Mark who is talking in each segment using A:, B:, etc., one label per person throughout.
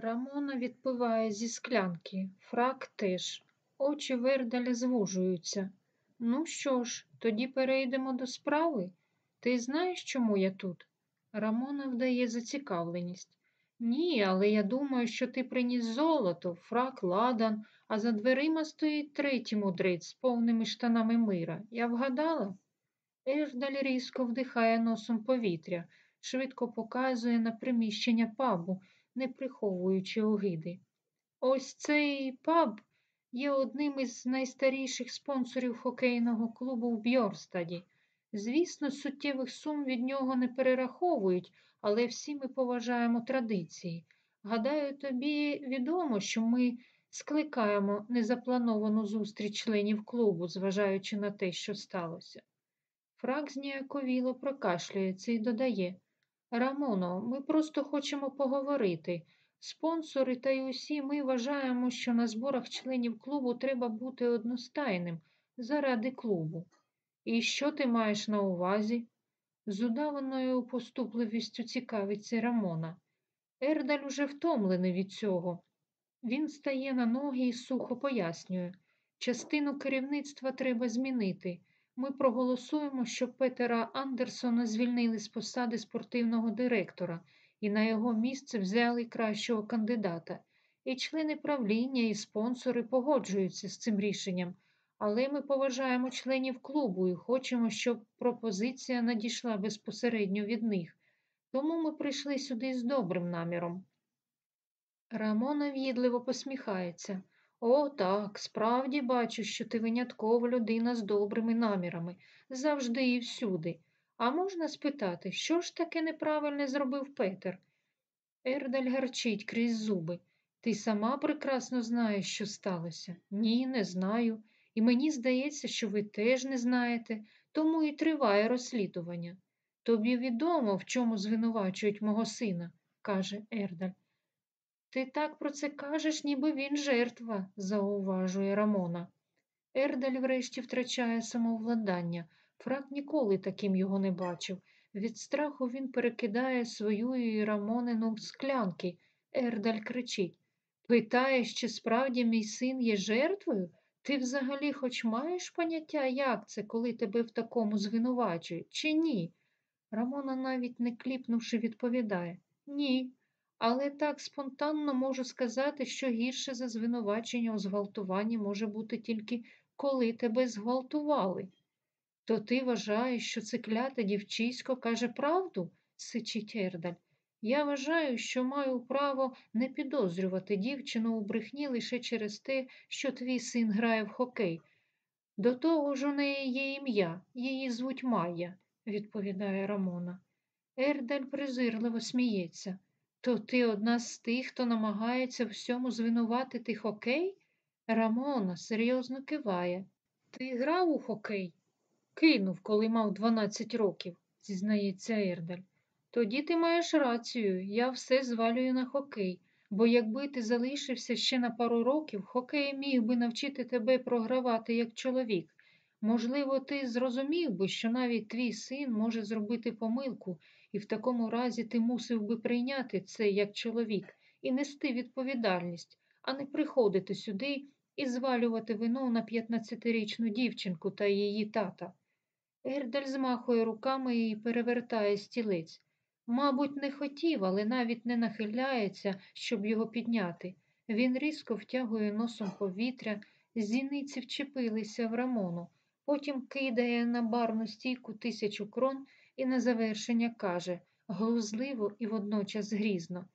A: Рамона відпиває зі склянки, фрак теж. Очі Вердаля звужуються. Ну що ж, тоді перейдемо до справи. Ти знаєш, чому я тут? Рамона вдає зацікавленість. Ні, але я думаю, що ти приніс золото, фрак, ладан, а за дверима стоїть третій мудрець з повними штанами мира. Я вгадала? Еждаль різко вдихає носом повітря, швидко показує на приміщення пабу, не приховуючи огиди. Ось цей паб є одним із найстаріших спонсорів хокейного клубу в Бьорстаді. Звісно, суттєвих сум від нього не перераховують, але всі ми поважаємо традиції. Гадаю, тобі відомо, що ми скликаємо незаплановану зустріч членів клубу, зважаючи на те, що сталося. Фрак зніяковіло прокашлюється і додає Рамоно, ми просто хочемо поговорити. Спонсори та й усі ми вважаємо, що на зборах членів клубу треба бути одностайним заради клубу. І що ти маєш на увазі? З удаваною поступливістю цікавиться Рамона. Ердаль уже втомлений від цього. Він стає на ноги і сухо пояснює частину керівництва треба змінити. Ми проголосуємо, щоб Петера Андерсона звільнили з посади спортивного директора і на його місце взяли кращого кандидата. І члени правління, і спонсори погоджуються з цим рішенням, але ми поважаємо членів клубу і хочемо, щоб пропозиція надійшла безпосередньо від них. Тому ми прийшли сюди з добрим наміром. Рамона в'їдливо посміхається. О, так, справді бачу, що ти виняткова людина з добрими намірами, завжди і всюди. А можна спитати, що ж таке неправильне зробив Петер? Ердаль гарчить крізь зуби. Ти сама прекрасно знаєш, що сталося? Ні, не знаю. І мені здається, що ви теж не знаєте, тому і триває розслідування. Тобі відомо, в чому звинувачують мого сина, каже Ердаль. Ти так про це кажеш, ніби він жертва, зауважує Рамона. Ердаль врешті втрачає самовладання. Фрак ніколи таким його не бачив. Від страху він перекидає свою і Рамонину склянки. Ердаль кричить Питаєш, чи справді мій син є жертвою? Ти взагалі хоч маєш поняття, як це, коли тебе в такому звинувачують, чи ні? Рамона, навіть не кліпнувши, відповідає Ні. Але так спонтанно можу сказати, що гірше за звинувачення у зґвалтуванні може бути тільки коли тебе зґвалтували. То ти вважаєш, що це кляте дівчисько каже правду? сичить Ердаль. Я вважаю, що маю право не підозрювати дівчину у брехні лише через те, що твій син грає в хокей. До того ж у неї є ім'я, її звуть Майя, відповідає Рамона. Ердаль презирливо сміється. То ти одна з тих, хто намагається всьому звинуватити хокей? Рамона серйозно киває. Ти грав у хокей? Кинув, коли мав 12 років, зізнається Ердаль. Тоді ти маєш рацію, я все звалюю на хокей, бо якби ти залишився ще на пару років, хокей міг би навчити тебе програвати як чоловік. Можливо, ти зрозумів би, що навіть твій син може зробити помилку, і в такому разі ти мусив би прийняти це як чоловік і нести відповідальність, а не приходити сюди і звалювати вину на 15-річну дівчинку та її тата. Ердель змахує руками і перевертає стілець. Мабуть, не хотів, але навіть не нахиляється, щоб його підняти. Він різко втягує носом повітря, зіниці вчепилися в рамону, потім кидає на барну стійку тисячу крон і на завершення каже глузливо і водночас грізно.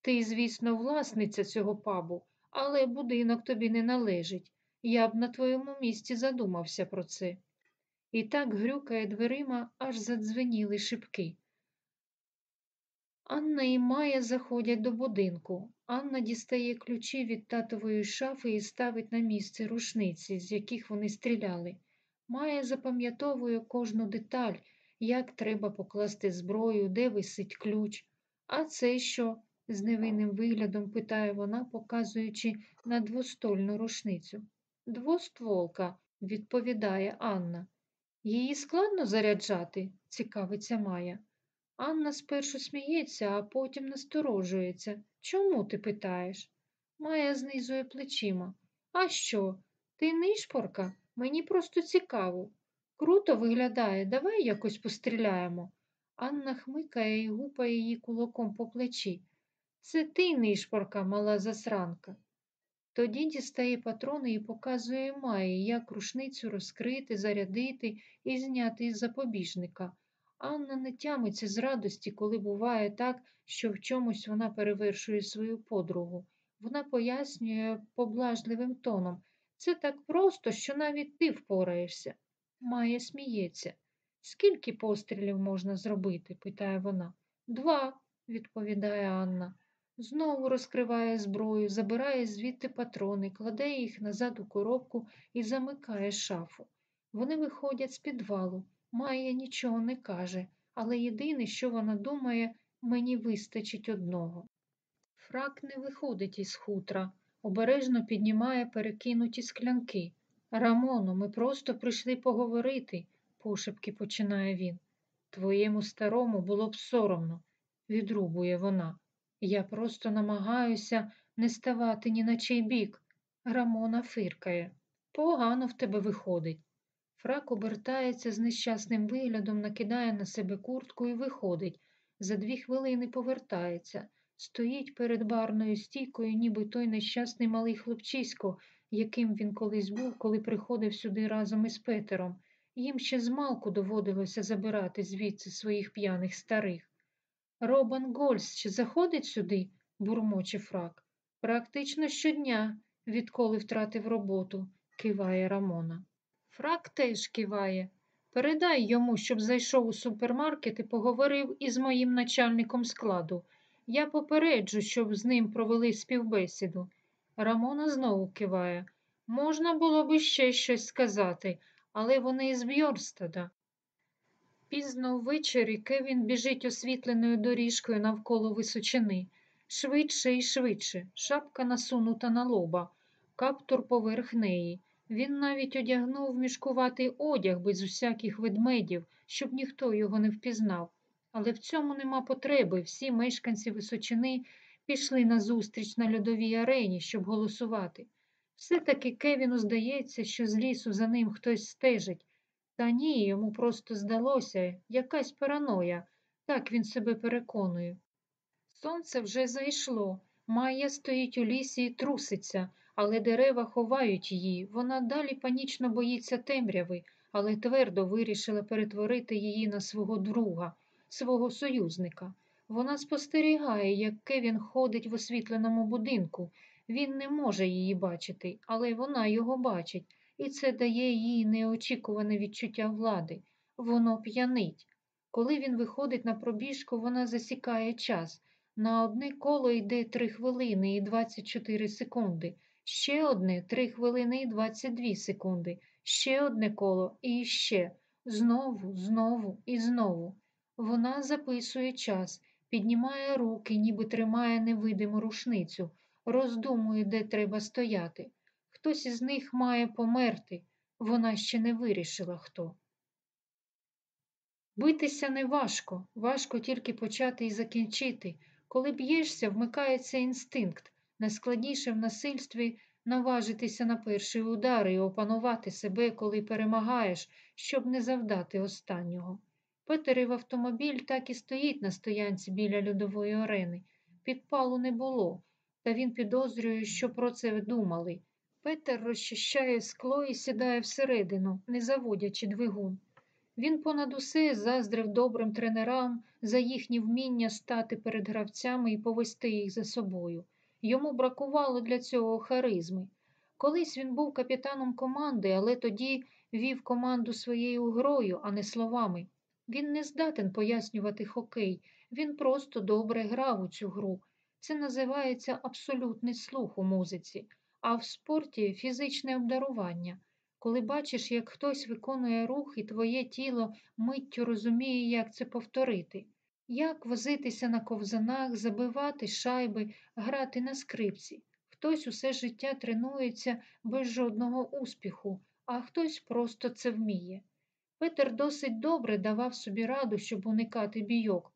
A: Ти, звісно, власниця цього пабу, але будинок тобі не належить. Я б на твоєму місці задумався про це. І так грюкає дверима, аж задзвеніли шибки. Анна і Майя заходять до будинку. Анна дістає ключі від татової шафи і ставить на місце рушниці, з яких вони стріляли. Майя запам'ятовує кожну деталь, як треба покласти зброю, де висить ключ. А це що? з невинним виглядом питає вона, показуючи на двостольну рушницю. Двостволка, відповідає Анна. Її складно заряджати, цікавиться Майя. Анна спершу сміється, а потім насторожується. Чому ти питаєш? Майя знизує плечима. А що? Ти нишпорка? Мені просто цікаво. Круто виглядає, давай якось постріляємо. Анна хмикає і гупає її кулаком по плечі. Це ти, нишпорка, мала засранка. Тоді дістає патрони і показує Майі, як рушницю розкрити, зарядити і зняти із запобіжника. Анна не тямиться з радості, коли буває так, що в чомусь вона перевершує свою подругу. Вона пояснює поблажливим тоном це так просто, що навіть ти впораєшся. Майя сміється. Скільки пострілів можна зробити? питає вона. Два, відповідає Анна. Знову розкриває зброю, забирає звідти патрони, кладе їх назад у коробку і замикає шафу. Вони виходять з підвалу. Майя нічого не каже, але єдине, що вона думає, мені вистачить одного. Фрак не виходить із хутра, обережно піднімає перекинуті склянки. Рамоно, ми просто прийшли поговорити, пошепки починає він. Твоєму старому було б соромно, відрубує вона. Я просто намагаюся не ставати ні на чий бік. Рамона фиркає. Погано в тебе виходить. Фрак обертається з нещасним виглядом, накидає на себе куртку і виходить. За дві хвилини повертається, стоїть перед барною стійкою, ніби той нещасний малий хлопчисько, яким він колись був, коли приходив сюди разом із Петером. Їм ще змалку доводилося забирати звідси своїх п'яних старих. Робан Гольс ще заходить сюди, бурмоче фрак. Практично щодня, відколи втратив роботу, киває Рамона. Фрак теж киває. Передай йому, щоб зайшов у супермаркет і поговорив із моїм начальником складу. Я попереджу, щоб з ним провели співбесіду. Рамона знову киває. Можна було би ще щось сказати, але вони із Бьорстада. Пізно ввечері Кевін біжить освітленою доріжкою навколо височини. Швидше і швидше, шапка насунута на лоба, каптур поверх неї. Він навіть одягнув мішкуватий одяг без усяких ведмедів, щоб ніхто його не впізнав. Але в цьому нема потреби. Всі мешканці височини пішли на зустріч на льодовій арені, щоб голосувати. Все-таки Кевіну здається, що з лісу за ним хтось стежить. Та ні, йому просто здалося якась параноя, так він себе переконує. Сонце вже зайшло. Майя стоїть у лісі і труситься, але дерева ховають її. Вона далі панічно боїться темряви, але твердо вирішила перетворити її на свого друга, свого союзника. Вона спостерігає, як Кевін ходить в освітленому будинку. Він не може її бачити, але вона його бачить і це дає їй неочікуване відчуття влади. Воно п'янить. Коли він виходить на пробіжку, вона засікає час. На одне коло йде 3 хвилини і 24 секунди, ще одне 3 хвилини і 22 секунди, ще одне коло і ще. Знову, знову і знову. Вона записує час, піднімає руки, ніби тримає невидиму рушницю, роздумує, де треба стояти. Хтось із них має померти, вона ще не вирішила хто. Битися не важко, важко тільки почати і закінчити. Коли б'єшся, вмикається інстинкт. Найскладніше в насильстві наважитися на перший удар і опанувати себе, коли перемагаєш, щоб не завдати останнього. Петерів автомобіль так і стоїть на стоянці біля льодової арени. Підпалу не було, та він підозрює, що про це думали. Петер розчищає скло і сідає всередину, не заводячи двигун. Він понад усе заздрив добрим тренерам за їхнє вміння стати перед гравцями і повести їх за собою. Йому бракувало для цього харизми. Колись він був капітаном команди, але тоді вів команду своєю грою, а не словами. Він не здатен пояснювати хокей, він просто добре грав у цю гру. Це називається абсолютний слух у музиці а в спорті фізичне обдарування. Коли бачиш, як хтось виконує рух, і твоє тіло миттю розуміє, як це повторити, як возитися на ковзанах, забивати шайби, грати на скрипці. Хтось усе життя тренується без жодного успіху, а хтось просто це вміє. Петер досить добре давав собі раду, щоб уникати бійок.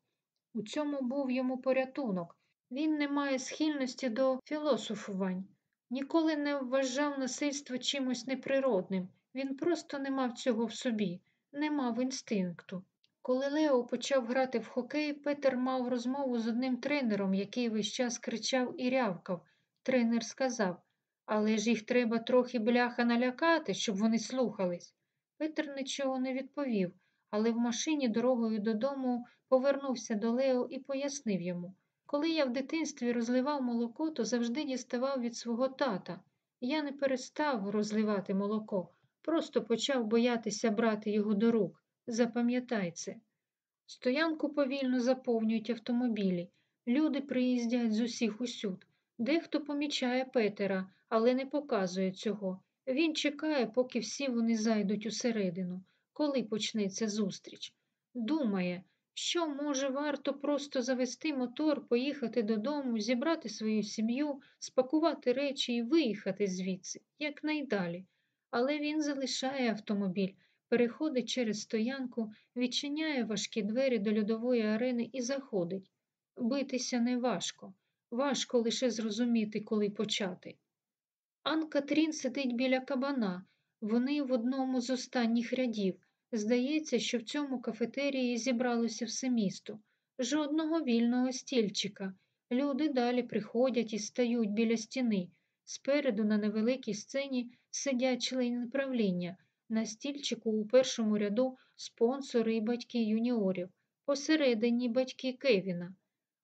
A: У цьому був йому порятунок. Він не має схильності до філософувань, ніколи не вважав насильство чимось неприродним. Він просто не мав цього в собі, не мав інстинкту. Коли Лео почав грати в хокей, Петер мав розмову з одним тренером, який весь час кричав і рявкав. Тренер сказав, але ж їх треба трохи бляха налякати, щоб вони слухались. Петер нічого не відповів, але в машині дорогою додому повернувся до Лео і пояснив йому. Коли я в дитинстві розливав молоко, то завжди діставав від свого тата. Я не перестав розливати молоко, просто почав боятися брати його до рук. Запам'ятай це. Стоянку повільно заповнюють автомобілі. Люди приїздять з усіх усюд. Дехто помічає Петера, але не показує цього. Він чекає, поки всі вони зайдуть усередину, коли почнеться зустріч. Думає, що, може, варто просто завести мотор, поїхати додому, зібрати свою сім'ю, спакувати речі і виїхати звідси, якнайдалі. Але він залишає автомобіль, переходить через стоянку, відчиняє важкі двері до льодової арени і заходить. Битися не важко. Важко лише зрозуміти, коли почати. Ан Катрін сидить біля кабана. Вони в одному з останніх рядів. Здається, що в цьому кафетерії зібралося все місто. Жодного вільного стільчика. Люди далі приходять і стають біля стіни. Спереду на невеликій сцені сидять члени правління. На стільчику у першому ряду спонсори і батьки юніорів, посередині батьки Кевіна.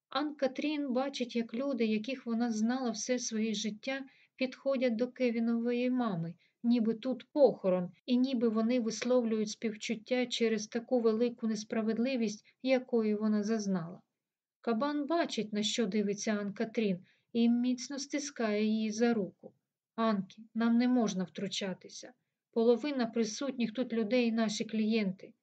A: Ан Катрін бачить, як люди, яких вона знала все своє життя, підходять до Кевінової мами, ніби тут похорон, і ніби вони висловлюють співчуття через таку велику несправедливість, якої вона зазнала. Кабан бачить, на що дивиться Ан Катрін, і міцно стискає її за руку. Анкі, нам не можна втручатися. Половина присутніх тут людей наші клієнти.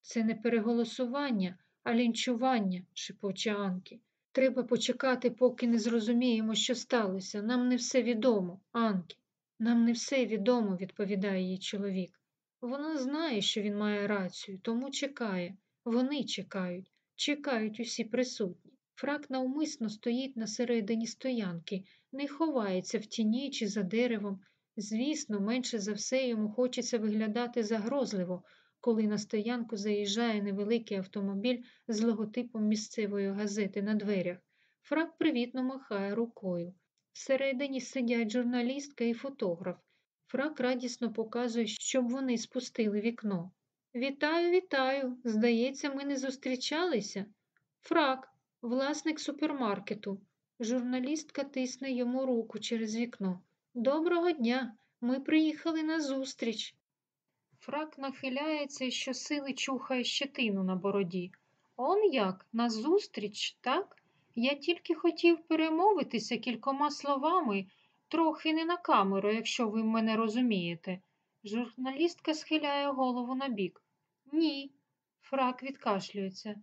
A: Це не переголосування, а лінчування, шепоче Анкі. Треба почекати, поки не зрозуміємо, що сталося. Нам не все відомо, Анкі. Нам не все відомо, відповідає їй чоловік. Вона знає, що він має рацію, тому чекає. Вони чекають, чекають усі присутні. Фрак навмисно стоїть на середині стоянки, не ховається в тіні чи за деревом. Звісно, менше за все йому хочеться виглядати загрозливо, коли на стоянку заїжджає невеликий автомобіль з логотипом місцевої газети на дверях. Фрак привітно махає рукою. Всередині сидять журналістка і фотограф. Фрак радісно показує, щоб вони спустили вікно. Вітаю, вітаю. Здається, ми не зустрічалися. Фрак, власник супермаркету. Журналістка тисне йому руку через вікно. Доброго дня. Ми приїхали на зустріч. Фрак нахиляється і щосили чухає щетину на бороді. Он як, на зустріч, так? Я тільки хотів перемовитися кількома словами, трохи не на камеру, якщо ви мене розумієте. Журналістка схиляє голову на бік. Ні, фрак відкашлюється.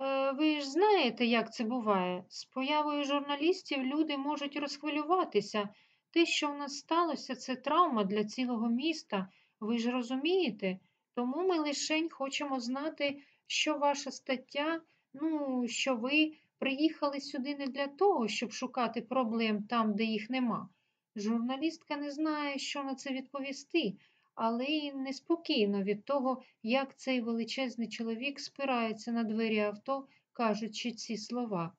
A: Е, ви ж знаєте, як це буває? З появою журналістів люди можуть розхвилюватися. Те, що в нас сталося, це травма для цілого міста. Ви ж розумієте? Тому ми лишень хочемо знати, що ваша стаття, ну, що ви приїхали сюди не для того, щоб шукати проблем там, де їх нема. Журналістка не знає, що на це відповісти, але й неспокійно від того, як цей величезний чоловік спирається на двері авто, кажучи ці слова.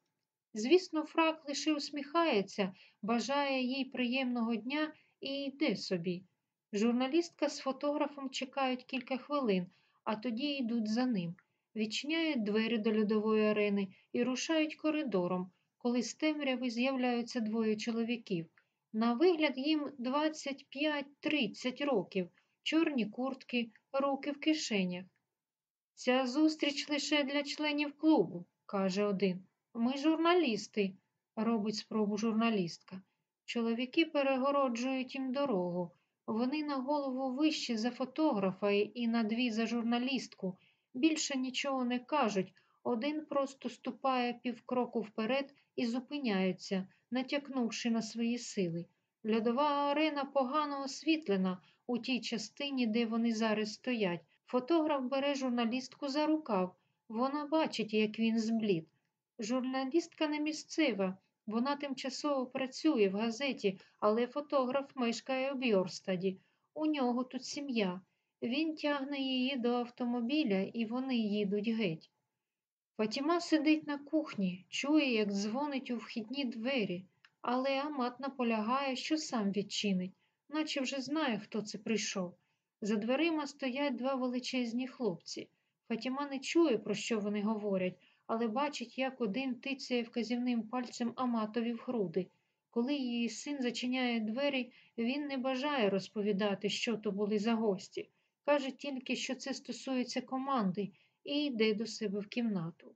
A: Звісно, фрак лише усміхається, бажає їй приємного дня і йде собі. Журналістка з фотографом чекають кілька хвилин, а тоді йдуть за ним, відчиняють двері до льодової арени і рушають коридором, коли з темряви з'являються двоє чоловіків. На вигляд їм 25-30 років, чорні куртки, руки в кишенях. Ця зустріч лише для членів клубу, каже один. Ми журналісти, робить спробу журналістка. Чоловіки перегороджують їм дорогу. Вони на голову вищі за фотографа і на дві за журналістку. Більше нічого не кажуть. Один просто ступає півкроку вперед і зупиняється, натякнувши на свої сили. Льодова арена погано освітлена у тій частині, де вони зараз стоять. Фотограф бере журналістку за рукав. Вона бачить, як він зблід. Журналістка не місцева. Вона тимчасово працює в газеті, але фотограф мешкає у Бьорстаді. У нього тут сім'я. Він тягне її до автомобіля, і вони їдуть геть. Фатіма сидить на кухні, чує, як дзвонить у вхідні двері, але Амат наполягає, що сам відчинить, наче вже знає, хто це прийшов. За дверима стоять два величезні хлопці. Фатіма не чує, про що вони говорять, але бачить, як один тицяє вказівним пальцем Аматові в груди. Коли її син зачиняє двері, він не бажає розповідати, що то були за гості. Каже тільки, що це стосується команди, і йде до себе в кімнату.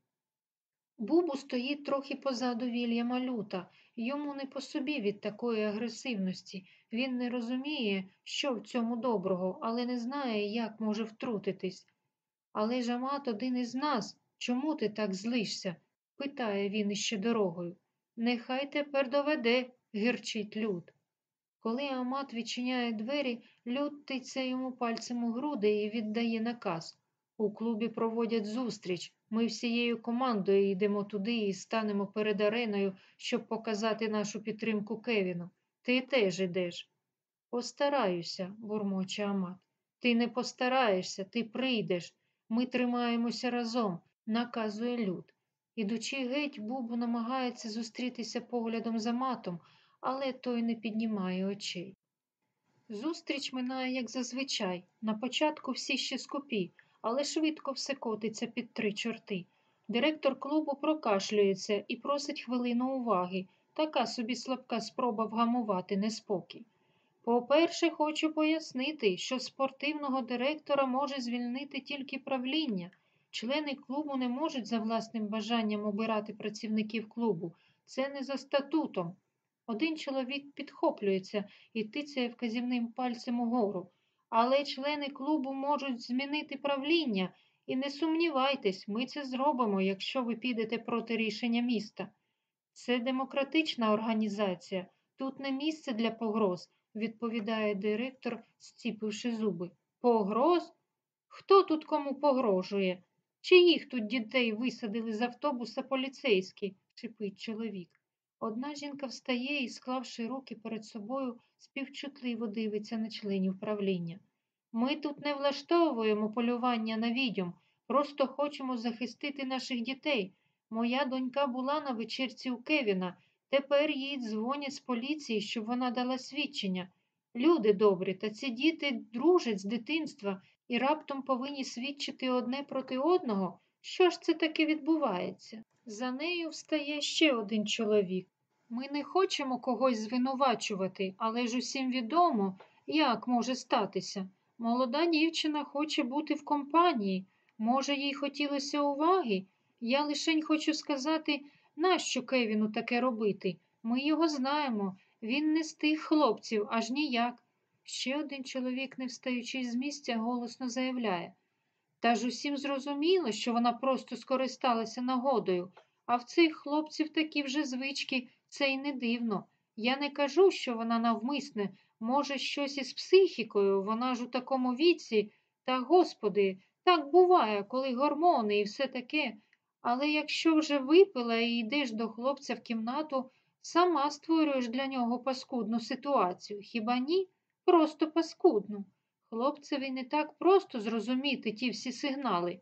A: Бубу стоїть трохи позаду Вільяма Люта. Йому не по собі від такої агресивності. Він не розуміє, що в цьому доброго, але не знає, як може втрутитись. Але ж Амат один із нас. Чому ти так злишся? питає він іще дорогою. Нехай тепер доведе, гірчить люд. Коли Амат відчиняє двері, люд тицяє йому пальцем у груди і віддає наказ. У клубі проводять зустріч. Ми всією командою йдемо туди і станемо перед ареною, щоб показати нашу підтримку Кевіну. Ти теж ідеш. Постараюся, бурмоче Амат. Ти не постараєшся, ти прийдеш. Ми тримаємося разом, наказує люд. Ідучи геть, Бубу намагається зустрітися поглядом за матом, але той не піднімає очей. Зустріч минає, як зазвичай. На початку всі ще скупі, але швидко все котиться під три чорти. Директор клубу прокашлюється і просить хвилину уваги. Така собі слабка спроба вгамувати неспокій. По-перше, хочу пояснити, що спортивного директора може звільнити тільки правління. Члени клубу не можуть за власним бажанням обирати працівників клубу. Це не за статутом. Один чоловік підхоплюється і тицяє вказівним пальцем угору. Але члени клубу можуть змінити правління, і не сумнівайтесь, ми це зробимо, якщо ви підете проти рішення міста. Це демократична організація, тут не місце для погроз, відповідає директор, зціпивши зуби. Погроз? Хто тут кому погрожує? Чиїх тут дітей висадили з автобуса поліцейські? шипить чоловік. Одна жінка встає і, склавши руки перед собою, співчутливо дивиться на членів правління. Ми тут не влаштовуємо полювання на відьом, просто хочемо захистити наших дітей. Моя донька була на вечірці у Кевіна. Тепер їй дзвонять з поліції, щоб вона дала свідчення. Люди добрі, та ці діти дружать з дитинства і раптом повинні свідчити одне проти одного. Що ж це таке відбувається? За нею встає ще один чоловік. Ми не хочемо когось звинувачувати, але ж усім відомо, як може статися. Молода дівчина хоче бути в компанії. Може, їй хотілося уваги? Я лишень хочу сказати, нащо Кевіну таке робити? Ми його знаємо. Він не з тих хлопців, аж ніяк. Ще один чоловік, не встаючи з місця, голосно заявляє. Та ж усім зрозуміло, що вона просто скористалася нагодою, а в цих хлопців такі вже звички, це й не дивно. Я не кажу, що вона навмисне, може, щось із психікою, вона ж у такому віці, та, господи, так буває, коли гормони і все таке. Але якщо вже випила і йдеш до хлопця в кімнату, сама створюєш для нього паскудну ситуацію, хіба ні? Просто паскудну. Хлопцеві не так просто зрозуміти ті всі сигнали.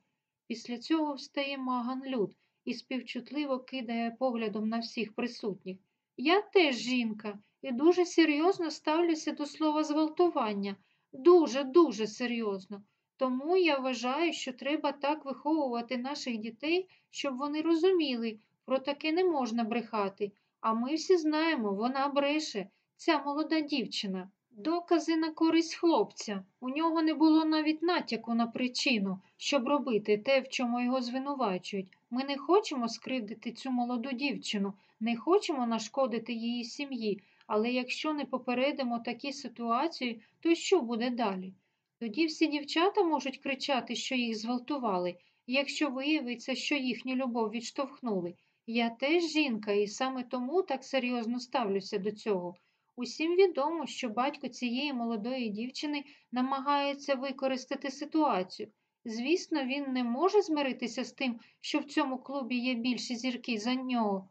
A: Після цього встає Маган Люд і співчутливо кидає поглядом на всіх присутніх. Я теж жінка і дуже серйозно ставлюся до слова зґвалтування. Дуже, дуже серйозно. Тому я вважаю, що треба так виховувати наших дітей, щоб вони розуміли, про таке не можна брехати. А ми всі знаємо, вона бреше, ця молода дівчина. Докази на користь хлопця. У нього не було навіть натяку на причину, щоб робити те, в чому його звинувачують. Ми не хочемо скривдити цю молоду дівчину, не хочемо нашкодити її сім'ї, але якщо не попередимо такі ситуації, то що буде далі? Тоді всі дівчата можуть кричати, що їх зґвалтували, якщо виявиться, що їхню любов відштовхнули. Я теж жінка і саме тому так серйозно ставлюся до цього. Усім відомо, що батько цієї молодої дівчини намагається використати ситуацію. Звісно, він не може змиритися з тим, що в цьому клубі є більші зірки за нього.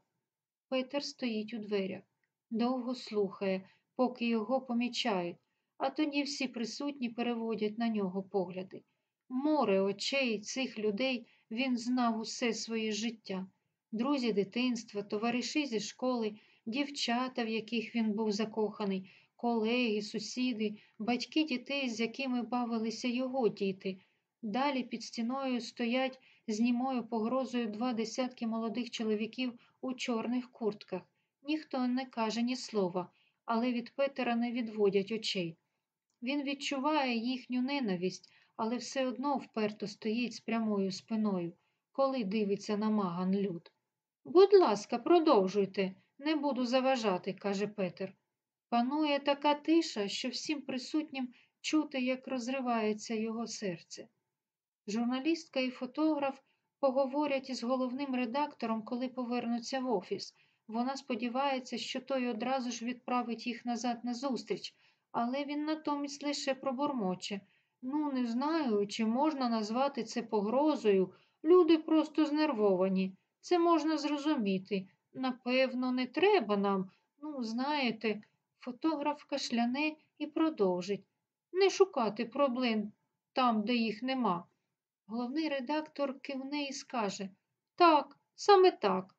A: Петер стоїть у дверях, довго слухає, поки його помічають, а тоді всі присутні переводять на нього погляди. Море очей цих людей він знав усе своє життя. Друзі дитинства, товариші зі школи, дівчата, в яких він був закоханий, колеги, сусіди, батьки дітей, з якими бавилися його діти. Далі під стіною стоять з німою погрозою два десятки молодих чоловіків у чорних куртках. Ніхто не каже ні слова, але від Петера не відводять очей. Він відчуває їхню ненависть, але все одно вперто стоїть з прямою спиною, коли дивиться на маган люд. Будь ласка, продовжуйте, не буду заважати, каже Петер. Панує така тиша, що всім присутнім чути, як розривається його серце. Журналістка і фотограф поговорять із головним редактором, коли повернуться в офіс. Вона сподівається, що той одразу ж відправить їх назад на зустріч, але він натомість лише пробурмоче. Ну, не знаю, чи можна назвати це погрозою. Люди просто знервовані. Це можна зрозуміти. Напевно, не треба нам. Ну, знаєте, фотограф кашляне і продовжить. Не шукати проблем там, де їх нема. Головний редактор кивне і скаже Так, саме так.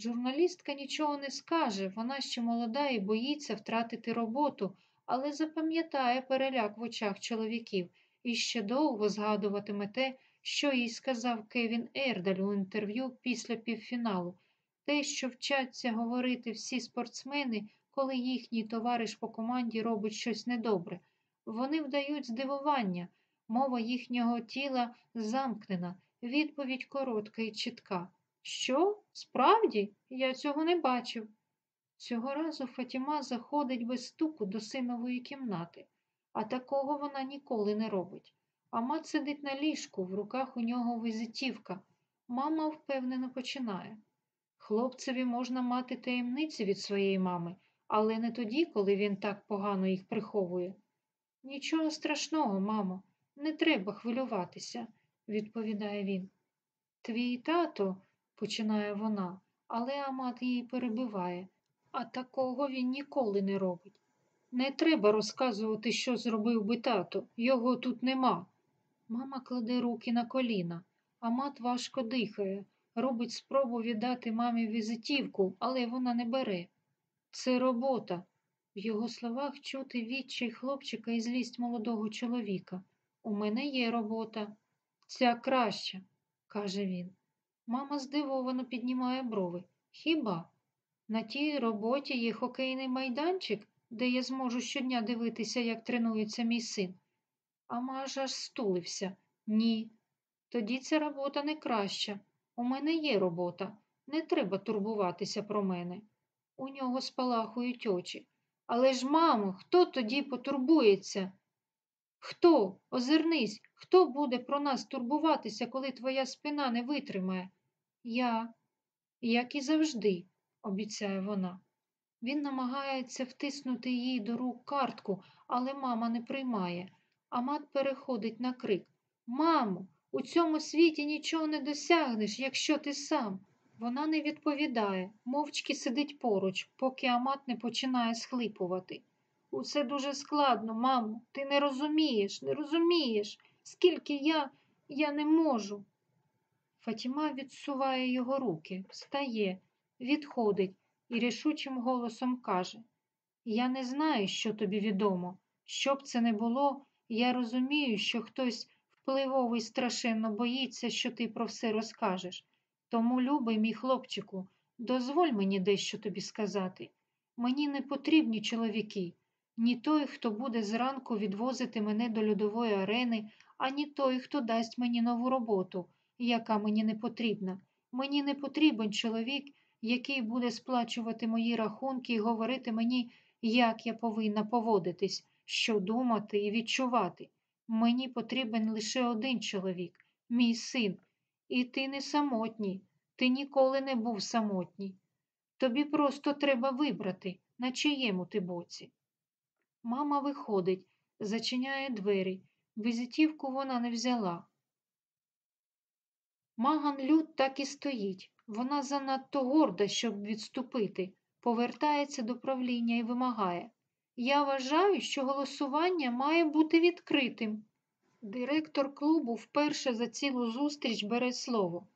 A: Журналістка нічого не скаже, вона ще молода і боїться втратити роботу, але запам'ятає переляк в очах чоловіків і ще довго згадуватиме те, що їй сказав Кевін Ердаль у інтерв'ю після півфіналу, те, що вчаться говорити всі спортсмени, коли їхній товариш по команді робить щось недобре. Вони вдають здивування, мова їхнього тіла замкнена, відповідь коротка і чітка. Що? Справді? Я цього не бачив. Цього разу Фатіма заходить без стуку до синової кімнати, а такого вона ніколи не робить. Амат сидить на ліжку, в руках у нього визитівка. Мама впевнено починає. Хлопцеві можна мати таємниці від своєї мами, але не тоді, коли він так погано їх приховує. Нічого страшного, мамо, не треба хвилюватися, відповідає він. Твій тато, починає вона, але Амат її перебиває, а такого він ніколи не робить. Не треба розказувати, що зробив би тато, його тут нема. Мама кладе руки на коліна, Амат важко дихає, робить спробу віддати мамі візитівку, але вона не бере. Це робота. В його словах чути відчай хлопчика і злість молодого чоловіка. У мене є робота. Ця краща, каже він. Мама здивовано піднімає брови. Хіба? На тій роботі є хокейний майданчик, де я зможу щодня дивитися, як тренується мій син. А маж аж стулився. Ні. Тоді ця робота не краща. У мене є робота. Не треба турбуватися про мене. У нього спалахують очі. Але ж, мамо, хто тоді потурбується? Хто? Озирнись, хто буде про нас турбуватися, коли твоя спина не витримає? Я, як і завжди, обіцяє вона. Він намагається втиснути їй до рук картку, але мама не приймає. Амат переходить на крик. Мамо, у цьому світі нічого не досягнеш, якщо ти сам. Вона не відповідає, мовчки сидить поруч, поки Амат не починає схлипувати. Усе дуже складно, мамо, ти не розумієш, не розумієш, скільки я, я не можу. Фатіма відсуває його руки, встає, відходить і рішучим голосом каже Я не знаю, що тобі відомо. Що б це не було, я розумію, що хтось впливовий страшенно боїться, що ти про все розкажеш. Тому, любий мій хлопчику, дозволь мені дещо тобі сказати. Мені не потрібні чоловіки, ні той, хто буде зранку відвозити мене до льодової арени, ані той, хто дасть мені нову роботу, яка мені не потрібна. Мені не потрібен чоловік, який буде сплачувати мої рахунки і говорити мені, як я повинна поводитись, що думати і відчувати. Мені потрібен лише один чоловік, мій син, і ти не самотній, ти ніколи не був самотній. Тобі просто треба вибрати, на чиєму ти боці. Мама виходить, зачиняє двері. Візитівку вона не взяла. Маган Люд так і стоїть. Вона занадто горда, щоб відступити, повертається до правління і вимагає. Я вважаю, що голосування має бути відкритим. Директор клубу вперше за цілу зустріч бере слово.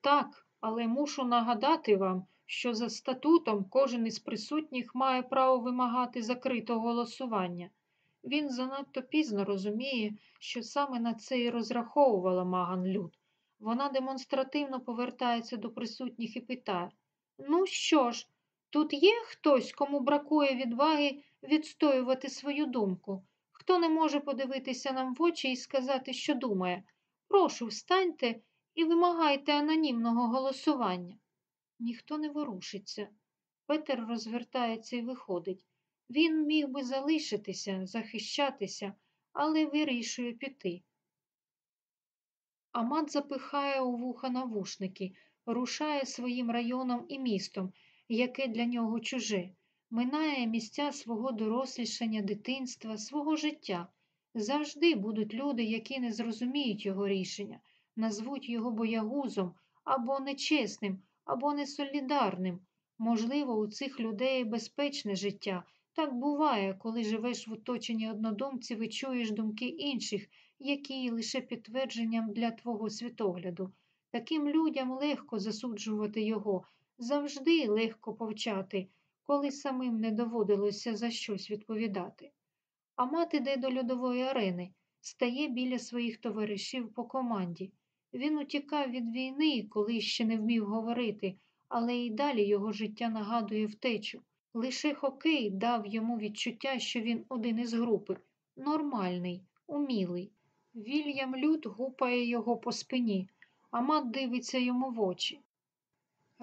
A: Так, але мушу нагадати вам, що за статутом кожен із присутніх має право вимагати закритого голосування. Він занадто пізно розуміє, що саме на це і розраховувала Маган Люд. Вона демонстративно повертається до присутніх і питає Ну що ж, тут є хтось, кому бракує відваги відстоювати свою думку? Хто не може подивитися нам в очі і сказати, що думає? Прошу, встаньте і вимагайте анонімного голосування. Ніхто не ворушиться. Петер розвертається і виходить. Він міг би залишитися, захищатися, але вирішує піти. Амат запихає у вуха навушники, рушає своїм районом і містом, яке для нього чуже, минає місця свого дорослішання, дитинства, свого життя. Завжди будуть люди, які не зрозуміють його рішення, назвуть його боягузом або нечесним, або несолідарним. Можливо, у цих людей безпечне життя. Так буває, коли живеш в оточенні однодумців і чуєш думки інших, які лише підтвердженням для твого світогляду. Таким людям легко засуджувати його, завжди легко повчати, коли самим не доводилося за щось відповідати. А мати йде до льодової арени, стає біля своїх товаришів по команді. Він утікав від війни, коли ще не вмів говорити, але й далі його життя нагадує втечу. Лише хокей дав йому відчуття, що він один із групи, нормальний, умілий. Вільям Люд гупає його по спині, а мат дивиться йому в очі.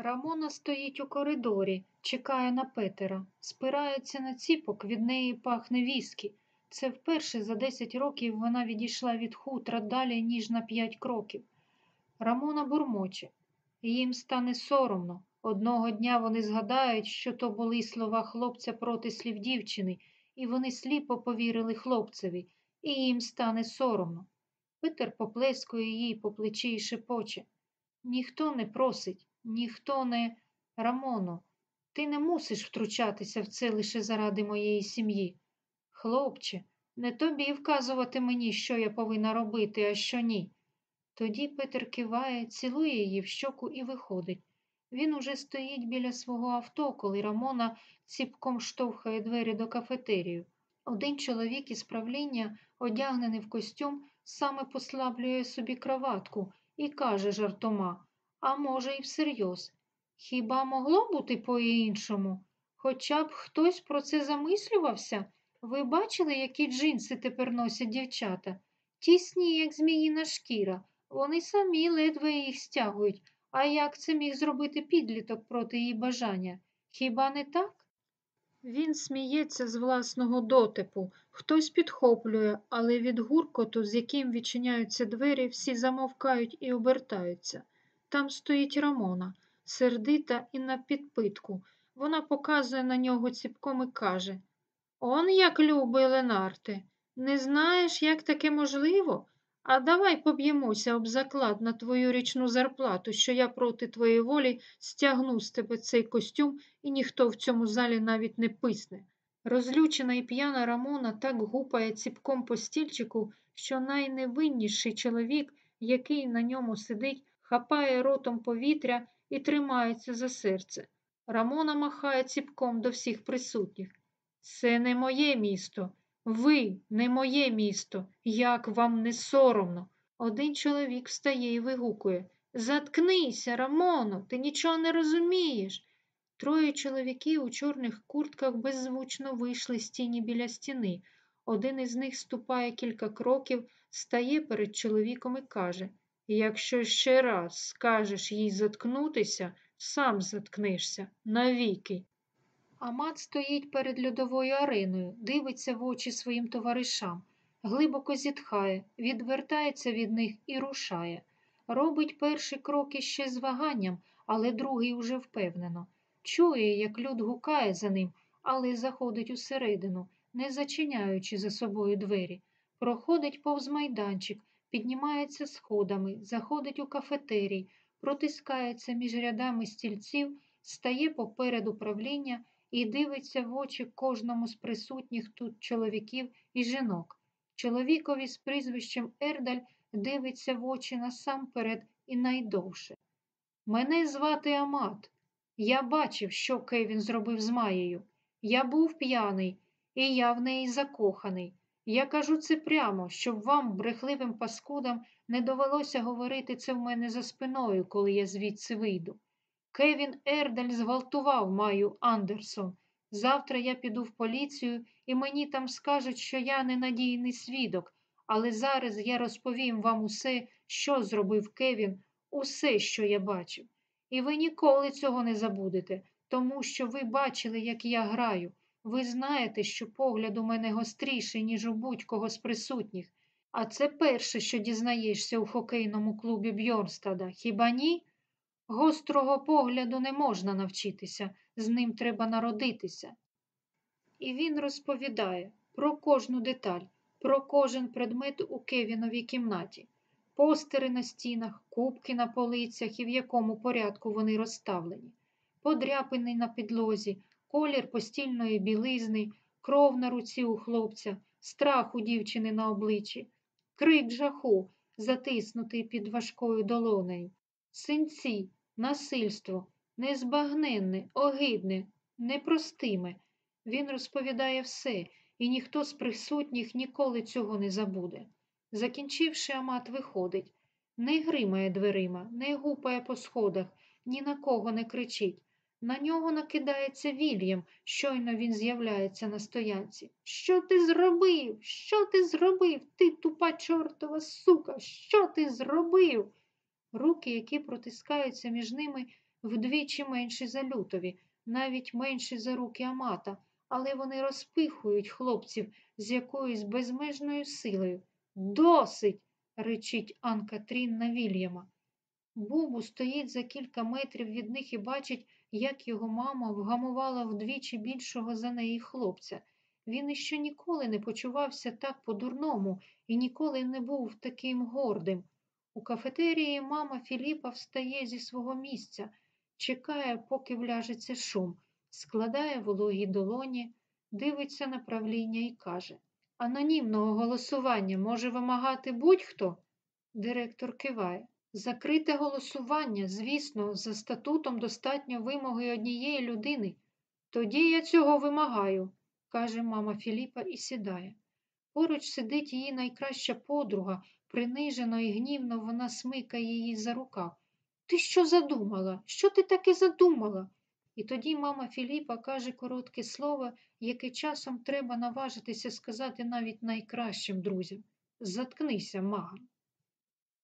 A: Рамона стоїть у коридорі, чекає на Петера, спирається на ціпок, від неї пахне віскі. Це вперше за десять років вона відійшла від хутра далі, ніж на п'ять кроків. Рамона бурмоче. Їм стане соромно. Одного дня вони згадають, що то були слова хлопця проти слів дівчини, і вони сліпо повірили хлопцеві, і їм стане соромно. Петер поплескує їй по плечі і шепоче. Ніхто не просить, ніхто не. Рамоно, ти не мусиш втручатися в це лише заради моєї сім'ї. Хлопче, не тобі вказувати мені, що я повинна робити, а що ні. Тоді Петер киває, цілує її в щоку і виходить. Він уже стоїть біля свого авто, коли Рамона ціпком штовхає двері до кафетерію. Один чоловік із правління, одягнений в костюм, саме послаблює собі кроватку і каже жартома, а може, і всерйоз. Хіба могло бути по-іншому? Хоча б хтось про це замислювався? Ви бачили, які джинси тепер носять дівчата? Тісні, як зміїна шкіра, вони самі ледве їх стягують. А як це міг зробити підліток проти її бажання? Хіба не так? Він сміється з власного дотипу, хтось підхоплює, але від гуркоту, з яким відчиняються двері, всі замовкають і обертаються. Там стоїть Рамона, сердита і на підпитку. Вона показує на нього ціпком і каже Он як любий Ленарте, не знаєш, як таке можливо? А давай поб'ємося об заклад на твою річну зарплату, що я проти твоєї волі стягну з тебе цей костюм, і ніхто в цьому залі навіть не писне. Розлючена і п'яна Рамона так гупає ціпком по стільчику, що найневинніший чоловік, який на ньому сидить, хапає ротом повітря і тримається за серце. Рамона махає ціпком до всіх присутніх. Це не моє місто. Ви не моє місто, як вам не соромно. Один чоловік встає і вигукує Заткнися, Рамоно, ти нічого не розумієш. Троє чоловіків у чорних куртках беззвучно вийшли з тіні біля стіни. Один із них ступає кілька кроків, стає перед чоловіком і каже Якщо ще раз скажеш їй заткнутися, сам заткнешся навіки. Амат стоїть перед льодовою ареною, дивиться в очі своїм товаришам, глибоко зітхає, відвертається від них і рушає. Робить перші кроки ще з ваганням, але другий уже впевнено. Чує, як люд гукає за ним, але заходить усередину, не зачиняючи за собою двері. Проходить повз майданчик, піднімається сходами, заходить у кафетерій, протискається між рядами стільців, стає попереду правління і дивиться в очі кожному з присутніх тут чоловіків і жінок. Чоловікові з прізвищем Ердаль дивиться в очі насамперед і найдовше. Мене звати Амат. Я бачив, що Кевін зробив з Маєю. Я був п'яний, і я в неї закоханий. Я кажу це прямо, щоб вам, брехливим паскудам, не довелося говорити це в мене за спиною, коли я звідси вийду. Кевін Ердаль зґвалтував Маю Андерсон. Завтра я піду в поліцію, і мені там скажуть, що я ненадійний свідок, але зараз я розповім вам усе, що зробив Кевін, усе, що я бачив. І ви ніколи цього не забудете, тому що ви бачили, як я граю. Ви знаєте, що погляд у мене гостріший, ніж у будь-кого з присутніх. А це перше, що дізнаєшся у хокейному клубі Бьорнстада, хіба ні? Гострого погляду не можна навчитися, з ним треба народитися. І він розповідає про кожну деталь, про кожен предмет у Кевіновій кімнаті, постери на стінах, кубки на полицях і в якому порядку вони розставлені, подряпини на підлозі, колір постільної білизни, кров на руці у хлопця, страх у дівчини на обличчі, крик жаху, затиснутий під важкою долонею, синці, насильство, незбагненне, огидне, непростиме. Він розповідає все, і ніхто з присутніх ніколи цього не забуде. Закінчивши, Амат виходить, не гримає дверима, не гупає по сходах, ні на кого не кричить. На нього накидається Вільям, щойно він з'являється на стоянці. Що ти зробив? Що ти зробив? Ти тупа чортова сука, що ти зробив? Руки, які протискаються між ними, вдвічі менші за лютові, навіть менші за руки Амата, але вони розпихують хлопців з якоюсь безмежною силою. Досить. речить Анкатрін на Вільяма. Бубу стоїть за кілька метрів від них і бачить, як його мама вгамувала вдвічі більшого за неї хлопця. Він іще ніколи не почувався так по-дурному і ніколи не був таким гордим. У кафетерії мама Філіпа встає зі свого місця, чекає, поки вляжеться шум, складає вологі долоні, дивиться на правління і каже Анонімного голосування може вимагати будь-хто? Директор киває. Закрите голосування, звісно, за статутом достатньо вимоги однієї людини. Тоді я цього вимагаю, каже мама Філіпа і сідає. Поруч сидить її найкраща подруга, принижено і гнівно вона смикає її за рукав. Ти що задумала? Що ти таке задумала? І тоді мама Філіпа каже коротке слово, яке часом треба наважитися сказати навіть найкращим друзям. Заткнися, Маган.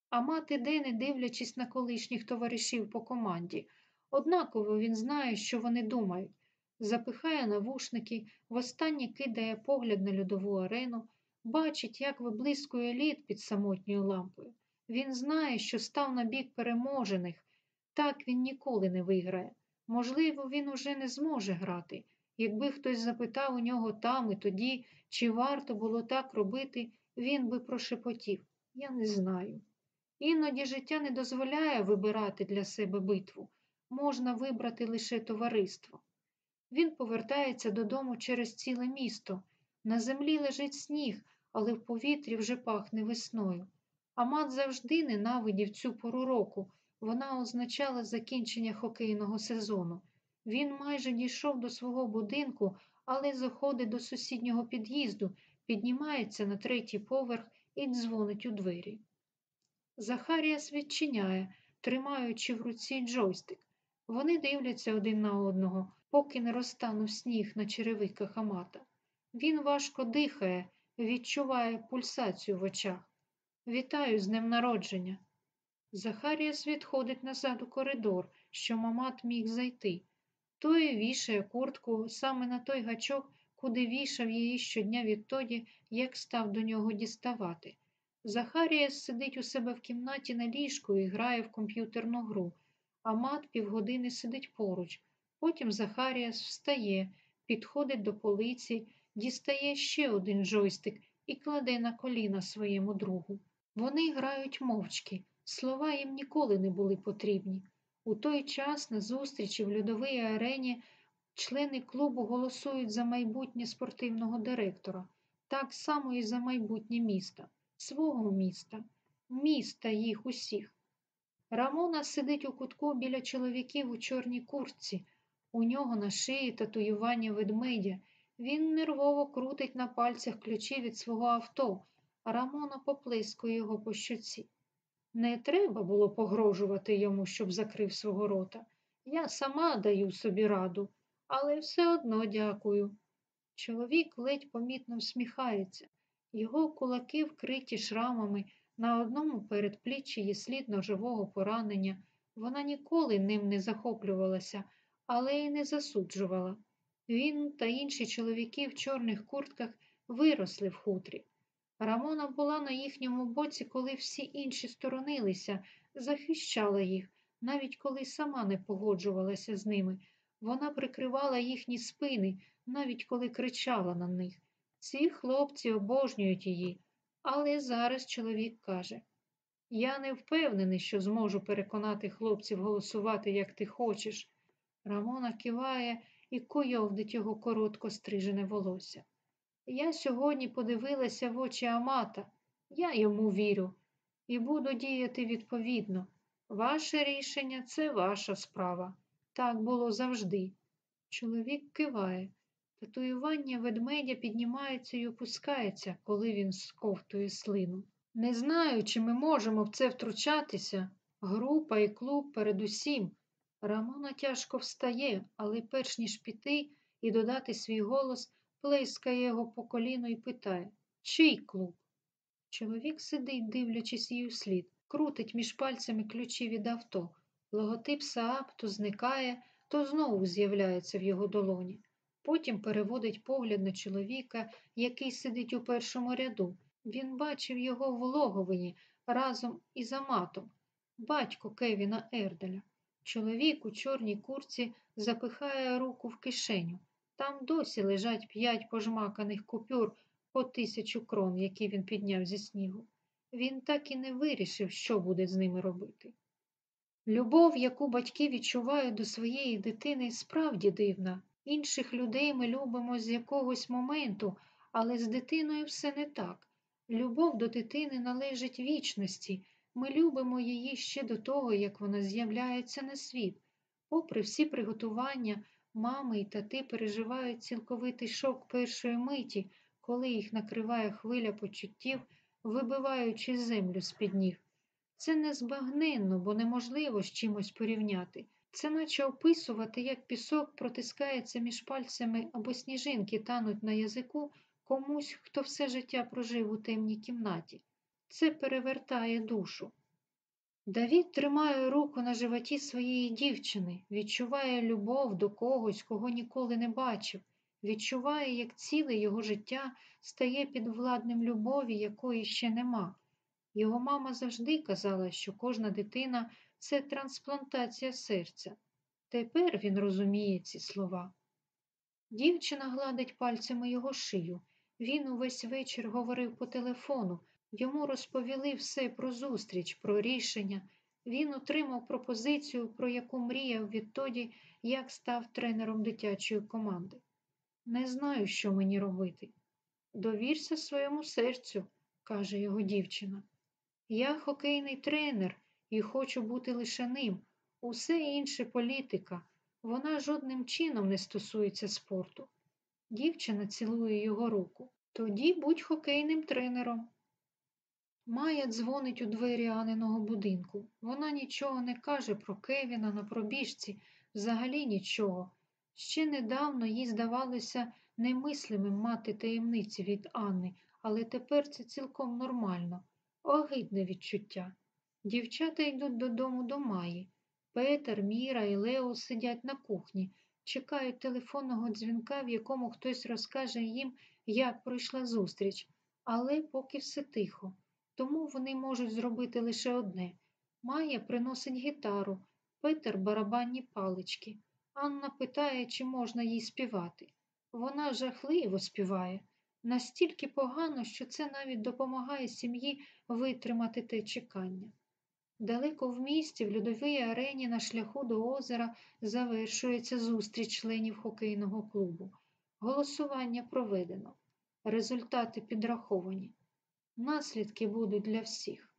A: А мати де не дивлячись на колишніх товаришів по команді. Однаково він знає, що вони думають. Запихає навушники, востаннє кидає погляд на льодову арену, бачить, як виблискує лід під самотньою лампою. Він знає, що став на бік переможених. Так він ніколи не виграє. Можливо, він уже не зможе грати. Якби хтось запитав у нього там і тоді, чи варто було так робити, він би прошепотів Я не знаю. Іноді життя не дозволяє вибирати для себе битву, можна вибрати лише товариство. Він повертається додому через ціле місто. На землі лежить сніг, але в повітрі вже пахне весною. Амат завжди ненавидів цю пору року. Вона означала закінчення хокейного сезону. Він майже дійшов до свого будинку, але заходить до сусіднього під'їзду, піднімається на третій поверх і дзвонить у двері. Захаріас відчиняє, тримаючи в руці джойстик. Вони дивляться один на одного, поки не розтанув сніг на черевиках Амата. Він важко дихає, відчуває пульсацію в очах. Вітаю з днем народження. Захаріас відходить назад у коридор, що Мамат міг зайти. Той вішає куртку саме на той гачок, куди вішав її щодня відтоді, як став до нього діставати. Захаріас сидить у себе в кімнаті на ліжку і грає в комп'ютерну гру, а мат півгодини сидить поруч. Потім Захаріас встає, підходить до полиці, дістає ще один джойстик і кладе на коліна своєму другу. Вони грають мовчки, слова їм ніколи не були потрібні. У той час на зустрічі в льодовій арені члени клубу голосують за майбутнє спортивного директора, так само і за майбутнє міста, свого міста, міста їх усіх. Рамона сидить у кутку біля чоловіків у чорній куртці. У нього на шиї татуювання ведмедя. Він нервово крутить на пальцях ключі від свого авто, Рамона поплискує його по щоці. Не треба було погрожувати йому, щоб закрив свого рота. Я сама даю собі раду, але все одно дякую. Чоловік ледь помітно всміхається. Його кулаки вкриті шрамами, на одному передпліччі є слід ножового поранення. Вона ніколи ним не захоплювалася, але й не засуджувала. Він та інші чоловіки в чорних куртках виросли в хутрі. Рамона була на їхньому боці, коли всі інші сторонилися, захищала їх, навіть коли сама не погоджувалася з ними. Вона прикривала їхні спини, навіть коли кричала на них. Ці хлопці обожнюють її, але зараз чоловік каже Я не впевнений, що зможу переконати хлопців голосувати, як ти хочеш. Рамона киває і куйовдить його коротко стрижене волосся. Я сьогодні подивилася в очі Амата, я йому вірю і буду діяти відповідно. Ваше рішення це ваша справа. Так було завжди. Чоловік киває. Татуювання ведмедя піднімається і опускається, коли він сковтує слину. Не знаю, чи ми можемо в це втручатися. Група і клуб передусім. Рамона тяжко встає, але перш ніж піти і додати свій голос, плескає його по коліну і питає Чий клуб? Чоловік сидить, дивлячись її слід, крутить між пальцями ключі від авто. Логотип Саап то зникає, то знову з'являється в його долоні. Потім переводить погляд на чоловіка, який сидить у першому ряду. Він бачив його в логовині разом із Аматом, батько Кевіна Ерделя. Чоловік у чорній курці запихає руку в кишеню. Там досі лежать п'ять пожмаканих купюр по тисячу крон, які він підняв зі снігу. Він так і не вирішив, що буде з ними робити. Любов, яку батьки відчувають до своєї дитини, справді дивна. Інших людей ми любимо з якогось моменту, але з дитиною все не так. Любов до дитини належить вічності. Ми любимо її ще до того, як вона з'являється на світ. Попри всі приготування, мами і тати переживають цілковитий шок першої миті, коли їх накриває хвиля почуттів, вибиваючи землю з-під ніг. Це незбагненно, бо неможливо з чимось порівняти. Це наче описувати, як пісок протискається між пальцями або сніжинки тануть на язику комусь, хто все життя прожив у темній кімнаті. Це перевертає душу. Давід тримає руку на животі своєї дівчини, відчуває любов до когось, кого ніколи не бачив, відчуває, як ціле його життя стає підвладним любові, якої ще нема. Його мама завжди казала, що кожна дитина це трансплантація серця. Тепер він розуміє ці слова. Дівчина гладить пальцями його шию. Він увесь вечір говорив по телефону, йому розповіли все про зустріч, про рішення. Він отримав пропозицію, про яку мріяв відтоді, як став тренером дитячої команди. Не знаю, що мені робити. Довірся своєму серцю, каже його дівчина. Я хокейний тренер і хочу бути лише ним. Усе інше політика. Вона жодним чином не стосується спорту. Дівчина цілує його руку. Тоді будь хокейним тренером. Майя дзвонить у двері Аниного будинку. Вона нічого не каже про Кевіна на пробіжці, взагалі нічого. Ще недавно їй здавалося немислимим мати таємниці від Анни, але тепер це цілком нормально, огидне відчуття. Дівчата йдуть додому до Маї. Петер, Міра і Лео сидять на кухні, чекають телефонного дзвінка, в якому хтось розкаже їм, як пройшла зустріч, але поки все тихо. Тому вони можуть зробити лише одне. Майя приносить гітару, Петер барабанні палички. Анна питає, чи можна їй співати. Вона жахливо співає. Настільки погано, що це навіть допомагає сім'ї витримати те чекання. Далеко в місті, в льодовій арені на шляху до озера завершується зустріч членів хокейного клубу. Голосування проведено. Результати підраховані. Наслідки будуть для всіх.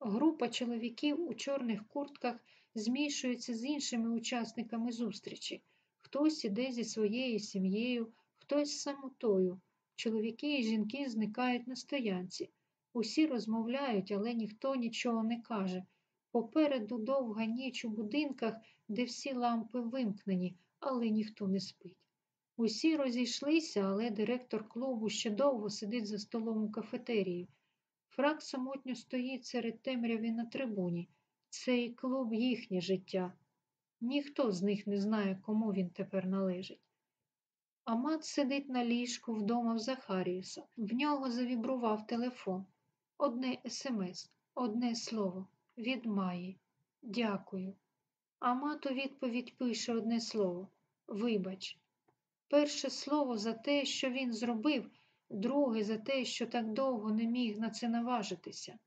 A: Група чоловіків у чорних куртках змішується з іншими учасниками зустрічі. Хтось іде зі своєю сім'єю, хтось самотою. Чоловіки і жінки зникають на стоянці. Усі розмовляють, але ніхто нічого не каже. Попереду довга ніч у будинках, де всі лампи вимкнені, але ніхто не спить. Усі розійшлися, але директор клубу ще довго сидить за столом у кафетерії. Фрак самотньо стоїть серед темряви на трибуні. Цей клуб їхнє життя. Ніхто з них не знає, кому він тепер належить. Амат сидить на ліжку вдома в Захаріуса. В нього завібрував телефон. Одне смс, одне слово від Маї. Дякую. Амат у відповідь пише одне слово Вибач. Перше слово за те, що він зробив, друге за те, що так довго не міг на це наважитися.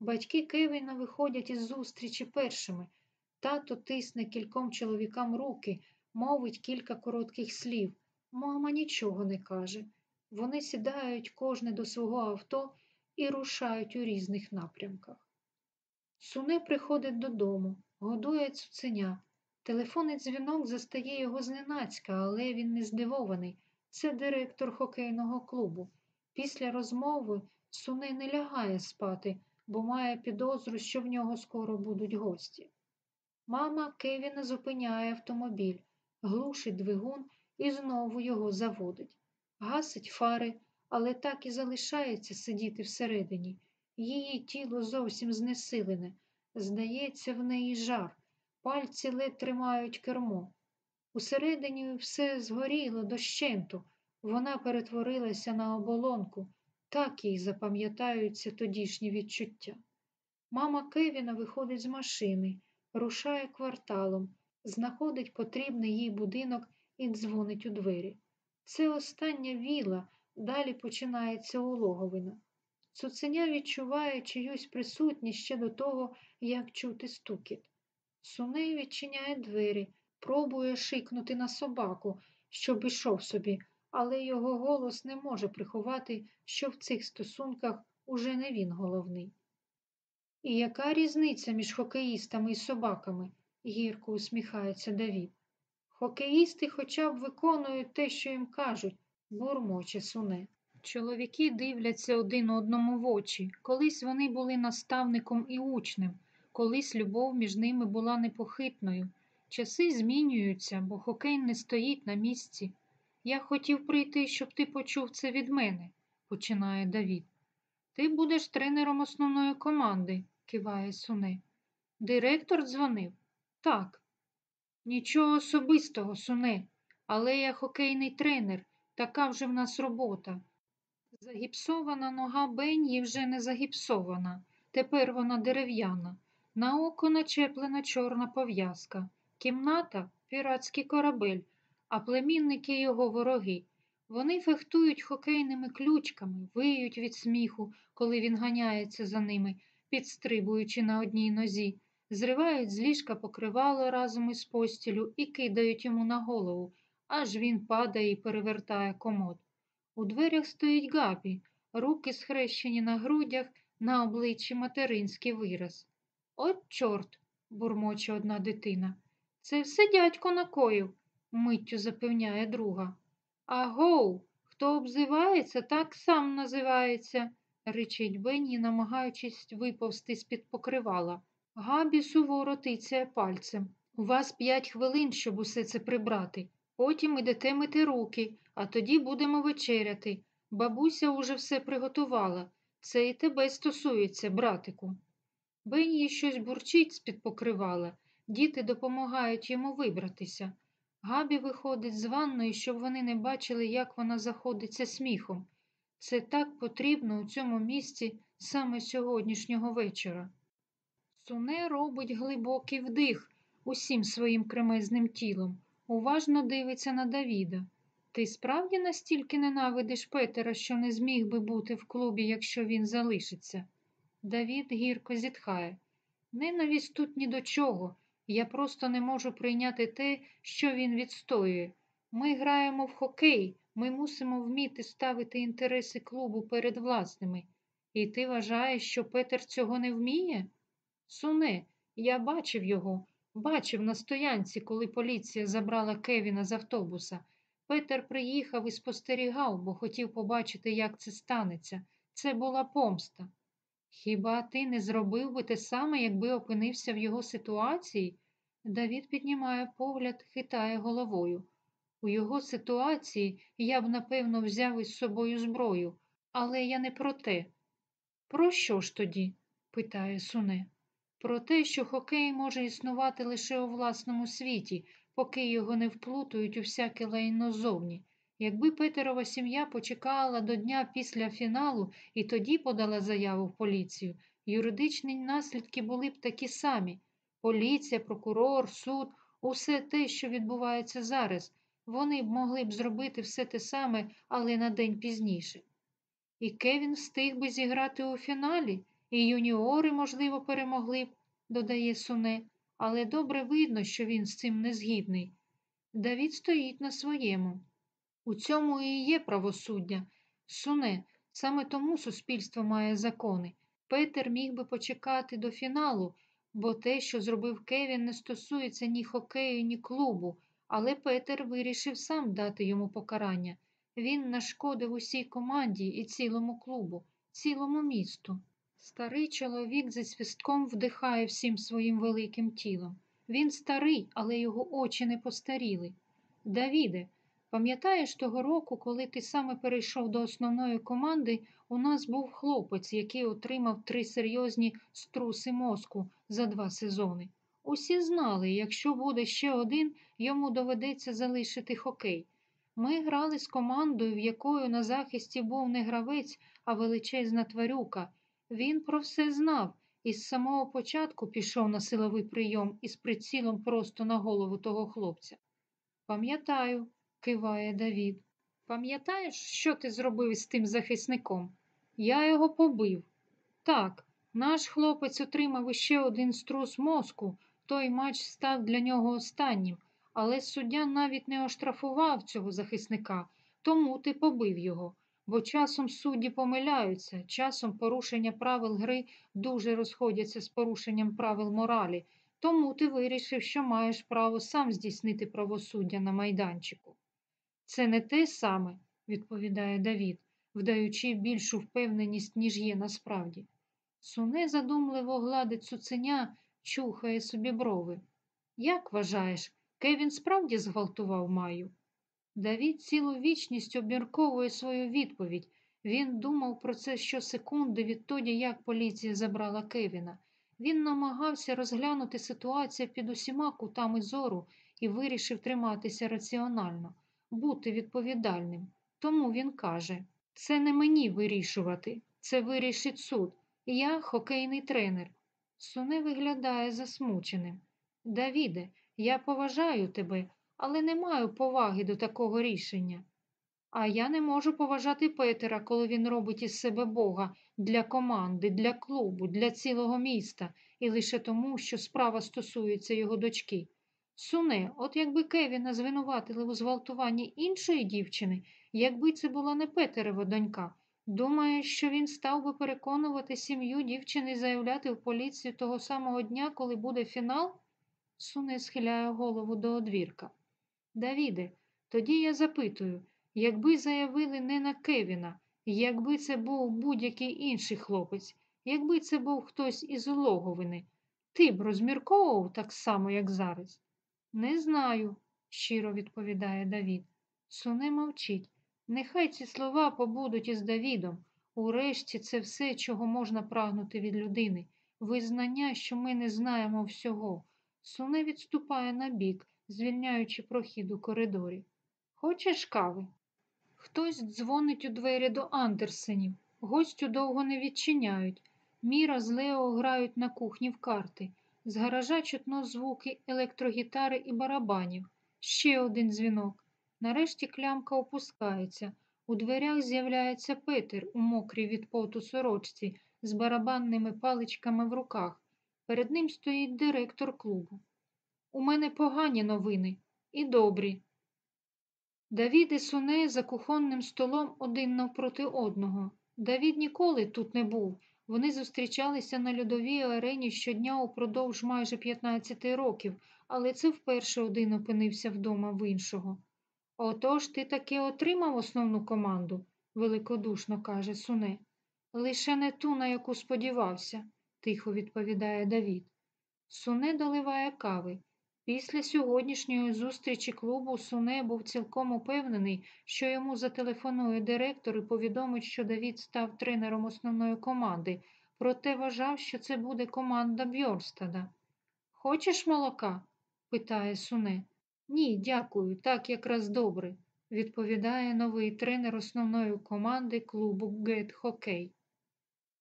A: Батьки Кевіна виходять із зустрічі першими. Тато тисне кільком чоловікам руки, мовить кілька коротких слів. Мама нічого не каже. Вони сідають кожне до свого авто і рушають у різних напрямках. Суне приходить додому, годує цуценя. Телефонний дзвінок застає його зненацька, але він не здивований. Це директор хокейного клубу. Після розмови Суне не лягає спати, бо має підозру, що в нього скоро будуть гості. Мама Кевіна зупиняє автомобіль, глушить двигун і знову його заводить. Гасить фари, але так і залишається сидіти всередині. Її тіло зовсім знесилене. Здається, в неї жар, пальці ледь тримають кермо. Усередині все згоріло дощенту, вона перетворилася на оболонку, так їй запам'ятаються тодішні відчуття. Мама Кевіна виходить з машини, рушає кварталом, знаходить потрібний їй будинок і дзвонить у двері. Це остання віла, далі починається улоговина. Цуценя відчуває чиюсь присутність ще до того, як чути стукіт. Суней відчиняє двері, пробує шикнути на собаку, щоб ішов собі, але його голос не може приховати, що в цих стосунках уже не він головний. І яка різниця між хокеїстами і собаками? гірко усміхається Давід. Хокеїсти хоча б виконують те, що їм кажуть, бурмоче суне. Чоловіки дивляться один одному в очі. Колись вони були наставником і учнем, колись любов між ними була непохитною. Часи змінюються, бо хокей не стоїть на місці. Я хотів прийти, щоб ти почув це від мене, починає Давід. Ти будеш тренером основної команди, киває Суне. Директор дзвонив? Так. Нічого особистого, Суне, але я хокейний тренер, така вже в нас робота. Загіпсована нога Бенні вже не загіпсована, тепер вона дерев'яна. На око начеплена чорна пов'язка. Кімната піратський корабель, а племінники його вороги. Вони фехтують хокейними ключками, виють від сміху, коли він ганяється за ними, підстрибуючи на одній нозі, зривають з ліжка покривало разом із постілю і кидають йому на голову, аж він падає і перевертає комод. У дверях стоїть Габі, руки схрещені на грудях, на обличчі материнський вираз. От, чорт, бурмоче одна дитина. Це все дядько накоїв, миттю запевняє друга. Агоу, хто обзивається, так сам називається, ричить Бенні, намагаючись виповзти з-під покривала. Габі суворо тицяє пальцем. У вас п'ять хвилин, щоб усе це прибрати. Потім ідете мити руки, а тоді будемо вечеряти. Бабуся уже все приготувала. Це і тебе стосується, братику. Бенні щось бурчить з-під покривала. Діти допомагають йому вибратися. Габі виходить з ванної, щоб вони не бачили, як вона заходиться сміхом. Це так потрібно у цьому місці саме сьогоднішнього вечора. Суне робить глибокий вдих усім своїм кремезним тілом, уважно дивиться на Давіда. Ти справді настільки ненавидиш Петера, що не зміг би бути в клубі, якщо він залишиться? Давід гірко зітхає. Ненависть тут ні до чого. Я просто не можу прийняти те, що він відстоює. Ми граємо в хокей, ми мусимо вміти ставити інтереси клубу перед власними. І ти вважаєш, що Петер цього не вміє? Суне, я бачив його, бачив на стоянці, коли поліція забрала Кевіна з автобуса. Петер приїхав і спостерігав, бо хотів побачити, як це станеться. Це була помста. Хіба ти не зробив би те саме, якби опинився в його ситуації? Давід піднімає погляд, хитає головою. У його ситуації я б, напевно, взяв із собою зброю, але я не про те. Про що ж тоді? питає Суне. Про те, що хокей може існувати лише у власному світі, поки його не вплутують у всяке лайно зовні. Якби Петерова сім'я почекала до дня після фіналу і тоді подала заяву в поліцію, юридичні наслідки були б такі самі. Поліція, прокурор, суд, усе те, що відбувається зараз, вони б могли б зробити все те саме, але на день пізніше. І Кевін встиг би зіграти у фіналі, і юніори, можливо, перемогли б, додає Суне, але добре видно, що він з цим не згідний. Давід стоїть на своєму. У цьому і є правосуддя. Суне, саме тому суспільство має закони. Петер міг би почекати до фіналу, бо те, що зробив Кевін, не стосується ні хокею, ні клубу, але Петер вирішив сам дати йому покарання. Він нашкодив усій команді і цілому клубу, цілому місту. Старий чоловік зі свистком вдихає всім своїм великим тілом. Він старий, але його очі не постаріли. Давіде, пам'ятаєш того року, коли ти саме перейшов до основної команди, у нас був хлопець, який отримав три серйозні струси мозку за два сезони. Усі знали, якщо буде ще один, йому доведеться залишити хокей. Ми грали з командою, в якою на захисті був не гравець, а величезна тварюка. Він про все знав і з самого початку пішов на силовий прийом із прицілом просто на голову того хлопця. Пам'ятаю, киває Давід. Пам'ятаєш, що ти зробив із тим захисником? Я його побив. Так, наш хлопець отримав іще один струс мозку, той матч став для нього останнім, але суддя навіть не оштрафував цього захисника, тому ти побив його. Бо часом судді помиляються, часом порушення правил гри дуже розходяться з порушенням правил моралі, тому ти вирішив, що маєш право сам здійснити правосуддя на майданчику. Це не те саме, відповідає Давід, вдаючи більшу впевненість, ніж є насправді. Суне задумливо гладить цуценя, чухає собі брови. Як вважаєш, Кевін справді зґвалтував Маю? Давід цілу вічність обмірковує свою відповідь. Він думав про це щосекунди відтоді, як поліція забрала Кевіна. Він намагався розглянути ситуацію під усіма кутами зору і вирішив триматися раціонально, бути відповідальним. Тому він каже: це не мені вирішувати, це вирішить суд. Я хокейний тренер. Суне виглядає засмученим. Давіде, я поважаю тебе, але не маю поваги до такого рішення. А я не можу поважати Петера, коли він робить із себе Бога для команди, для клубу, для цілого міста, і лише тому, що справа стосується його дочки. Суне, от якби Кевіна звинуватили у зґвалтуванні іншої дівчини, якби це була не Петерева донька, думаєш, що він став би переконувати сім'ю дівчини заявляти в поліцію того самого дня, коли буде фінал? Суне схиляє голову до одвірка. Давіде, тоді я запитую, якби заявили не на Кевіна, якби це був будь-який інший хлопець, якби це був хтось із Логовини, ти б розмірковував так само, як зараз? Не знаю, щиро відповідає Давід. Суне мовчить. Нехай ці слова побудуть із Давідом. Урешті це все, чого можна прагнути від людини, визнання, що ми не знаємо всього. Суне відступає на бік, звільняючи прохід у коридорі. Хочеш кави? Хтось дзвонить у двері до Андерсенів. Гостю довго не відчиняють. Міра з Лео грають на кухні в карти. З гаража чутно звуки електрогітари і барабанів. Ще один дзвінок. Нарешті клямка опускається. У дверях з'являється Петер у мокрій від поту сорочці з барабанними паличками в руках. Перед ним стоїть директор клубу. У мене погані новини і добрі. Давід і Суне за кухонним столом один навпроти одного. Давід ніколи тут не був. Вони зустрічалися на льодовій арені щодня упродовж майже 15 років, але це вперше один опинився вдома в іншого. Отож ти таки отримав основну команду, великодушно каже Суне. Лише не ту, на яку сподівався, тихо відповідає Давід. Суне доливає кави. Після сьогоднішньої зустрічі клубу Суне був цілком упевнений, що йому зателефонує директор і повідомить, що Давід став тренером основної команди, проте вважав, що це буде команда Бьорстада. Хочеш молока? питає Суне. Ні, дякую, так якраз добре, відповідає новий тренер основної команди клубу Гет Хокей.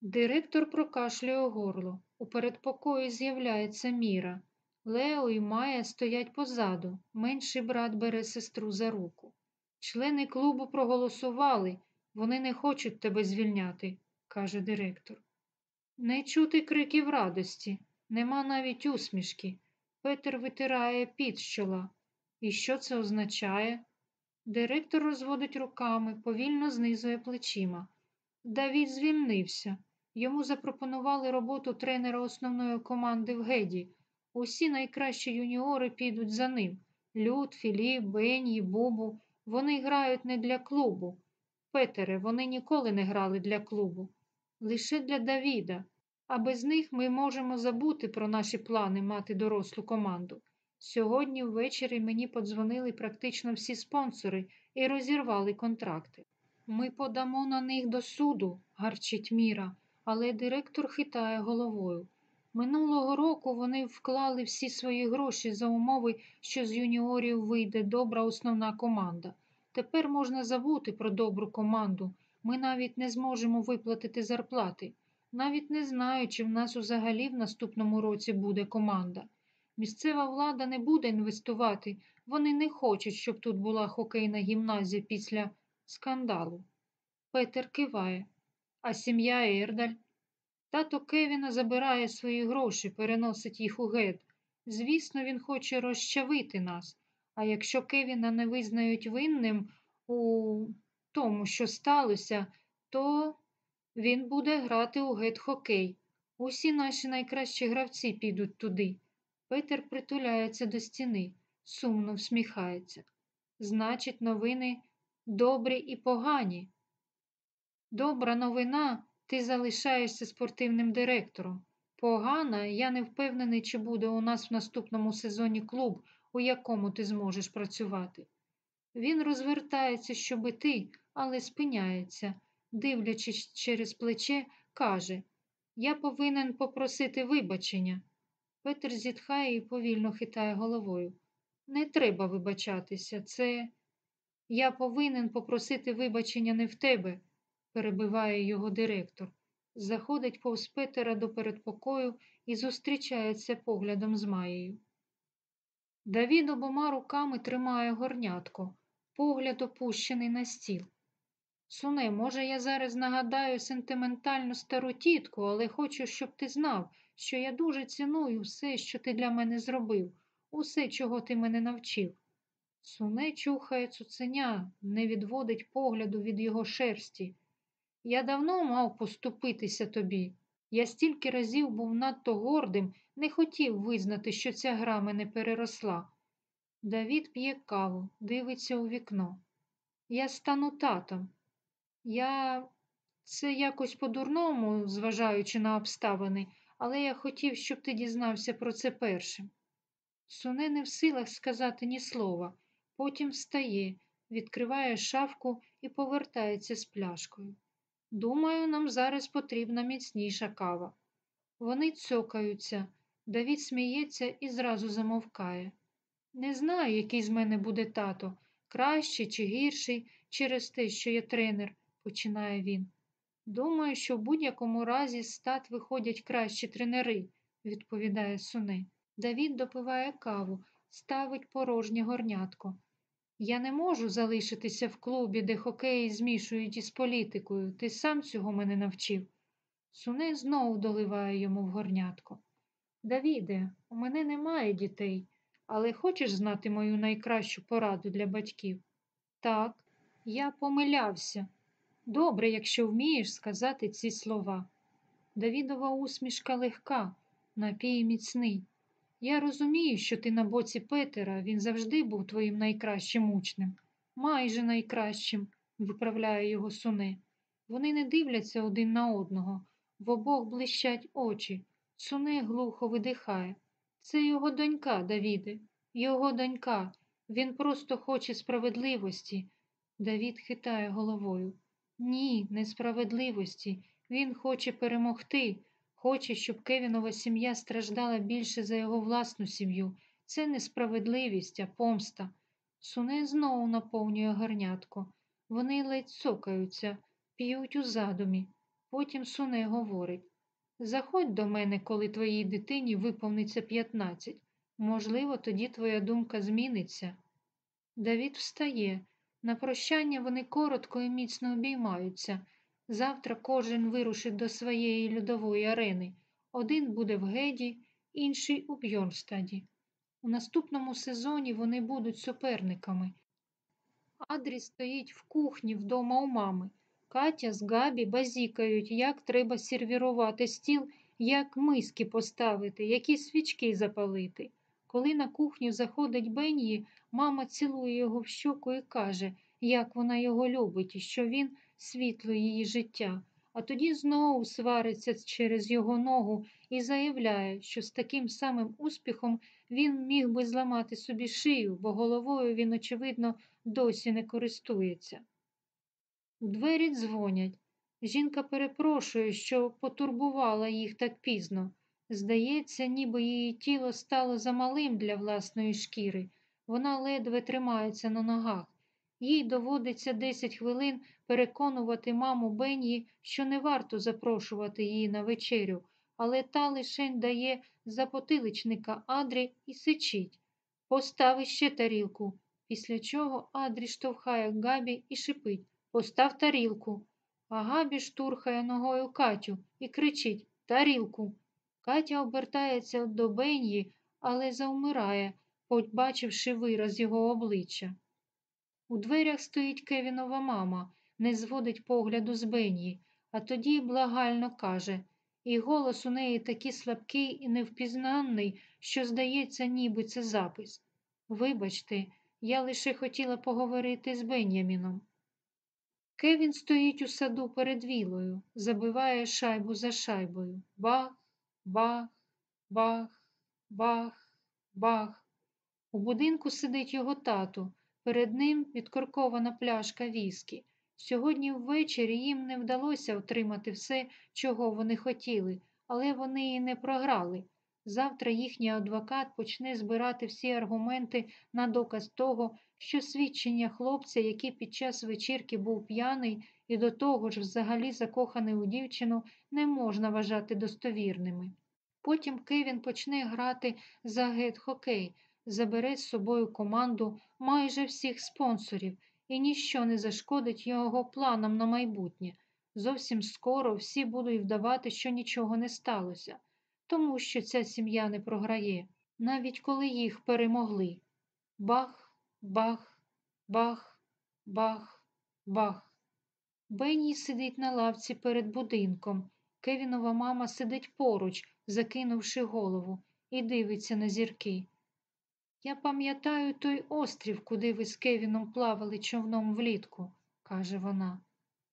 A: Директор прокашлює горло. У передпокої з'являється Міра. Лео і Майя стоять позаду. Менший брат бере сестру за руку. Члени клубу проголосували. Вони не хочуть тебе звільняти, каже директор. Не чути криків радості, нема навіть усмішки. Петер витирає під з чола. І що це означає? Директор розводить руками, повільно знизує плечима. Давід звільнився. Йому запропонували роботу тренера основної команди в Геді. Усі найкращі юніори підуть за ним. Люд, Філіп, Бенні, Бубу. Вони грають не для клубу. Петере, вони ніколи не грали для клубу. Лише для Давіда. А без них ми можемо забути про наші плани мати дорослу команду. Сьогодні ввечері мені подзвонили практично всі спонсори і розірвали контракти. Ми подамо на них до суду, гарчить Міра, але директор хитає головою. Минулого року вони вклали всі свої гроші за умови, що з юніорів вийде добра основна команда. Тепер можна забути про добру команду. Ми навіть не зможемо виплатити зарплати, навіть не знаю, чи в нас взагалі в наступному році буде команда. Місцева влада не буде інвестувати, вони не хочуть, щоб тут була хокейна гімназія після скандалу. Петер киває, а сім'я Ердаль. Тато Кевіна забирає свої гроші, переносить їх у гет. Звісно, він хоче розчавити нас. А якщо Кевіна не визнають винним у тому, що сталося, то він буде грати у гет-хокей. Усі наші найкращі гравці підуть туди. Петер притуляється до стіни, сумно всміхається. Значить, новини добрі і погані. Добра новина, ти залишаєшся спортивним директором. Погана, я не впевнений, чи буде у нас в наступному сезоні клуб, у якому ти зможеш працювати. Він розвертається, щоб іти, але спиняється, дивлячись через плече, каже Я повинен попросити вибачення. Петер зітхає і повільно хитає головою. Не треба вибачатися, це я повинен попросити вибачення не в тебе, перебиває його директор. Заходить повз Петера до передпокою і зустрічається поглядом з Маєю. Давід обома руками тримає горнятко, погляд опущений на стіл. Суне, може, я зараз нагадаю сентиментальну стару тітку, але хочу, щоб ти знав, що я дуже ціную все, що ти для мене зробив, усе, чого ти мене навчив. Суне чухає цуценя, не відводить погляду від його шерсті. Я давно мав поступитися тобі. Я стільки разів був надто гордим, не хотів визнати, що ця гра мене переросла. Давід п'є каву, дивиться у вікно. Я стану татом. Я це якось по-дурному, зважаючи на обставини, але я хотів, щоб ти дізнався про це першим. Суне не в силах сказати ні слова, потім встає, відкриває шафку і повертається з пляшкою. Думаю, нам зараз потрібна міцніша кава. Вони цокаються, Давід сміється і зразу замовкає. Не знаю, який з мене буде тато, кращий чи гірший через те, що я тренер, починає він. Думаю, що в будь-якому разі з стат виходять кращі тренери, відповідає Суне. Давід допиває каву, ставить порожнє горнятко. Я не можу залишитися в клубі, де хокеї змішують із політикою. Ти сам цього мене навчив. Суне знову доливає йому в горнятко. Давіде, у мене немає дітей, але хочеш знати мою найкращу пораду для батьків? Так, я помилявся. Добре, якщо вмієш сказати ці слова. Давідова усмішка легка, напій міцний. Я розумію, що ти на боці Петера, він завжди був твоїм найкращим учнем, майже найкращим, виправляє його суне. Вони не дивляться один на одного, в обох блищать очі. Суне глухо видихає. Це його донька, Давіде, його донька. Він просто хоче справедливості. Давід хитає головою. Ні, несправедливості. Він хоче перемогти. Хоче, щоб Кевінова сім'я страждала більше за його власну сім'ю. Це несправедливість, а помста. Суне знову наповнює гарнятко. Вони ледь цокаються, п'ють у задумі. Потім суне говорить Заходь до мене, коли твоїй дитині виповниться 15. Можливо, тоді твоя думка зміниться. Давід встає. На прощання вони коротко і міцно обіймаються. Завтра кожен вирушить до своєї льодової арени. Один буде в Геді, інший у Бьорнстаді. У наступному сезоні вони будуть суперниками. Адрі стоїть в кухні вдома у мами. Катя з Габі базікають, як треба сервірувати стіл, як миски поставити, які свічки запалити. Коли на кухню заходить Бен'ї, мама цілує його в щоку і каже, як вона його любить і що він світло її життя, а тоді знову свариться через його ногу і заявляє, що з таким самим успіхом він міг би зламати собі шию, бо головою він, очевидно, досі не користується. У двері дзвонять. Жінка перепрошує, що потурбувала їх так пізно. Здається, ніби її тіло стало замалим для власної шкіри. Вона ледве тримається на ногах. Їй доводиться 10 хвилин переконувати маму Бен'ї, що не варто запрошувати її на вечерю, але та лишень дає запотиличника Адрі і сичить. Постав ще тарілку. Після чого Адрі штовхає Габі і шипить Постав тарілку. А Габі штурхає ногою Катю і кричить Тарілку. Катя обертається до Бен'ї, але завмирає, побачивши вираз його обличчя. У дверях стоїть Кевінова мама, не зводить погляду з Бен'ї, а тоді благально каже, і голос у неї такий слабкий і невпізнанний, що, здається, ніби це запис. Вибачте, я лише хотіла поговорити з Бен'яміном. Кевін стоїть у саду перед вілою, забиває шайбу за шайбою. Бах, бах, бах, бах, бах. У будинку сидить його тату. Перед ним відкоркована пляшка віскі. Сьогодні ввечері їм не вдалося отримати все, чого вони хотіли, але вони і не програли. Завтра їхній адвокат почне збирати всі аргументи на доказ того, що свідчення хлопця, який під час вечірки був п'яний і до того ж взагалі закоханий у дівчину, не можна вважати достовірними. Потім Кевін почне грати за гет-хокей, забере з собою команду майже всіх спонсорів, і ніщо не зашкодить його планам на майбутнє. Зовсім скоро всі будуть вдавати, що нічого не сталося, тому що ця сім'я не програє, навіть коли їх перемогли. Бах, бах, бах, бах, бах. Бенні сидить на лавці перед будинком. Кевінова мама сидить поруч, закинувши голову, і дивиться на зірки. Я пам'ятаю той острів, куди ви з Кевіном плавали човном влітку, каже вона.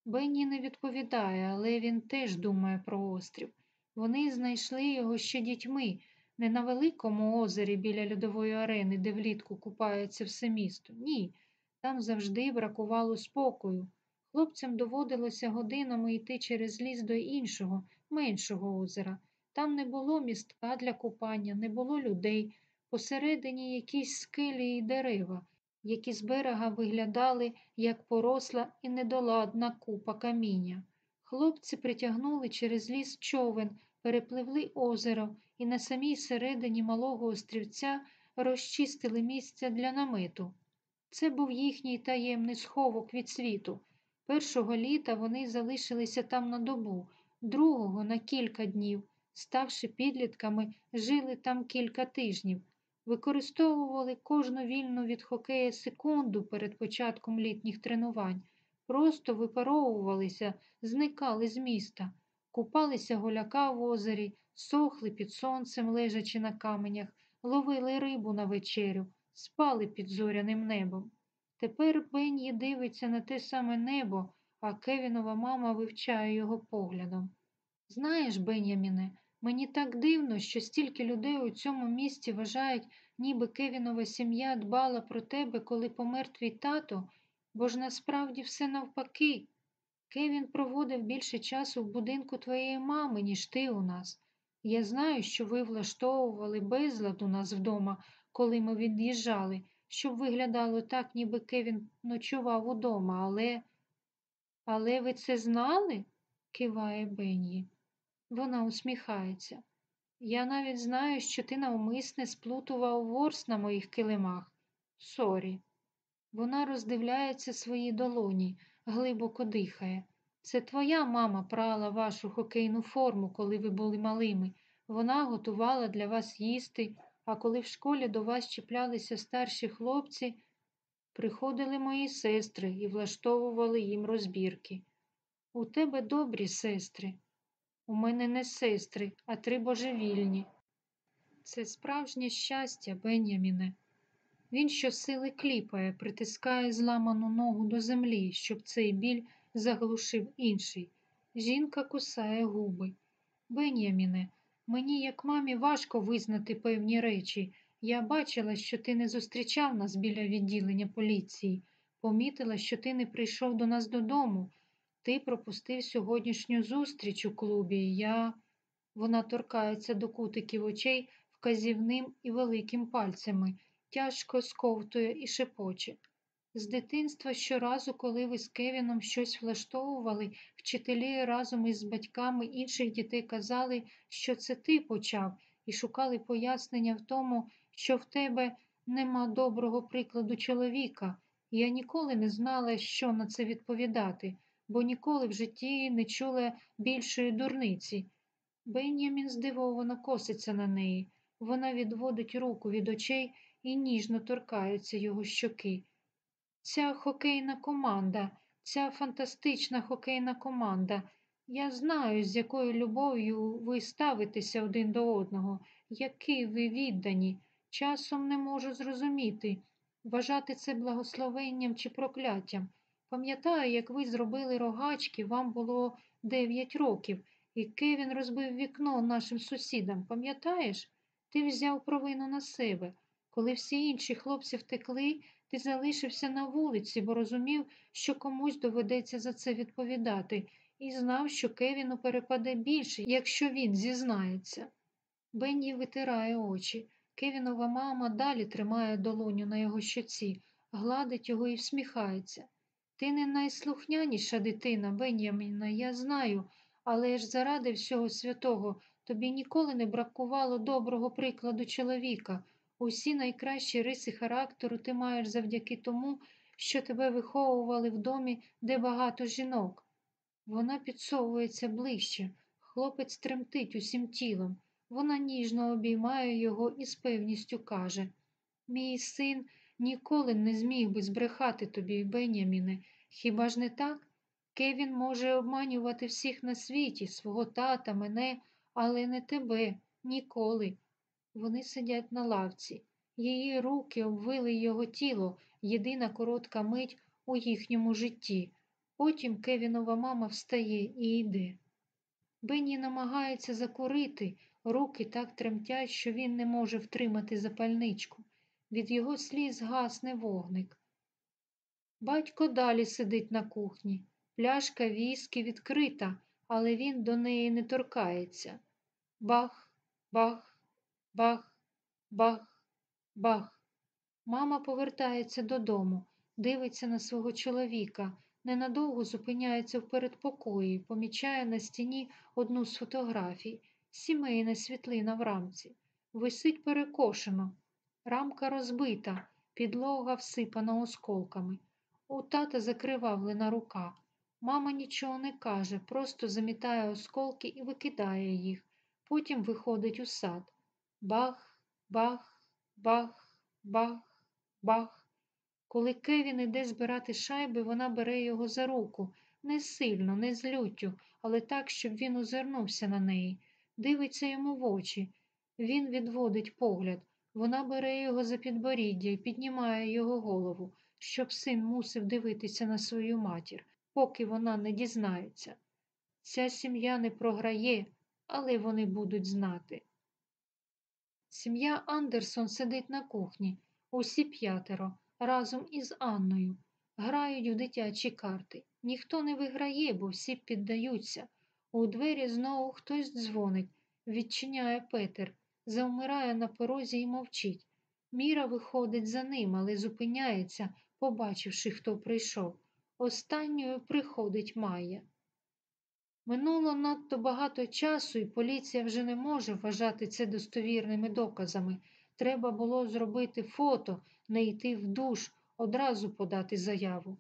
A: Бенні не відповідає, але він теж думає про острів. Вони знайшли його ще дітьми, не на великому озері біля льодової арени, де влітку купається все місто. Ні, там завжди бракувало спокою. Хлопцям доводилося годинами йти через ліс до іншого, меншого озера. Там не було містка для купання, не було людей, посередині якісь скелі і дерева, які з берега виглядали, як поросла і недоладна купа каміння. Хлопці притягнули через ліс човен, перепливли озеро і на самій середині малого острівця розчистили місце для намету. Це був їхній таємний сховок від світу. Першого літа вони залишилися там на добу, другого на кілька днів. Ставши підлітками, жили там кілька тижнів, використовували кожну вільну від хокея секунду перед початком літніх тренувань, просто випаровувалися, зникали з міста, купалися голяка в озері, сохли під сонцем, лежачи на каменях, ловили рибу на вечерю, спали під зоряним небом. Тепер Бенні дивиться на те саме небо, а Кевінова мама вивчає його поглядом. Знаєш, Беняміне, мені так дивно, що стільки людей у цьому місті вважають, ніби Кевінова сім'я дбала про тебе, коли помер твій тато, бо ж насправді все навпаки. Кевін проводив більше часу в будинку твоєї мами, ніж ти у нас. Я знаю, що ви влаштовували безлад у нас вдома, коли ми від'їжджали, щоб виглядало так, ніби Кевін ночував удома, але. Але ви це знали? киває Бенні. Вона усміхається. Я навіть знаю, що ти навмисне сплутував ворс на моїх килимах. Sorry. Вона роздивляється свої долоні, глибоко дихає. Це твоя мама прала вашу хокейну форму, коли ви були малими. Вона готувала для вас їсти, а коли в школі до вас чіплялися старші хлопці, приходили мої сестри і влаштовували їм розбірки. У тебе добрі сестри. У мене не сестри, а три божевільні. Це справжнє щастя, Беняміне. Він щосили кліпає, притискає зламану ногу до землі, щоб цей біль заглушив інший. Жінка кусає губи. Беняміне, мені, як мамі, важко визнати певні речі. Я бачила, що ти не зустрічав нас біля відділення поліції, помітила, що ти не прийшов до нас додому. Ти пропустив сьогоднішню зустріч у клубі. Я. Вона торкається до кутиків очей вказівним і великим пальцями, тяжко сковтує і шепоче. З дитинства щоразу, коли ви з Кевіном щось влаштовували, вчителі разом із батьками інших дітей казали, що це ти почав, і шукали пояснення в тому, що в тебе нема доброго прикладу чоловіка. Я ніколи не знала, що на це відповідати, бо ніколи в житті не чула більшої дурниці. Бенямін здивовано коситься на неї. Вона відводить руку від очей і ніжно торкається його щоки. Ця хокейна команда, ця фантастична хокейна команда. Я знаю, з якою любов'ю ви ставитеся один до одного, які ви віддані. Часом не можу зрозуміти, вважати це благословенням чи прокляттям. Пам'ятаю, як ви зробили рогачки, вам було дев'ять років, і Кевін розбив вікно нашим сусідам. Пам'ятаєш? Ти взяв провину на себе. Коли всі інші хлопці втекли, ти залишився на вулиці, бо розумів, що комусь доведеться за це відповідати, і знав, що Кевіну перепаде більше, якщо він зізнається. Бенні витирає очі. Кевінова мама далі тримає долоню на його щоці, гладить його і всміхається. Ти не найслухняніша дитина, Беняміна, я знаю, але ж заради всього святого тобі ніколи не бракувало доброго прикладу чоловіка. Усі найкращі риси характеру ти маєш завдяки тому, що тебе виховували в домі, де багато жінок. Вона підсовується ближче, хлопець тремтить усім тілом. Вона ніжно обіймає його і з певністю каже Мій син ніколи не зміг би збрехати тобі, Беняміне. Хіба ж не так? Кевін може обманювати всіх на світі, свого тата, мене, але не тебе ніколи. Вони сидять на лавці. Її руки обвили його тіло, єдина коротка мить у їхньому житті. Потім Кевінова мама встає і йде. Бенні намагається закурити, руки так тремтять, що він не може втримати запальничку. Від його сліз гасне вогник. Батько далі сидить на кухні. Пляшка віскі відкрита, але він до неї не торкається. Бах, бах, бах, бах, бах. Мама повертається додому, дивиться на свого чоловіка, ненадовго зупиняється в передпокої, помічає на стіні одну з фотографій, сімейна світлина в рамці. Висить перекошено, рамка розбита, Підлога всипана осколками. У тата закривавлена рука. Мама нічого не каже, просто замітає осколки і викидає їх. Потім виходить у сад. Бах, бах, бах, бах, бах. Коли Кевін іде збирати шайби, вона бере його за руку, не сильно, не з люттю, але так, щоб він озирнувся на неї, дивиться йому в очі. Він відводить погляд. Вона бере його за підборіддя і піднімає його голову, щоб син мусив дивитися на свою матір, поки вона не дізнається. Ця сім'я не програє, але вони будуть знати. Сім'я Андерсон сидить на кухні, усі п'ятеро, разом із Анною, грають в дитячі карти. Ніхто не виграє, бо всі піддаються. У двері знову хтось дзвонить, відчиняє Петер, завмирає на порозі і мовчить. Міра виходить за ним, але зупиняється, побачивши, хто прийшов. Останньою приходить Майя. Минуло надто багато часу, і поліція вже не може вважати це достовірними доказами. Треба було зробити фото, не йти в душ, одразу подати заяву.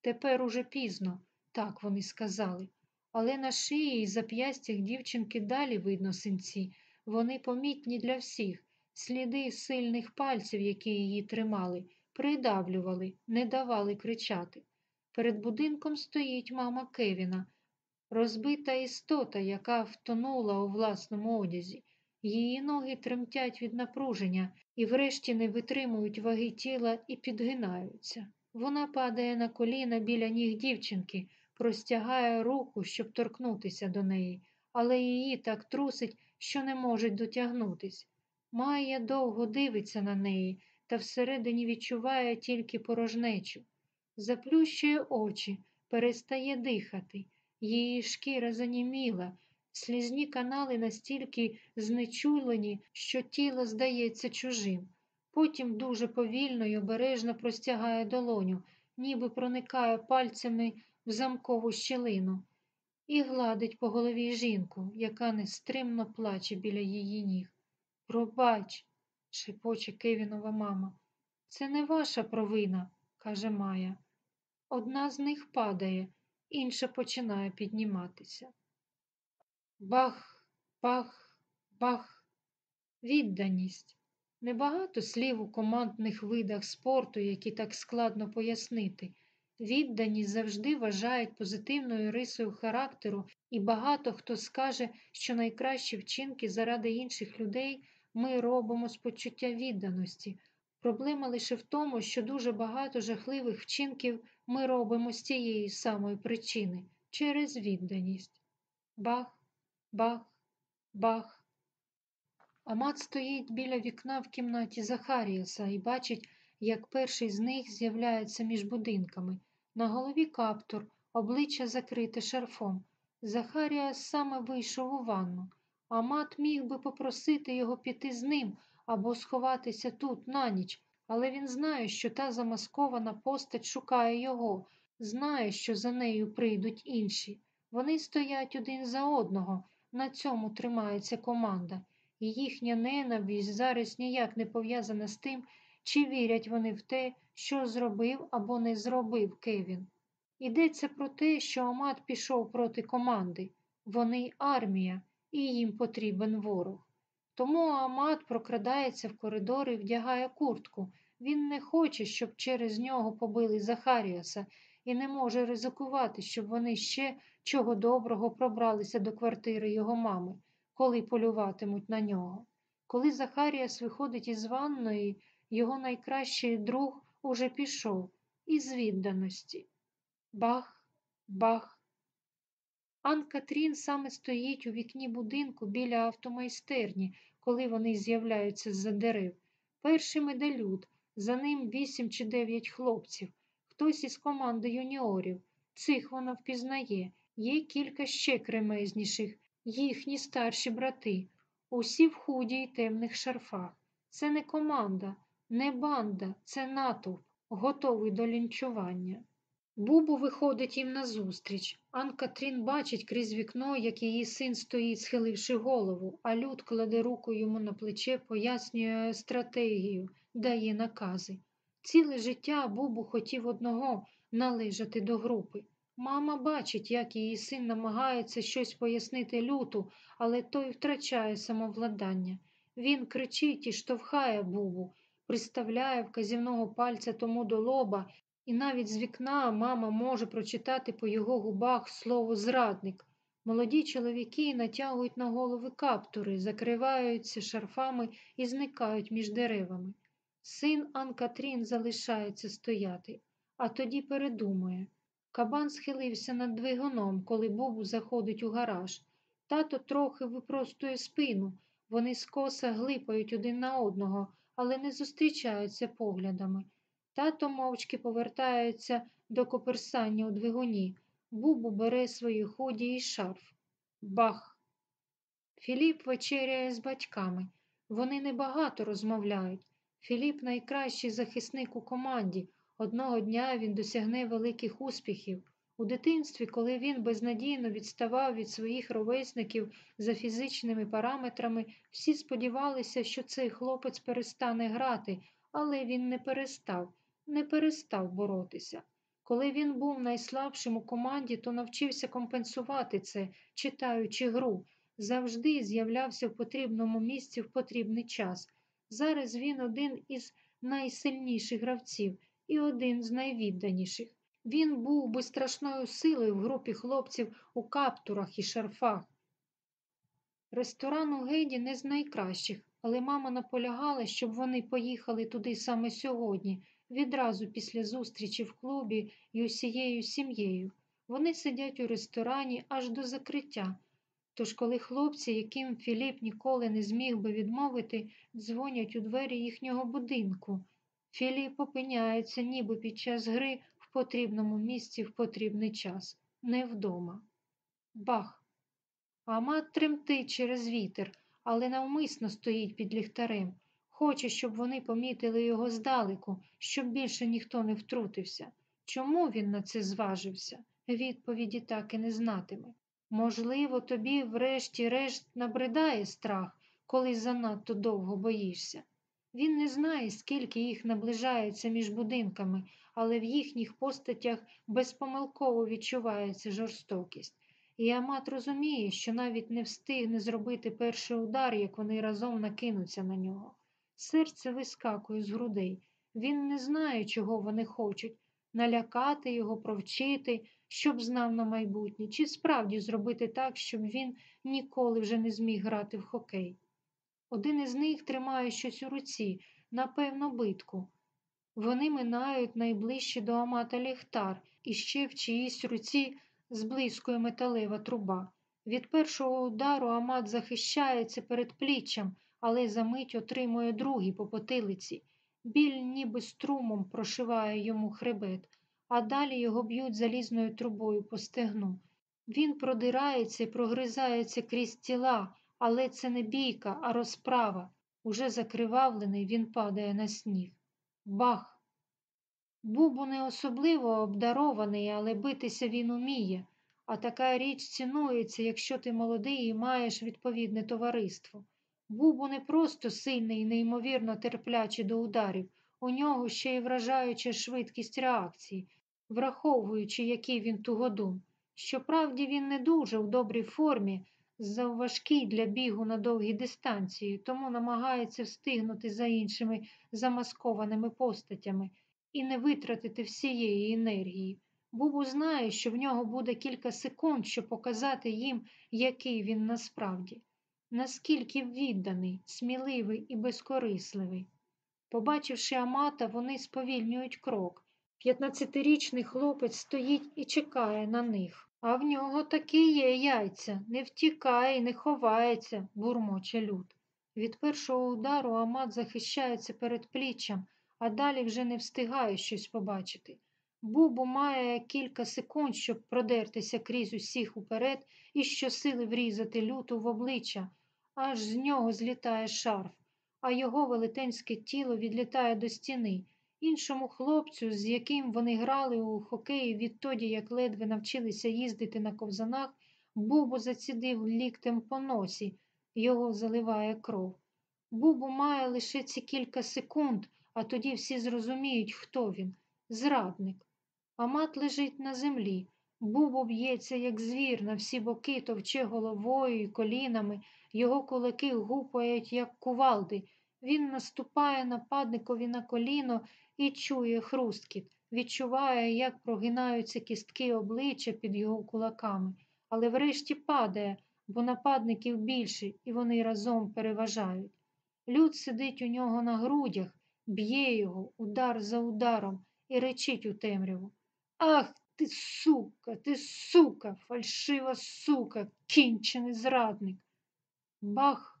A: Тепер уже пізно, так вони сказали. Але на шиї і зап'ястях дівчинки далі видно синці. Вони помітні для всіх, сліди сильних пальців, які її тримали, придавлювали, не давали кричати. Перед будинком стоїть мама Кевіна, розбита істота, яка втонула у власному одязі. Її ноги тремтять від напруження і врешті не витримують ваги тіла і підгинаються. Вона падає на коліна біля ніг дівчинки, простягає руку, щоб торкнутися до неї, але її так трусить, що не можуть дотягнутись. Майя довго дивиться на неї та всередині відчуває тільки порожнечу. Заплющує очі, перестає дихати. Її шкіра заніміла, слізні канали настільки знечулені, що тіло здається чужим. Потім дуже повільно й обережно простягає долоню, ніби проникає пальцями в замкову щілину, і гладить по голові жінку, яка нестримно плаче біля її ніг. Пробач, шепоче Кевінова мама. Це не ваша провина, каже Майя. Одна з них падає, інша починає підніматися. Бах, бах, бах, відданість. Небагато слів у командних видах спорту, які так складно пояснити. Відданість завжди вважають позитивною рисою характеру, і багато хто скаже, що найкращі вчинки заради інших людей ми робимо з почуття відданості. Проблема лише в тому, що дуже багато жахливих вчинків ми робимо з тієї самої причини через відданість. Бах, бах, бах. Амат стоїть біля вікна в кімнаті Захаріаса і бачить, як перший з них з'являється між будинками. На голові каптур, обличчя закрите шарфом. Захаріас саме вийшов у ванну. Амат міг би попросити його піти з ним або сховатися тут на ніч, але він знає, що та замаскована постать шукає його, знає, що за нею прийдуть інші. Вони стоять один за одного, на цьому тримається команда, і їхня ненависть зараз ніяк не пов'язана з тим, чи вірять вони в те, що зробив або не зробив Кевін. Йдеться про те, що Амат пішов проти команди. Вони армія, і їм потрібен ворог. Тому Амат прокрадається в коридор і вдягає куртку. Він не хоче, щоб через нього побили Захаріаса, і не може ризикувати, щоб вони ще чого доброго пробралися до квартири його мами, коли полюватимуть на нього. Коли Захаріас виходить із ванної, його найкращий друг уже пішов із відданості. Бах, бах. Ан Катрін саме стоїть у вікні будинку біля автомайстерні, коли вони з'являються з-за дерев. Першим іде люд, за ним вісім чи дев'ять хлопців, хтось із команди юніорів. Цих вона впізнає, є кілька ще кремезніших, їхні старші брати, усі в худі й темних шарфах. Це не команда, не банда, це натовп, готовий до лінчування. Бубу виходить їм назустріч. Ан Катрін бачить крізь вікно, як її син стоїть, схиливши голову, а люд кладе руку йому на плече, пояснює стратегію, дає накази. Ціле життя Бубу хотів одного належати до групи. Мама бачить, як її син намагається щось пояснити люту, але той втрачає самовладання. Він кричить і штовхає Бубу, приставляє вказівного пальця тому до лоба, і навіть з вікна мама може прочитати по його губах слово зрадник. Молоді чоловіки натягують на голови каптури, закриваються шарфами і зникають між деревами. Син Ан-Катрін залишається стояти, а тоді передумує. Кабан схилився над двигуном, коли Бобу заходить у гараж. Тато трохи випростує спину. Вони скоса глипають один на одного, але не зустрічаються поглядами. Тато мовчки повертається до коперсання у двигуні. Бубу бере свої ході і шарф. Бах! Філіп вечеряє з батьками. Вони небагато розмовляють. Філіп найкращий захисник у команді. Одного дня він досягне великих успіхів. У дитинстві, коли він безнадійно відставав від своїх ровесників за фізичними параметрами, всі сподівалися, що цей хлопець перестане грати, але він не перестав, не перестав боротися. Коли він був найслабшим у команді, то навчився компенсувати це, читаючи гру, завжди з'являвся в потрібному місці в потрібний час. Зараз він один із найсильніших гравців і один з найвідданіших. Він був би страшною силою в групі хлопців у каптурах і шарфах. Ресторан у Гейді не з найкращих, але мама наполягала, щоб вони поїхали туди саме сьогодні, відразу після зустрічі в клубі і усією сім'єю. Вони сидять у ресторані аж до закриття. Тож, коли хлопці, яким Філіп ніколи не зміг би відмовити, дзвонять у двері їхнього будинку, Філіп опиняється ніби під час гри потрібному місці в потрібний час, не вдома. Бах! Амат тремтить через вітер, але навмисно стоїть під ліхтарем. Хоче, щоб вони помітили його здалеку, щоб більше ніхто не втрутився. Чому він на це зважився? Відповіді так і не знатиме. Можливо, тобі, врешті-решт, набридає страх, коли занадто довго боїшся. Він не знає, скільки їх наближається між будинками, але в їхніх постатях безпомилково відчувається жорстокість. І Амат розуміє, що навіть не встигне зробити перший удар, як вони разом накинуться на нього. Серце вискакує з грудей. Він не знає, чого вони хочуть налякати його, провчити, щоб знав на майбутнє, чи справді зробити так, щоб він ніколи вже не зміг грати в хокей. Один із них тримає щось у руці, напевно, битку. Вони минають найближче до Амата ліхтар, і ще в чиїсь руці зблискує металева труба. Від першого удару Амат захищається перед пліччям, але за мить отримує другий по потилиці. Біль ніби струмом прошиває йому хребет, а далі його б'ють залізною трубою по стегну. Він продирається і прогризається крізь тіла, але це не бійка, а розправа. Уже закривавлений, він падає на сніг. Бах! Бубу не особливо обдарований, але битися він уміє, а така річ цінується, якщо ти молодий і маєш відповідне товариство. Бубу не просто сильний і неймовірно терплячий до ударів, у нього ще й вражаюча швидкість реакції, враховуючи, який він тугодум. Щоправді він не дуже в добрій формі, завважкий для бігу на довгі дистанції, тому намагається встигнути за іншими замаскованими постатями і не витратити всієї енергії. Бубу знає, що в нього буде кілька секунд, щоб показати їм, який він насправді, наскільки відданий, сміливий і безкорисливий. Побачивши Амата, вони сповільнюють крок. П'ятнадцятирічний хлопець стоїть і чекає на них. А в нього таки є яйця, не втікає не ховається, бурмоче люд. Від першого удару Амат захищається перед пліччям, а далі вже не встигає щось побачити. Бубу має кілька секунд, щоб продертися крізь усіх уперед і щосили врізати люту в обличчя, аж з нього злітає шарф, а його велетенське тіло відлітає до стіни. Іншому хлопцю, з яким вони грали у хокеї відтоді, як ледве навчилися їздити на ковзанах, Бубу зацідив ліктем по носі, його заливає кров. Бубу має лише ці кілька секунд, а тоді всі зрозуміють, хто він зрадник. Амат лежить на землі. Бубо б'ється, як звір, на всі боки товче головою і колінами, його кулаки гупають, як кувалди. Він наступає нападникові на коліно і чує хрусткіт, відчуває, як прогинаються кістки обличчя під його кулаками, але врешті падає, бо нападників більше, і вони разом переважають. Люд сидить у нього на грудях, б'є його удар за ударом і речить у темряву. Ах, ти сука, ти сука, фальшива сука, кінчений зрадник. Бах!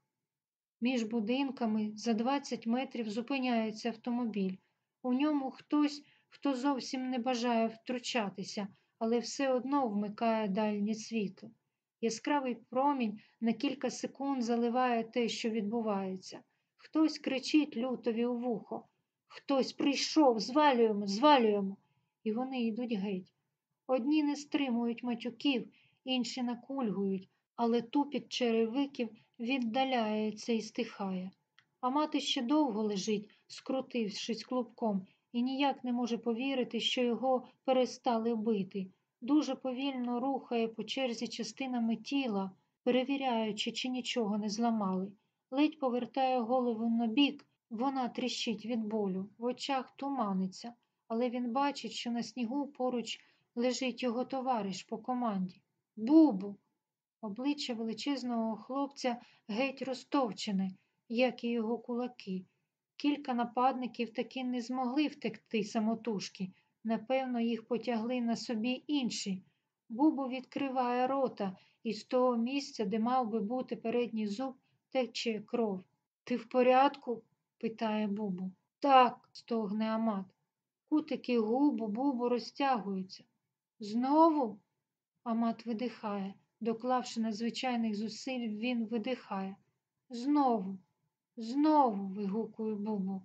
A: Між будинками за 20 метрів зупиняється автомобіль. У ньому хтось, хто зовсім не бажає втручатися, але все одно вмикає дальнє світло. Яскравий промінь на кілька секунд заливає те, що відбувається. Хтось кричить лютові у вухо. Хтось прийшов, звалюємо, звалюємо. І вони йдуть геть. Одні не стримують матюків, інші накульгують, але тупіт черевиків віддаляється і стихає. А мати ще довго лежить, скрутившись клубком, і ніяк не може повірити, що його перестали бити. Дуже повільно рухає по черзі частинами тіла, перевіряючи, чи нічого не зламали. Ледь повертає голову на бік, вона тріщить від болю, в очах туманиться, але він бачить, що на снігу поруч лежить його товариш по команді. Бубу! Обличчя величезного хлопця геть розтовчене, як і його кулаки. Кілька нападників таки не змогли втекти самотужки. Напевно, їх потягли на собі інші. Бубу відкриває рота, і з того місця, де мав би бути передній зуб, тече кров. Ти в порядку? питає Бубу. Так, стогне Амат. Кутики губу Бубу розтягуються. Знову? Амат видихає. Доклавши надзвичайних зусиль, він видихає. Знову, знову. вигукує Бубу.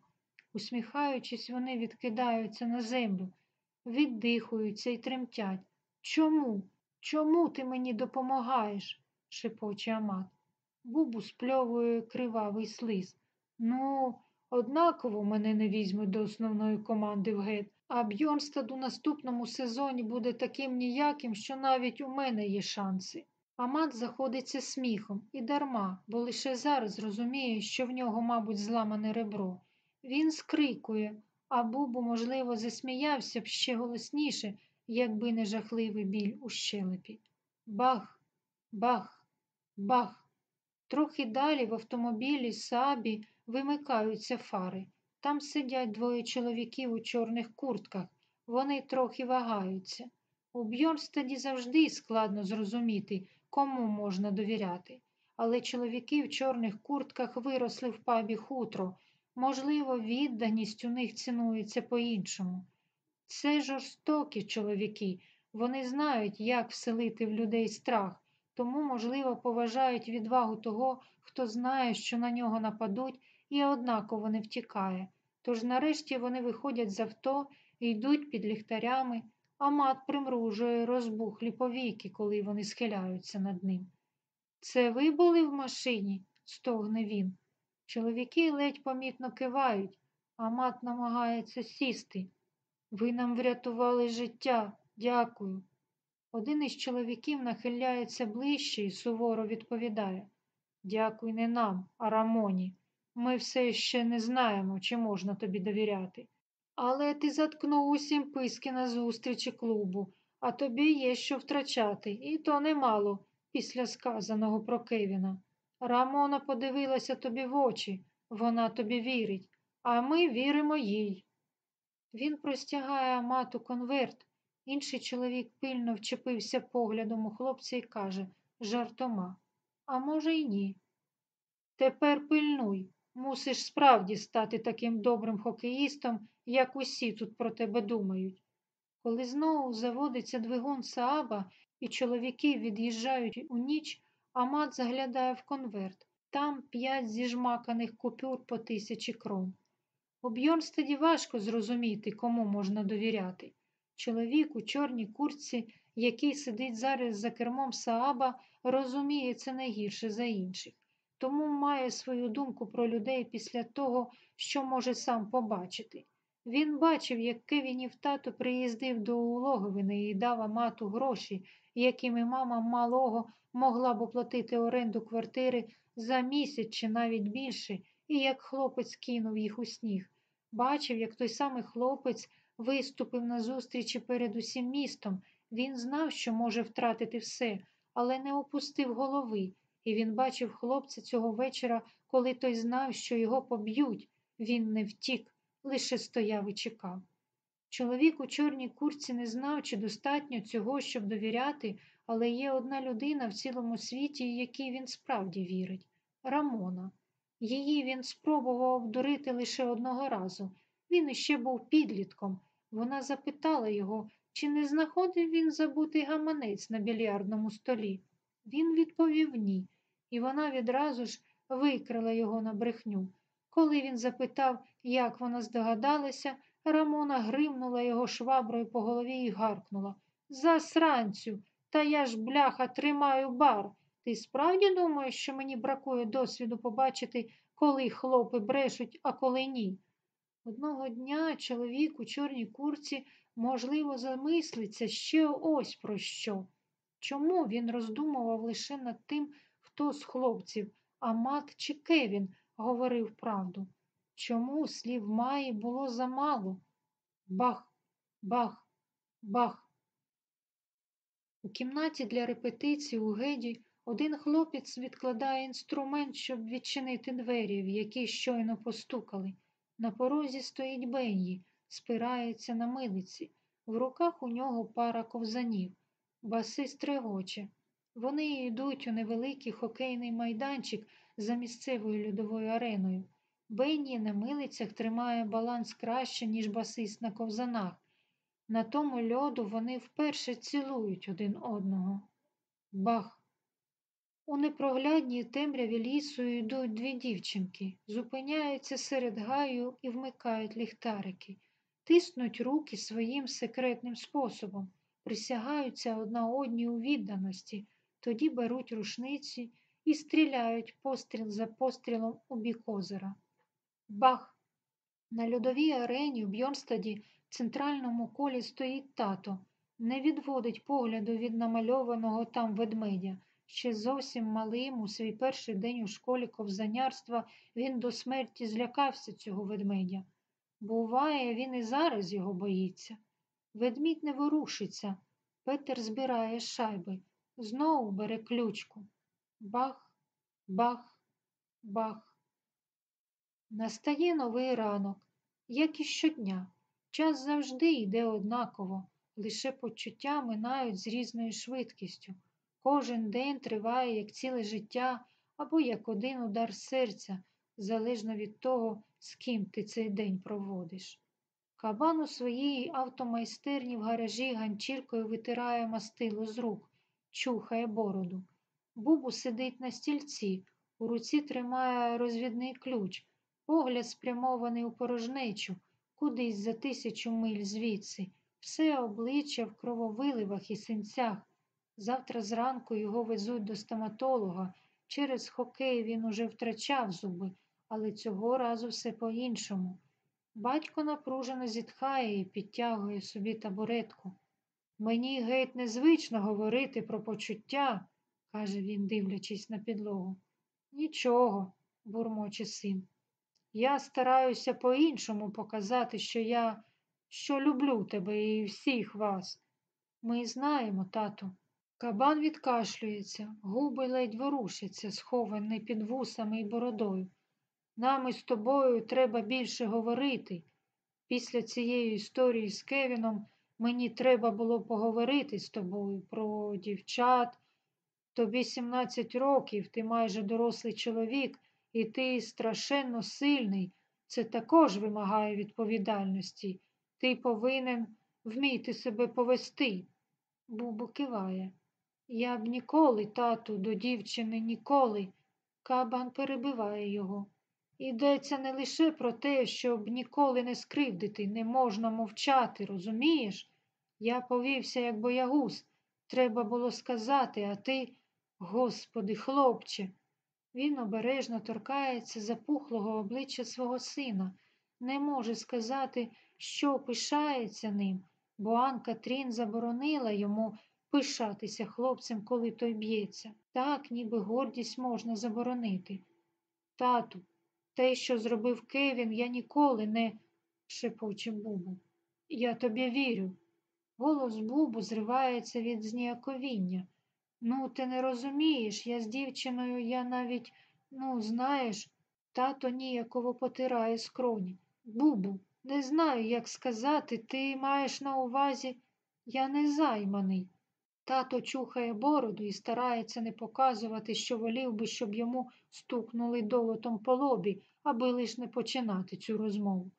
A: Усміхаючись, вони відкидаються на землю, віддихуються і тремтять. Чому? Чому ти мені допомагаєш? шепоче Амат. Бубу спльовує кривавий слиз. Ну, однаково мене не візьмуть до основної команди в гет, а Бьорнстад у наступному сезоні буде таким ніяким, що навіть у мене є шанси. Амат заходиться сміхом і дарма, бо лише зараз розуміє, що в нього, мабуть, зламане ребро. Він скрикує, а Бубу, можливо, засміявся б ще голосніше, якби не жахливий біль у щелепі. Бах, бах, бах. Трохи далі в автомобілі Сабі вимикаються фари. Там сидять двоє чоловіків у чорних куртках. Вони трохи вагаються. У Бьорнстаді завжди складно зрозуміти, кому можна довіряти. Але чоловіки в чорних куртках виросли в пабі хутро. Можливо, відданість у них цінується по-іншому. Це жорстокі чоловіки. Вони знають, як вселити в людей страх, тому, можливо, поважають відвагу того, хто знає, що на нього нападуть, і однаково не втікає. Тож нарешті вони виходять з авто і йдуть під ліхтарями, а мат примружує розбухлі повіки, коли вони схиляються над ним. Це ви були в машині? стогне він. Чоловіки ледь помітно кивають, а мат намагається сісти. Ви нам врятували життя, дякую. Один із чоловіків нахиляється ближче і суворо відповідає Дякуй не нам, а Рамоні. Ми все ще не знаємо, чи можна тобі довіряти. Але ти заткнув усім писки на зустрічі клубу, а тобі є що втрачати, і то немало після сказаного про Кевіна. Рамона подивилася тобі в очі, вона тобі вірить, а ми віримо їй. Він простягає Амату конверт. Інший чоловік пильно вчепився поглядом у хлопця і каже жартома, а може, й ні. Тепер пильнуй, мусиш справді стати таким добрим хокеїстом, як усі тут про тебе думають. Коли знову заводиться двигун Сааба і чоловіки від'їжджають у ніч, Амат заглядає в конверт. Там п'ять зіжмаканих купюр по тисячі крон. У Бьорнстаді важко зрозуміти, кому можна довіряти. Чоловік у чорній куртці, який сидить зараз за кермом Сааба, розуміє це не гірше за інших. Тому має свою думку про людей після того, що може сам побачити. Він бачив, як Кевінів тато приїздив до Улоговини і дав Амату гроші, якими мама малого могла б оплатити оренду квартири за місяць чи навіть більше, і як хлопець кинув їх у сніг. Бачив, як той самий хлопець виступив на зустрічі перед усім містом. Він знав, що може втратити все, але не опустив голови, і він бачив хлопця цього вечора, коли той знав, що його поб'ють. Він не втік, лише стояв і чекав. Чоловік у чорній курці не знав, чи достатньо цього, щоб довіряти, але є одна людина в цілому світі, якій він справді вірить Рамона. Її він спробував обдурити лише одного разу. Він іще був підлітком. Вона запитала його, чи не знаходив він забутий гаманець на більярдному столі. Він відповів ні, і вона відразу ж викрила його на брехню. Коли він запитав, як вона здогадалася, Рамона гримнула його шваброю по голові і гаркнула Засранцю, та я ж, бляха, тримаю бар. Ти справді думаєш, що мені бракує досвіду побачити, коли хлопи брешуть, а коли ні? Одного дня чоловік у чорній курці, можливо, замислиться ще ось про що. Чому він роздумував лише над тим, хто з хлопців, а мат чи Кевін говорив правду? Чому слів Маї було замало? Бах, бах, бах. У кімнаті для репетиції у геді один хлопець відкладає інструмент, щоб відчинити двері, в які щойно постукали. На порозі стоїть Бенні, спирається на милиці. В руках у нього пара ковзанів. Баси стригоче. Вони йдуть у невеликий хокейний майданчик за місцевою льодовою ареною. Бенні на милицях тримає баланс краще, ніж басист на ковзанах. На тому льоду вони вперше цілують один одного. Бах! У непроглядній темряві лісу йдуть дві дівчинки, зупиняються серед гаю і вмикають ліхтарики, тиснуть руки своїм секретним способом, присягаються одна одній у відданості, тоді беруть рушниці і стріляють постріл за пострілом у бік озера. Бах! На льодовій арені в Бьорнстаді в центральному колі стоїть тато, не відводить погляду від намальованого там ведмедя. Ще зовсім малим у свій перший день у школі ковзанярства він до смерті злякався цього ведмедя. Буває, він і зараз його боїться. Ведмідь не ворушиться. Петер збирає шайби, знову бере ключку. Бах, бах, бах. Настає новий ранок, як і щодня. Час завжди йде однаково, лише почуття минають з різною швидкістю. Кожен день триває як ціле життя або як один удар серця, залежно від того, з ким ти цей день проводиш. Кабан у своїй автомайстерні в гаражі ганчіркою витирає мастило з рук, чухає бороду. Бубу сидить на стільці, у руці тримає розвідний ключ, погляд спрямований у порожнечу, кудись за тисячу миль звідси, все обличчя в крововиливах і синцях. Завтра зранку його везуть до стоматолога. Через хокей він уже втрачав зуби, але цього разу все по-іншому. Батько напружено зітхає і підтягує собі табуретку. Мені геть незвично говорити про почуття, каже він, дивлячись на підлогу. Нічого, бурмоче син. Я стараюся по-іншому показати, що я що люблю тебе і всіх вас. Ми знаємо, тату. Кабан відкашлюється, губи ледь ворушаться, схований під вусами і бородою. Нам із тобою треба більше говорити. Після цієї історії з Кевіном мені треба було поговорити з тобою про дівчат. Тобі 17 років, ти майже дорослий чоловік, і ти страшенно сильний. Це також вимагає відповідальності. Ти повинен вміти себе повести. Бубу киває. Я б ніколи, тату, до дівчини ніколи. Кабан перебиває його. Йдеться не лише про те, щоб ніколи не скривдити, не можна мовчати, розумієш? Я повівся, як боягуз. Треба було сказати, а ти, господи, хлопче, Він обережно торкається запухлого обличчя свого сина, не може сказати, що пишається ним, бо Анка Трін заборонила йому пишатися хлопцем, коли той б'ється. Так, ніби гордість можна заборонити. Тату, те, що зробив Кевін, я ніколи не, шепоче Бубу. Я тобі вірю. Голос Бубу зривається від зніяковіння. Ну, ти не розумієш, я з дівчиною, я навіть, ну, знаєш, тато ніяково потирає скроні. Бубу, не знаю, як сказати, ти маєш на увазі, я не займаний. Тато чухає бороду і старається не показувати, що волів би, щоб йому стукнули долотом по лобі, аби лиш не починати цю розмову.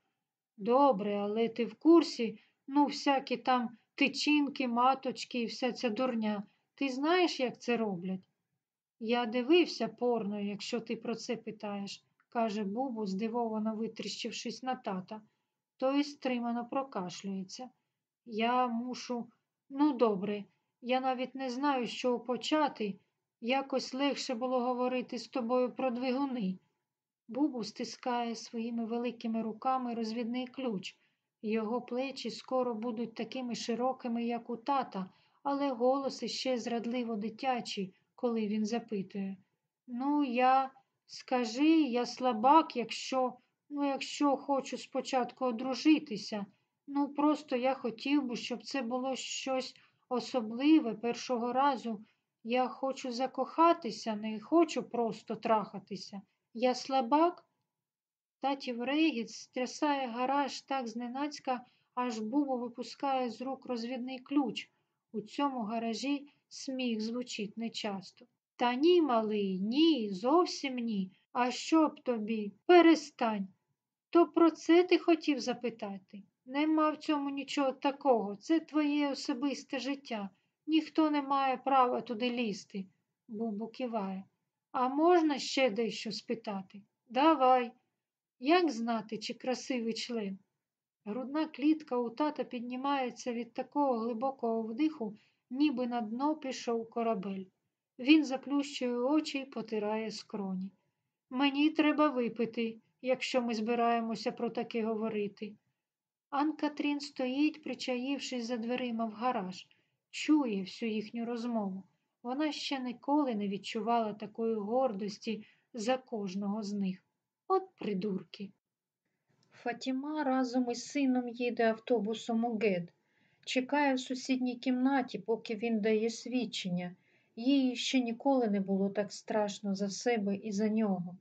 A: Добре, але ти в курсі, ну, всякі там тичинки, маточки і вся ця дурня. Ти знаєш, як це роблять? Я дивився порно, якщо ти про це питаєш, каже Бубу, здивовано витріщившись на тата. Той стримано прокашлюється. Я мушу, ну, добре, я навіть не знаю, чого почати. Якось легше було говорити з тобою про двигуни. Бубу стискає своїми великими руками розвідний ключ. Його плечі скоро будуть такими широкими, як у тата, але голос іще зрадливо дитячий, коли він запитує. Ну, я скажи, я слабак, якщо, ну, якщо хочу спочатку одружитися. Ну, просто я хотів би, щоб це було щось особливе першого разу. Я хочу закохатися, не хочу просто трахатися. Я слабак? Татів регіт стрясає гараж так зненацька, аж Бубо випускає з рук розвідний ключ. У цьому гаражі сміх звучить нечасто. Та ні, малий, ні, зовсім ні. А що б тобі? Перестань. То про це ти хотів запитати? Нема в цьому нічого такого. Це твоє особисте життя. Ніхто не має права туди лізти, Бубу киває. А можна ще дещо спитати? Давай. Як знати, чи красивий член? Грудна клітка у тата піднімається від такого глибокого вдиху, ніби на дно пішов корабель. Він заплющує очі і потирає скроні. Мені треба випити, якщо ми збираємося про таке говорити. Ан-Катрін стоїть, причаївшись за дверима в гараж, чує всю їхню розмову. Вона ще ніколи не відчувала такої гордості за кожного з них. От придурки. Фатіма разом із сином їде автобусом у Гед. Чекає в сусідній кімнаті, поки він дає свідчення. Їй ще ніколи не було так страшно за себе і за нього.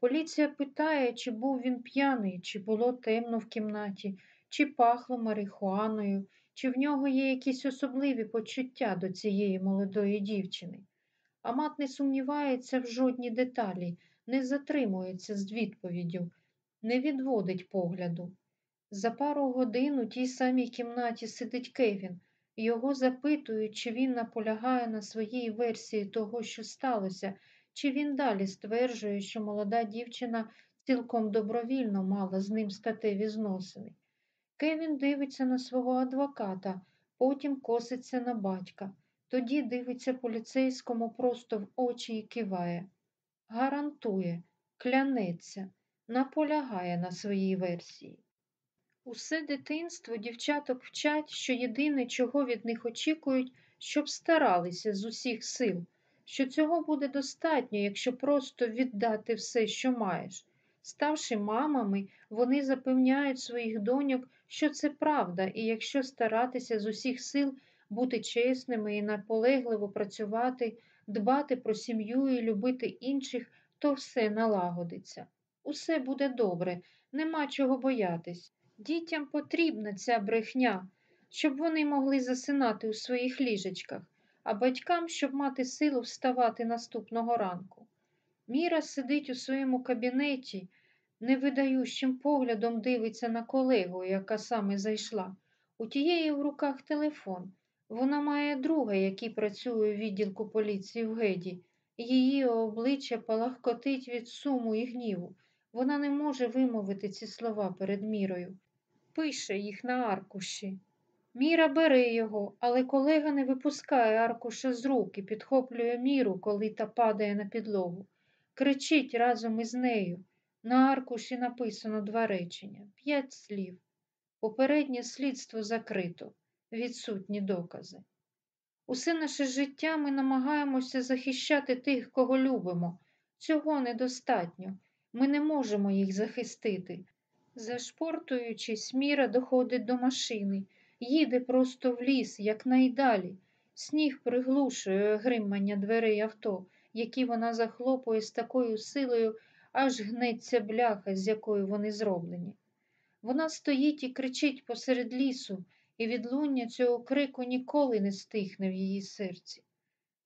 A: Поліція питає, чи був він п'яний, чи було темно в кімнаті, чи пахло марихуаною, чи в нього є якісь особливі почуття до цієї молодої дівчини. Амат не сумнівається в жодній деталі, не затримується з відповіддю, не відводить погляду. За пару годин у тій самій кімнаті сидить Кевін. Його запитують, чи він наполягає на своїй версії того, що сталося, чи він далі стверджує, що молода дівчина цілком добровільно мала з ним статеві зносини. Кевін дивиться на свого адвоката, потім коситься на батька, тоді дивиться поліцейському просто в очі і киває. Гарантує, клянеться, наполягає на своїй версії. Усе дитинство дівчаток вчать, що єдине, чого від них очікують, щоб старалися з усіх сил, що цього буде достатньо, якщо просто віддати все, що маєш. Ставши мамами, вони запевняють своїх доньок, що це правда, і якщо старатися з усіх сил бути чесними і наполегливо працювати, дбати про сім'ю і любити інших, то все налагодиться. Усе буде добре, нема чого боятись. Дітям потрібна ця брехня, щоб вони могли засинати у своїх ліжечках, а батькам, щоб мати силу вставати наступного ранку. Міра сидить у своєму кабінеті, невидаючим поглядом дивиться на колегу, яка саме зайшла. У тієї в руках телефон. Вона має друга, який працює у відділку поліції в Геді. Її обличчя палахкотить від суму і гніву. Вона не може вимовити ці слова перед мірою. Пише їх на аркуші. Міра бере його, але колега не випускає аркуша з рук і підхоплює міру, коли та падає на підлогу. кричить разом із нею. На аркуші написано два речення, п'ять слів. Попереднє слідство закрито, відсутні докази. Усе наше життя ми намагаємося захищати тих, кого любимо. Цього недостатньо. Ми не можемо їх захистити. Зашпортуючись, Міра доходить до машини, їде просто в ліс, якнайдалі. Сніг приглушує гримання дверей авто, які вона захлопує з такою силою, аж гнеться бляха, з якої вони зроблені. Вона стоїть і кричить посеред лісу, і відлуння цього крику ніколи не стихне в її серці.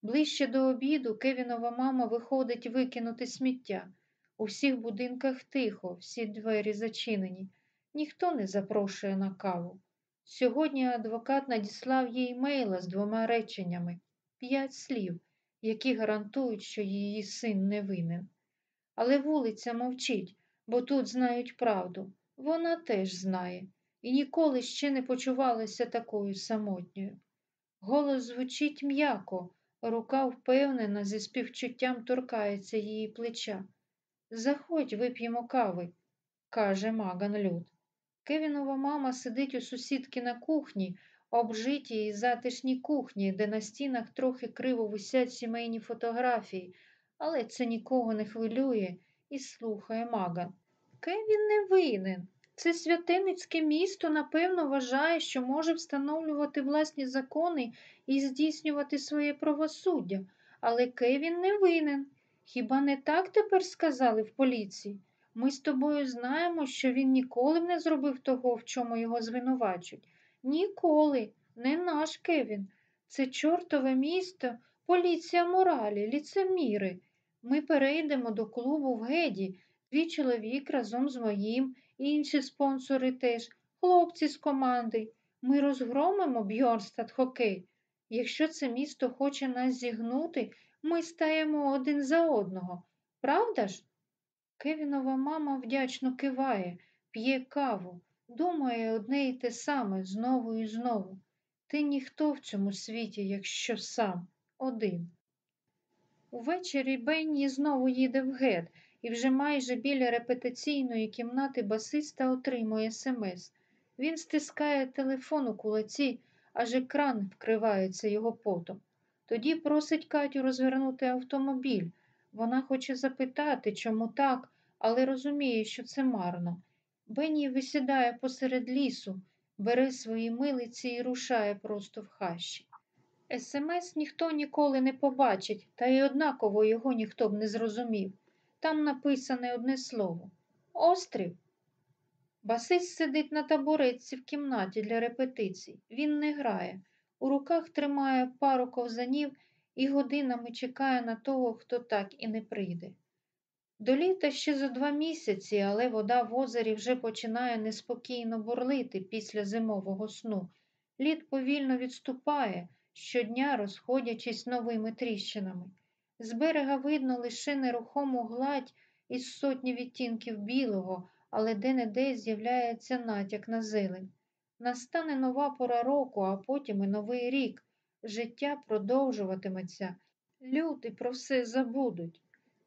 A: Ближче до обіду Кевінова мама виходить викинути сміття. У всіх будинках тихо, всі двері зачинені, ніхто не запрошує на каву. Сьогодні адвокат надіслав їй мейла з двома реченнями, п'ять слів, які гарантують, що її син не винен. Але вулиця мовчить, бо тут знають правду. Вона теж знає і ніколи ще не почувалася такою самотньою. Голос звучить м'яко, рука впевнена, зі співчуттям торкається її плеча. Заходь, вип'ємо кави, каже Маган Люд. Кевінова мама сидить у сусідки на кухні, обжитій і затишній кухні, де на стінах трохи криво висять сімейні фотографії, але це нікого не хвилює і слухає Маган. Кевін не винен. Це святеницьке місто, напевно, вважає, що може встановлювати власні закони і здійснювати своє правосуддя, але Кевін не винен. Хіба не так тепер сказали в поліції? Ми з тобою знаємо, що він ніколи не зробив того, в чому його звинувачують. Ніколи, не наш Кевін. Це чортове місто, поліція моралі, ліцеміри. Ми перейдемо до клубу в Геді. Твій чоловік разом з моїм, інші спонсори теж, хлопці з команди. Ми розгромимо Бьорнстад хокей. Якщо це місто хоче нас зігнути, ми стаємо один за одного. Правда ж? Кевінова мама вдячно киває, п'є каву, думає одне й те саме знову і знову. Ти ніхто в цьому світі, якщо сам один. Увечері Бенні знову їде в гет і вже майже біля репетиційної кімнати басиста отримує смс. Він стискає телефон у кулаці, аж екран вкривається його потом. Тоді просить Катю розвернути автомобіль. Вона хоче запитати, чому так, але розуміє, що це марно. Бенні висідає посеред лісу, бере свої милиці і рушає просто в хащі. СМС ніхто ніколи не побачить, та й однаково його ніхто б не зрозумів. Там написане одне слово Острів. Басист сидить на табуретці в кімнаті для репетицій. Він не грає. У руках тримає пару ковзанів і годинами чекає на того, хто так і не прийде. До літа ще за два місяці, але вода в озері вже починає неспокійно бурлити після зимового сну. Лід повільно відступає, щодня розходячись новими тріщинами. З берега видно лише нерухому гладь із сотні відтінків білого, але де-не-де з'являється натяк на зелень. Настане нова пора року, а потім і новий рік. Життя продовжуватиметься. Люди про все забудуть.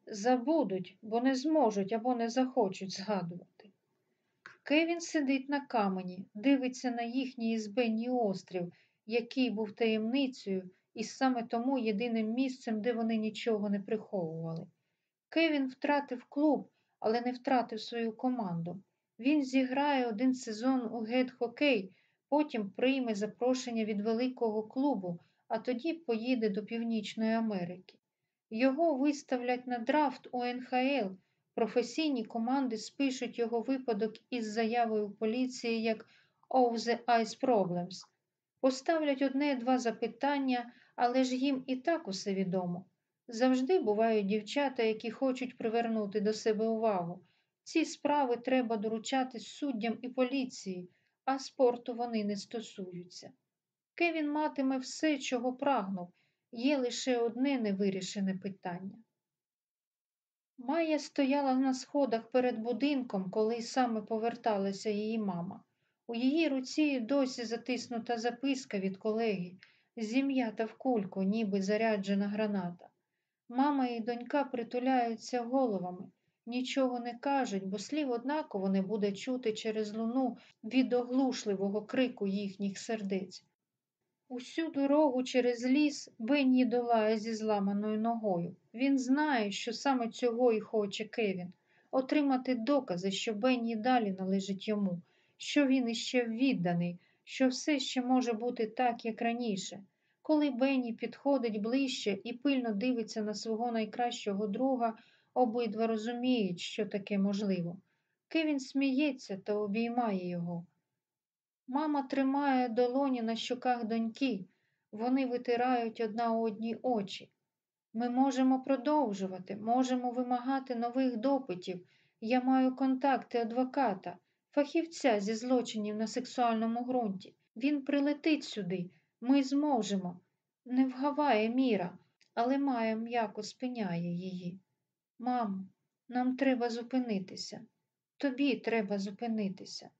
A: Забудуть, бо не зможуть або не захочуть згадувати. Кевін сидить на камені, дивиться на їхній ізбенній острів, який був таємницею, і саме тому єдиним місцем, де вони нічого не приховували. Кевін втратив клуб, але не втратив свою команду. Він зіграє один сезон у гет-хокей, потім прийме запрошення від великого клубу, а тоді поїде до Північної Америки. Його виставлять на драфт у НХЛ. Професійні команди спишуть його випадок із заявою поліції як «Of the Ice Problems». Поставлять одне-два запитання, але ж їм і так усе відомо. Завжди бувають дівчата, які хочуть привернути до себе увагу. Ці справи треба доручати суддям і поліції, а спорту вони не стосуються. Кевін матиме все, чого прагнув, є лише одне невирішене питання. Майя стояла на сходах перед будинком, коли саме поверталася її мама. У її руці досі затиснута записка від колеги, зім'ята в кульку, ніби заряджена граната. Мама і донька притуляються головами, нічого не кажуть, бо слів однаково не буде чути через луну від оглушливого крику їхніх сердець. Усю дорогу через ліс Бенні долає зі зламаною ногою. Він знає, що саме цього і хоче Кевін отримати докази, що Бенні далі належить йому, що він іще відданий, що все ще може бути так, як раніше. Коли Бенні підходить ближче і пильно дивиться на свого найкращого друга, обидва розуміють, що таке можливо. Кевін сміється та обіймає його. Мама тримає долоні на щоках доньки, вони витирають одна одні очі. Ми можемо продовжувати, можемо вимагати нових допитів. Я маю контакти адвоката, фахівця зі злочинів на сексуальному ґрунті. Він прилетить сюди, ми зможемо. Не вгаває міра, але Майя м'яко спиняє її. Мамо, нам треба зупинитися. Тобі треба зупинитися.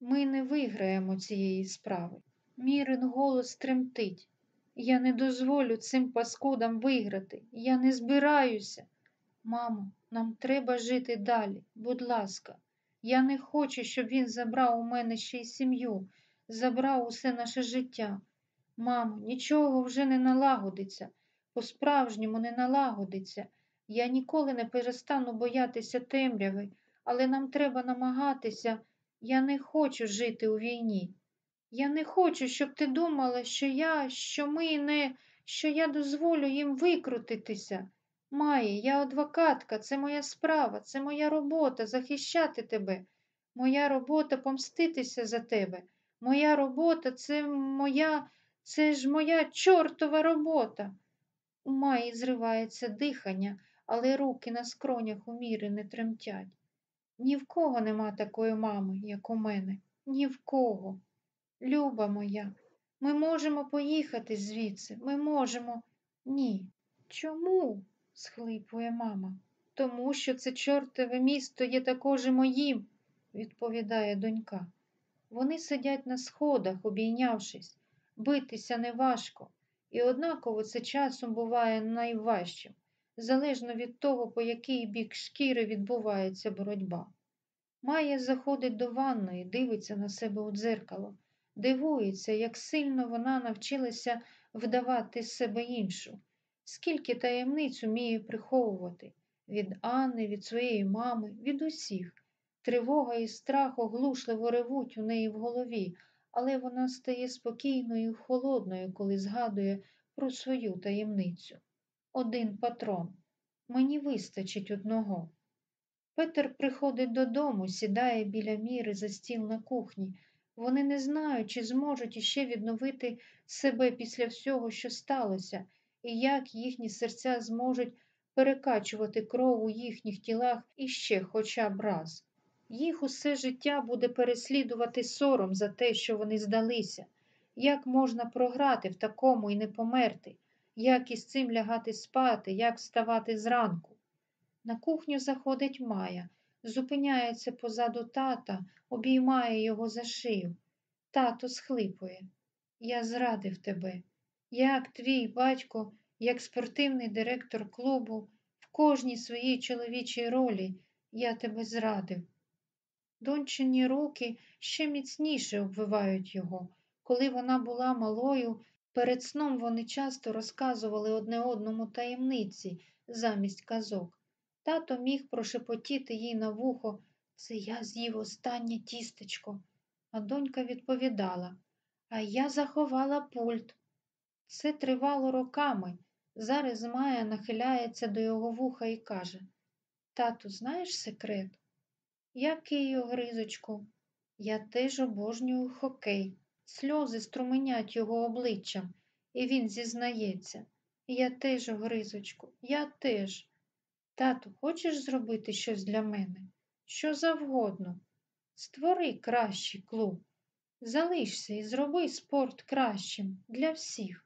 A: Ми не виграємо цієї справи. Мірин голос тремтить. Я не дозволю цим паскудам виграти. Я не збираюся. Мамо, нам треба жити далі, будь ласка. Я не хочу, щоб він забрав у мене ще й сім'ю, забрав усе наше життя. Мамо, нічого вже не налагодиться, по-справжньому не налагодиться. Я ніколи не перестану боятися темряви, але нам треба намагатися. Я не хочу жити у війні. Я не хочу, щоб ти думала, що я, що ми не, що я дозволю їм викрутитися. Має, я адвокатка, це моя справа, це моя робота захищати тебе. Моя робота помститися за тебе. Моя робота це моя, це ж моя чортова робота. У Маї зривається дихання, але руки на скронях у міри не тремтять. Ні в кого нема такої мами, як у мене, ні в кого. Люба моя, ми можемо поїхати звідси, ми можемо. Ні. Чому? Схлипує мама. Тому що це чортове місто є також і моїм, відповідає донька. Вони сидять на сходах, обійнявшись, битися неважко, і однаково це часом буває найважчим, залежно від того, по який бік шкіри відбувається боротьба. Майя заходить до ванної, дивиться на себе у дзеркало, дивується, як сильно вона навчилася вдавати з себе іншу, скільки таємниць уміє приховувати від Анни, від своєї мами, від усіх. Тривога і страх оглушливо ревуть у неї в голові, але вона стає спокійною і холодною, коли згадує про свою таємницю. Один патрон. Мені вистачить одного. Петер приходить додому, сідає біля міри за стіл на кухні. Вони не знають, чи зможуть іще відновити себе після всього, що сталося, і як їхні серця зможуть перекачувати кров у їхніх тілах іще хоча б раз. Їх усе життя буде переслідувати сором за те, що вони здалися. Як можна програти в такому і не померти, як із цим лягати спати, як вставати зранку? На кухню заходить Майя, зупиняється позаду тата, обіймає його за шию. Тато схлипує. Я зрадив тебе. Як твій батько, як спортивний директор клубу, в кожній своїй чоловічій ролі я тебе зрадив. Дончині руки ще міцніше обвивають його. Коли вона була малою, перед сном вони часто розказували одне одному таємниці замість казок. Тато міг прошепотіти їй на вухо це я з'їв останнє тістечко. А донька відповідала А я заховала пульт. Це тривало роками. Зараз Майя нахиляється до його вуха і каже Тату, знаєш секрет? Який, огризочку? Я теж обожнюю хокей. Сльози струменять його обличчям, і він зізнається. Я теж, огризочку, я теж. Тату, хочеш зробити щось для мене? Що завгодно. Створи кращий клуб. Залишся і зроби спорт кращим для всіх.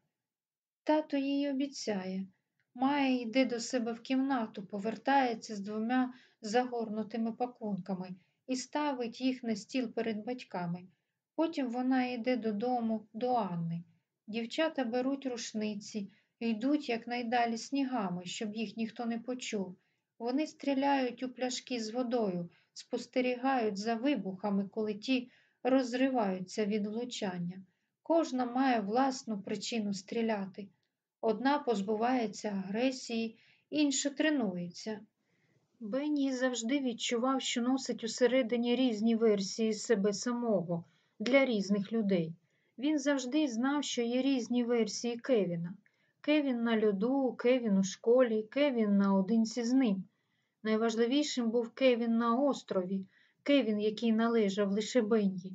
A: Тато їй обіцяє. Майя йде до себе в кімнату, повертається з двома загорнутими пакунками і ставить їх на стіл перед батьками. Потім вона йде додому до Анни. Дівчата беруть рушниці, йдуть якнайдалі снігами, щоб їх ніхто не почув. Вони стріляють у пляшки з водою, спостерігають за вибухами, коли ті розриваються від влучання. Кожна має власну причину стріляти. Одна позбувається агресії, інша тренується. Бенні завжди відчував, що носить усередині різні версії себе самого для різних людей. Він завжди знав, що є різні версії Кевіна. Кевін на льоду, Кевін у школі, Кевін наодинці з ним. Найважливішим був Кевін на острові, Кевін, який належав лише Бенні.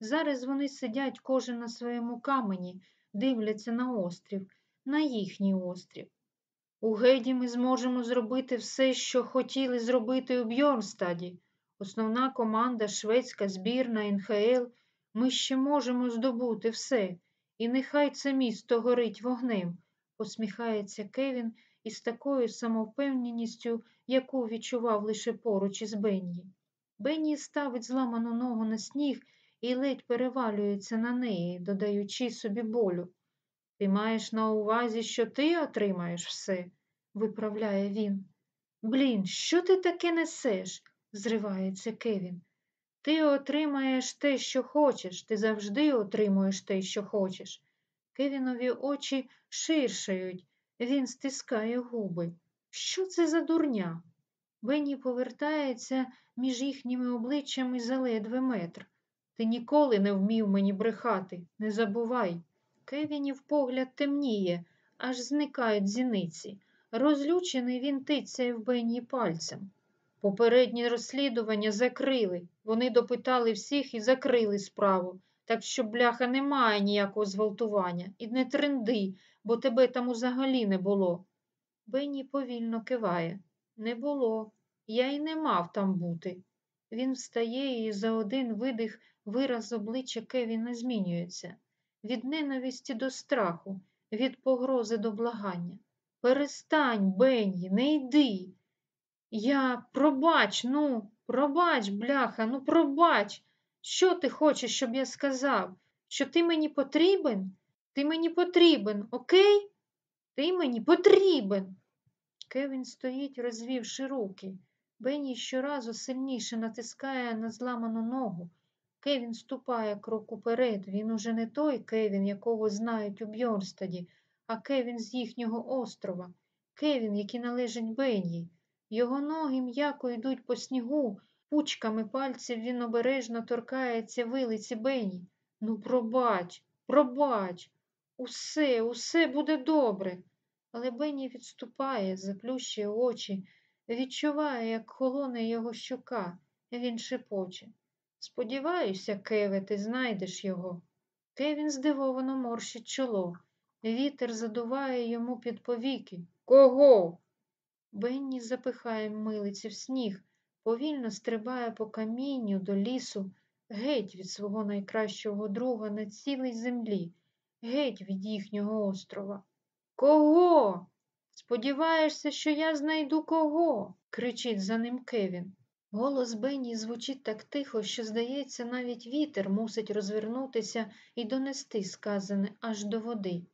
A: Зараз вони сидять кожен на своєму камені, дивляться на острів, на їхній острів. У Геді ми зможемо зробити все, що хотіли зробити у Бьорнстаді. Основна команда, шведська збірна, НХЛ. Ми ще можемо здобути все, і нехай це місто горить вогнем, посміхається Кевін із такою самовпевненістю, яку відчував лише поруч із Бенні. Бенні ставить зламану ногу на сніг і ледь перевалюється на неї, додаючи собі болю. Ти маєш на увазі, що ти отримаєш все, виправляє він. Блін, що ти таке несеш? зривається Кевін. Ти отримаєш те, що хочеш, ти завжди отримуєш те, що хочеш. Кевінові очі ширшають, він стискає губи. Що це за дурня? Бенні повертається між їхніми обличчями заледве метр. Ти ніколи не вмів мені брехати, не забувай. Кевінів погляд темніє, аж зникають зіниці. Розлючений він тицяє в Бенні пальцем. Попереднє розслідування закрили. Вони допитали всіх і закрили справу. Так що, бляха, немає ніякого зґвалтування. І не тренди, бо тебе там узагалі не було. Бенні повільно киває. Не було. Я й не мав там бути. Він встає і за один видих вираз обличчя Кевіна змінюється. Від ненависті до страху, від погрози до благання. Перестань, Бенні, не йди. Я пробач, ну, пробач, бляха, ну пробач. Що ти хочеш, щоб я сказав? Що ти мені потрібен? Ти мені потрібен, окей? Ти мені потрібен. Кевін стоїть, розвівши руки. Бенні щоразу сильніше натискає на зламану ногу. Кевін ступає крок уперед. Він уже не той Кевін, якого знають у Бьорнстаді, а Кевін з їхнього острова. Кевін, який належить Бенні. Його ноги м'яко йдуть по снігу, пучками пальців він обережно торкається вилиці Бенні. Ну, пробач, пробач, усе, усе буде добре. Але Бенні відступає, заплющує очі, відчуває, як холоне його щока, він шепоче. Сподіваюся, Кеве, ти знайдеш його. Кевін здивовано морщить чоло. Вітер задуває йому під повіки. Кого? Бенні запихає милиці в сніг, повільно стрибає по камінню до лісу, геть від свого найкращого друга на цілій землі, геть від їхнього острова. Кого? Сподіваєшся, що я знайду кого? кричить за ним Кевін. Голос Бенні звучить так тихо, що, здається, навіть вітер мусить розвернутися і донести сказане аж до води.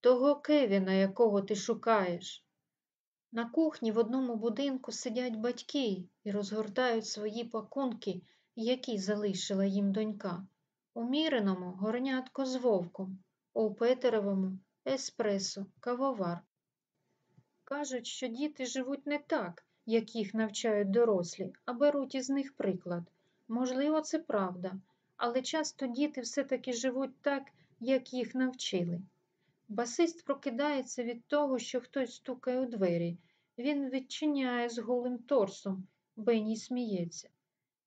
A: Того Кевіна, якого ти шукаєш. На кухні в одному будинку сидять батьки і розгортають свої пакунки, які залишила їм донька. У міреному горнятко з вовком, у Петеровому еспресо, кавовар. Кажуть, що діти живуть не так, як їх навчають дорослі, а беруть із них приклад. Можливо, це правда, але часто діти все-таки живуть так, як їх навчили. Басист прокидається від того, що хтось стукає у двері. Він відчиняє з голим торсом. Бенні сміється.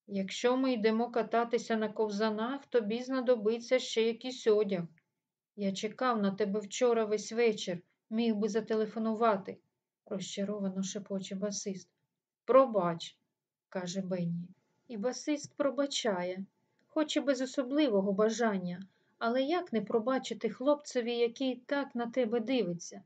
A: Якщо ми йдемо кататися на ковзанах, тобі знадобиться ще якийсь одяг. Я чекав на тебе вчора весь вечір, міг би зателефонувати, розчаровано шепоче басист. Пробач, каже Бенні. І басист пробачає, хоч і без особливого бажання, але як не пробачити хлопцеві, який так на тебе дивиться?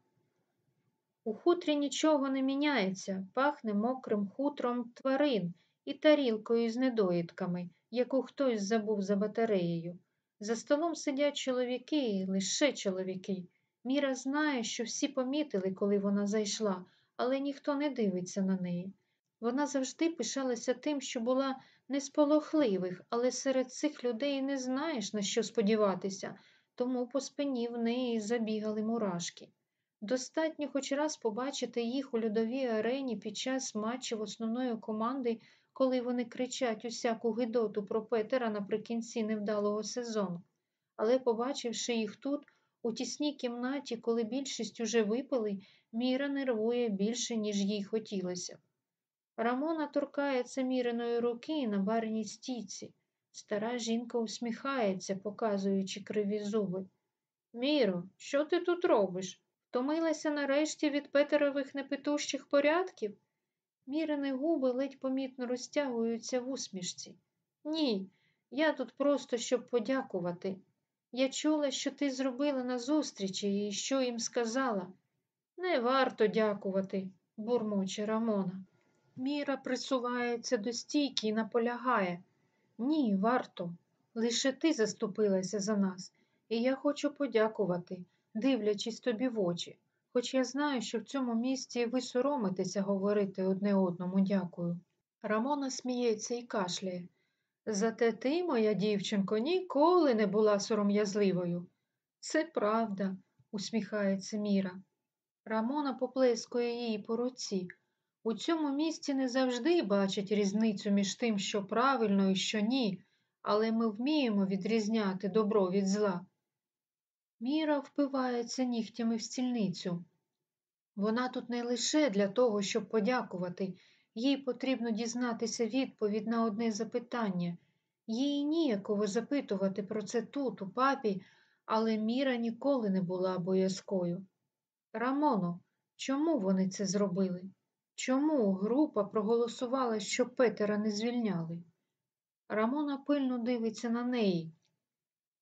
A: У хутрі нічого не міняється, пахне мокрим хутром тварин і тарілкою з недоїдками, яку хтось забув за батареєю. За столом сидять чоловіки, лише чоловіки, Міра знає, що всі помітили, коли вона зайшла, але ніхто не дивиться на неї. Вона завжди пишалася тим, що була не з полохливих, але серед цих людей не знаєш, на що сподіватися, тому по спині в неї забігали мурашки. Достатньо хоч раз побачити їх у льодовій арені під час матчів основної команди, коли вони кричать усяку гидоту про Петера наприкінці невдалого сезону. Але, побачивши їх тут, у тісній кімнаті, коли більшість уже випили, Міра нервує більше, ніж їй хотілося. Рамона торкається міриної руки на барній стійці. Стара жінка усміхається, показуючи криві зуби. Міро, що ти тут робиш? Втомилася нарешті від Петерових непетущих порядків? Мірини губи ледь помітно розтягуються в усмішці. Ні, я тут просто щоб подякувати. Я чула, що ти зробила на зустрічі і що їм сказала. Не варто дякувати, бурмоче Рамона. Міра присувається до стійки і наполягає. Ні, варто. Лише ти заступилася за нас, і я хочу подякувати, дивлячись тобі в очі, хоч я знаю, що в цьому місці ви соромитеся говорити одне одному дякую. Рамона сміється і кашляє. Зате ти, моя дівчинко, ніколи не була сором'язливою. Це правда, усміхається Міра. Рамона поплескує її по руці. У цьому місці не завжди бачать різницю між тим, що правильно і що ні, але ми вміємо відрізняти добро від зла. Міра впивається нігтями в стільницю. Вона тут не лише для того, щоб подякувати, їй потрібно дізнатися відповідь на одне запитання. Їй ніяково запитувати про це тут, у папі, але Міра ніколи не була боязкою. Рамоно, чому вони це зробили? Чому група проголосувала, щоб Петера не звільняли? Рамона пильно дивиться на неї.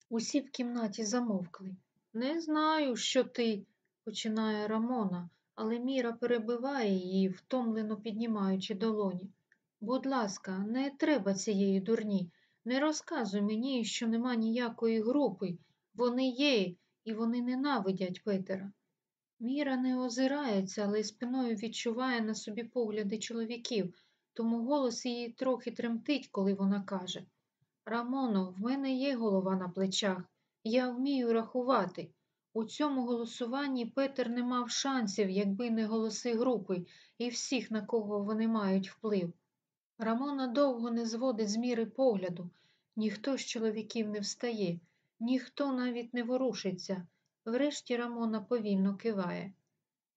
A: Усі в кімнаті замовкли. Не знаю, що ти, починає Рамона, але Міра перебиває її, втомлено піднімаючи долоні. Будь ласка, не треба цієї дурні. Не розказуй мені, що нема ніякої групи. Вони є, і вони ненавидять Петера. Міра не озирається, але спиною відчуває на собі погляди чоловіків, тому голос її трохи тремтить, коли вона каже Рамоно, в мене є голова на плечах, я вмію рахувати. У цьому голосуванні Петер не мав шансів, якби не голоси групи і всіх, на кого вони мають вплив. Рамона довго не зводить з міри погляду, ніхто з чоловіків не встає, ніхто навіть не ворушиться. Врешті Рамона повільно киває.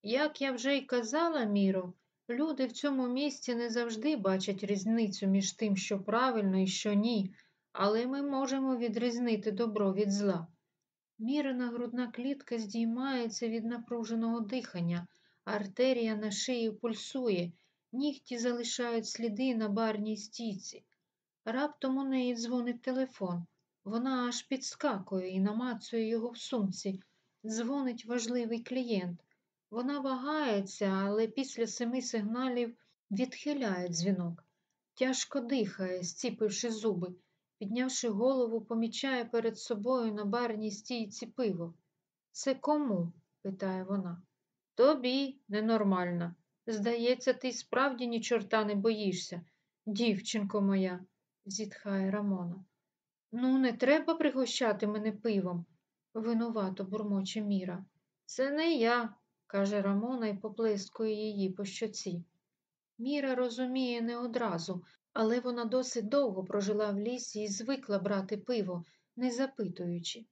A: Як я вже й казала, Міро, люди в цьому місці не завжди бачать різницю між тим, що правильно і що ні, але ми можемо відрізнити добро від зла. Мірина грудна клітка здіймається від напруженого дихання, артерія на шиї пульсує, нігті залишають сліди на барній стійці. Раптом у неї дзвонить телефон. Вона аж підскакує і намацує його в сумці. Дзвонить важливий клієнт. Вона вагається, але після семи сигналів відхиляє дзвінок. Тяжко дихає, зціпивши зуби. Піднявши голову, помічає перед собою на барній стійці пиво. Це кому? питає вона. Тобі, ненормальна. Здається, ти справді ні чорта не боїшся, дівчинко моя, зітхає Рамона. Ну, не треба пригощати мене пивом, винувато бурмоче Міра. Це не я, каже Рамона і поплескує її по щоці. Міра розуміє не одразу, але вона досить довго прожила в лісі і звикла брати пиво, не запитуючи.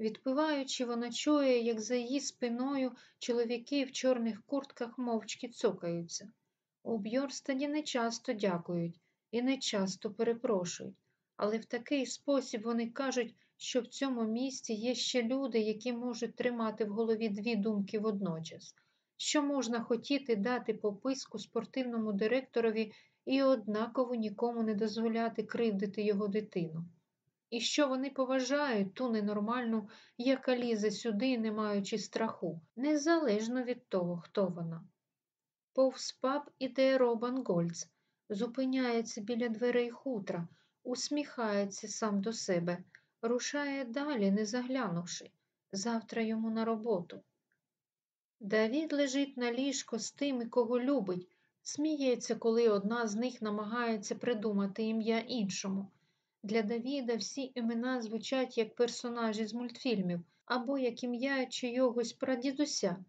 A: Відпиваючи, вона чує, як за її спиною чоловіки в чорних куртках мовчки цокаються. У Бьорстаді не часто дякують і не часто перепрошують, але в такий спосіб вони кажуть, що в цьому місті є ще люди, які можуть тримати в голові дві думки водночас, що можна хотіти дати пописку спортивному директорові і однаково нікому не дозволяти кривдити його дитину. І що вони поважають ту ненормальну, яка лізе сюди, не маючи страху, незалежно від того, хто вона. Повз паб іде Робан Гольц, зупиняється біля дверей хутра, усміхається сам до себе, рушає далі, не заглянувши. Завтра йому на роботу. Давід лежить на ліжко з тими, кого любить, сміється, коли одна з них намагається придумати ім'я іншому. Для Давіда всі імена звучать як персонажі з мультфільмів або як ім'я чийогось прадідуся.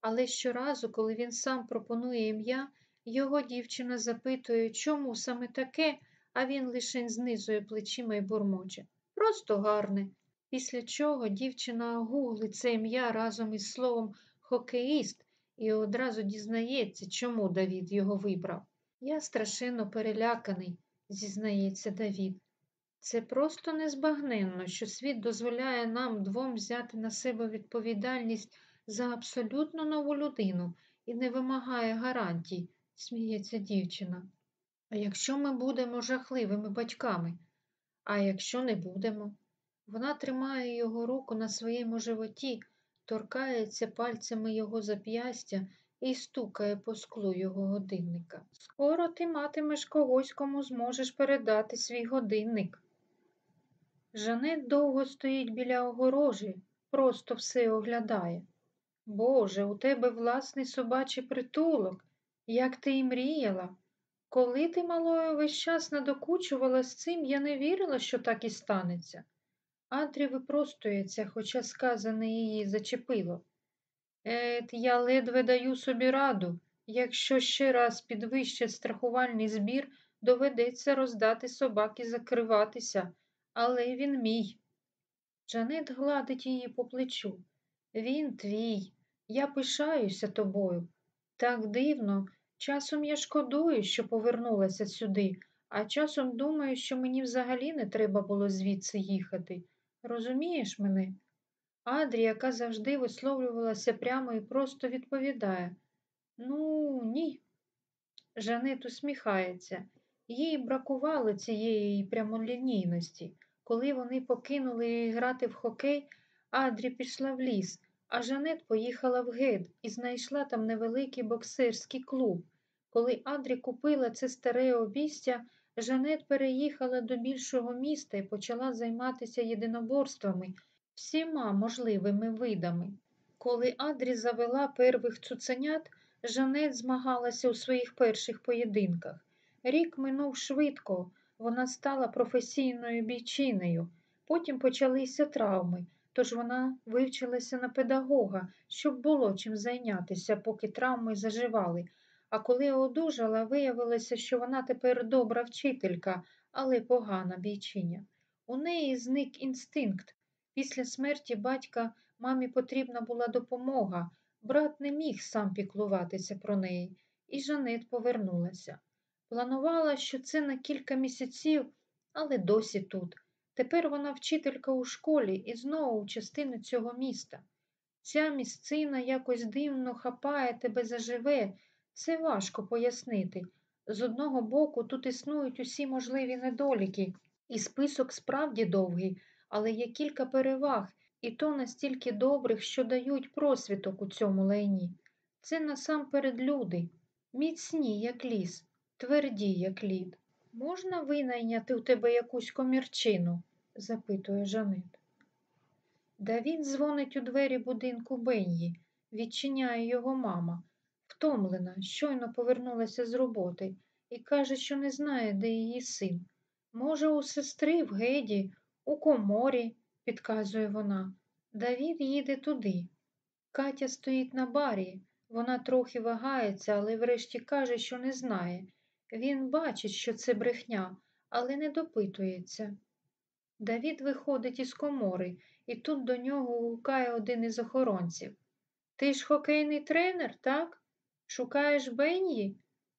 A: Але щоразу, коли він сам пропонує ім'я, його дівчина запитує, чому саме таке, а він лише знизує плечима й бурмоче. Просто гарне. Після чого дівчина гуглить це ім'я разом із словом хокеїст і одразу дізнається, чому Давід його вибрав. Я страшенно переляканий, зізнається Давід. Це просто незбагненно, що світ дозволяє нам двом взяти на себе відповідальність за абсолютно нову людину і не вимагає гарантій, сміється дівчина. А якщо ми будемо жахливими батьками? А якщо не будемо? Вона тримає його руку на своєму животі, торкається пальцями його зап'ястя і стукає по склу його годинника. Скоро ти матимеш когось, кому зможеш передати свій годинник. Жанет довго стоїть біля огорожі, просто все оглядає. Боже, у тебе власний собачий притулок, як ти і мріяла. Коли ти малою весь час надокучувала з цим, я не вірила, що так і станеться. Адрі випростується, хоча сказане її зачепило. Ет, я ледве даю собі раду. Якщо ще раз підвищать страхувальний збір, доведеться роздати собак і закриватися, але він мій. Джанет гладить її по плечу. Він твій. Я пишаюся тобою. Так дивно. Часом я шкодую, що повернулася сюди, а часом думаю, що мені взагалі не треба було звідси їхати. Розумієш мене? Адрі, яка завжди висловлювалася прямо і просто відповідає Ну, ні. Жанет усміхається. Їй бракувало цієї прямолінійності. Коли вони покинули грати в хокей, Адрі пішла в ліс, а Жанет поїхала в гед і знайшла там невеликий боксерський клуб. Коли Адрі купила це старе обістя, Жанет переїхала до більшого міста і почала займатися єдиноборствами всіма можливими видами. Коли Адрі завела первих цуценят, Жанет змагалася у своїх перших поєдинках. Рік минув швидко, вона стала професійною бійчинею. Потім почалися травми, тож вона вивчилася на педагога, щоб було чим зайнятися, поки травми заживали. А коли одужала, виявилося, що вона тепер добра вчителька, але погана бійчиня. У неї зник інстинкт. Після смерті батька мамі потрібна була допомога. Брат не міг сам піклуватися про неї, і Жанет повернулася. Планувала, що це на кілька місяців, але досі тут. Тепер вона вчителька у школі і знову у частину цього міста. Ця місцина якось дивно хапає тебе заживе, це важко пояснити. З одного боку, тут існують усі можливі недоліки, і список справді довгий, але є кілька переваг, і то настільки добрих, що дають просвіток у цьому лайні. Це насамперед люди, міцні, як ліс, тверді, як лід. Можна винайняти у тебе якусь комірчину? запитує Жанет. Давід дзвонить у двері будинку Бенї, відчиняє його мама, втомлена, щойно повернулася з роботи і каже, що не знає, де її син. Може, у сестри в геді, у коморі, підказує вона. Давід їде туди. Катя стоїть на барі. Вона трохи вагається, але врешті каже, що не знає. Він бачить, що це брехня, але не допитується. Давід виходить із комори, і тут до нього гукає один із охоронців. Ти ж хокейний тренер, так? Шукаєш Бенї?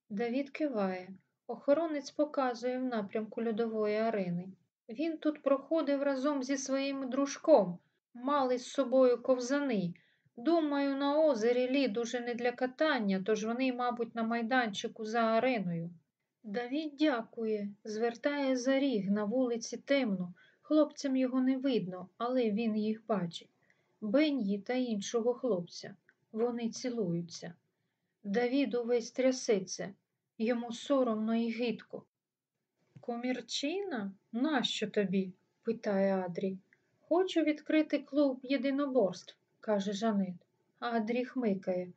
A: Давід киває. Охоронець показує в напрямку льодової арени. Він тут проходив разом зі своїм дружком, мали з собою ковзани. Думаю, на озері лід уже не для катання, тож вони, мабуть, на майданчику за ареною. Давід дякує, звертає за ріг на вулиці темно. Хлопцям його не видно, але він їх бачить. Бенї та іншого хлопця. Вони цілуються. Давід увесь трясеться, йому соромно і гидко. Комірчина? Нащо тобі? питає Адрій. Хочу відкрити клуб єдиноборств, каже Жанет. Адрі хмикає.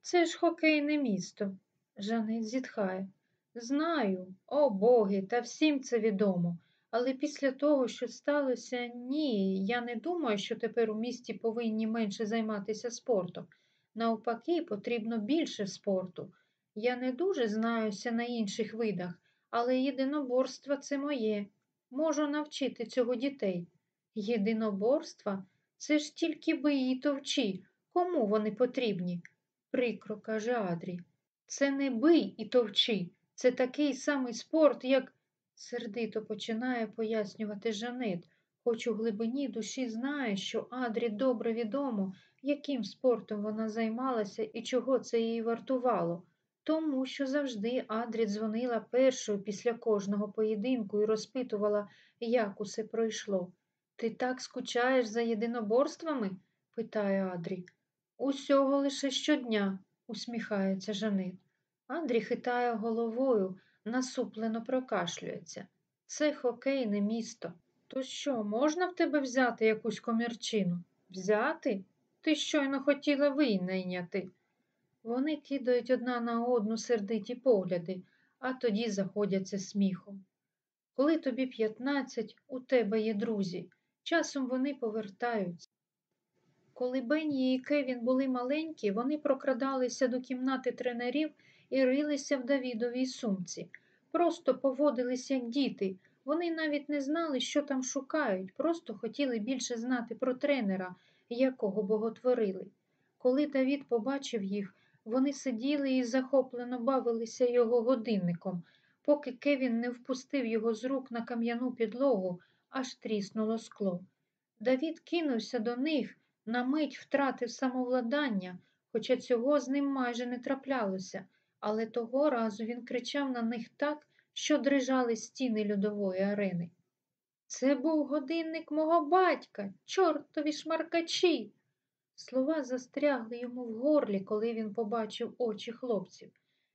A: Це ж хокейне місто. Жанет зітхає. Знаю, о боги, та всім це відомо. Але після того, що сталося, ні, я не думаю, що тепер у місті повинні менше займатися спортом. Навпаки, потрібно більше спорту. Я не дуже знаюся на інших видах, але єдиноборство це моє. Можу навчити цього дітей. Єдиноборства? Це ж тільки бий і товчі. Кому вони потрібні? Прикро, каже Адрі. Це не бий і товчи. Це такий самий спорт, як сердито починає пояснювати Жанет, хоч у глибині душі знає, що Адрі добре відомо, яким спортом вона займалася і чого це їй вартувало. Тому що завжди Адрі дзвонила першою після кожного поєдинку і розпитувала, як усе пройшло. Ти так скучаєш за єдиноборствами? питає Адрі. Усього лише щодня, усміхається Жанет. Андрій хитає головою, насуплено прокашлюється. Це хокейне місто. То що, можна в тебе взяти якусь комірчину? Взяти? Ти щойно хотіла винайняти. Вони кидають одна на одну сердиті погляди, а тоді заходяться сміхом. Коли тобі п'ятнадцять, у тебе є друзі. Часом вони повертаються. Коли Бенні і Кевін були маленькі, вони прокрадалися до кімнати тренерів і рилися в Давідовій сумці. Просто поводились як діти. Вони навіть не знали, що там шукають, просто хотіли більше знати про тренера, якого боготворили. Коли Давід побачив їх, вони сиділи і захоплено бавилися його годинником, поки Кевін не впустив його з рук на кам'яну підлогу, аж тріснуло скло. Давід кинувся до них, на мить втратив самовладання, хоча цього з ним майже не траплялося, але того разу він кричав на них так, що дрижали стіни льодової арени. Це був годинник мого батька, чортові шмаркачі. Слова застрягли йому в горлі, коли він побачив очі хлопців.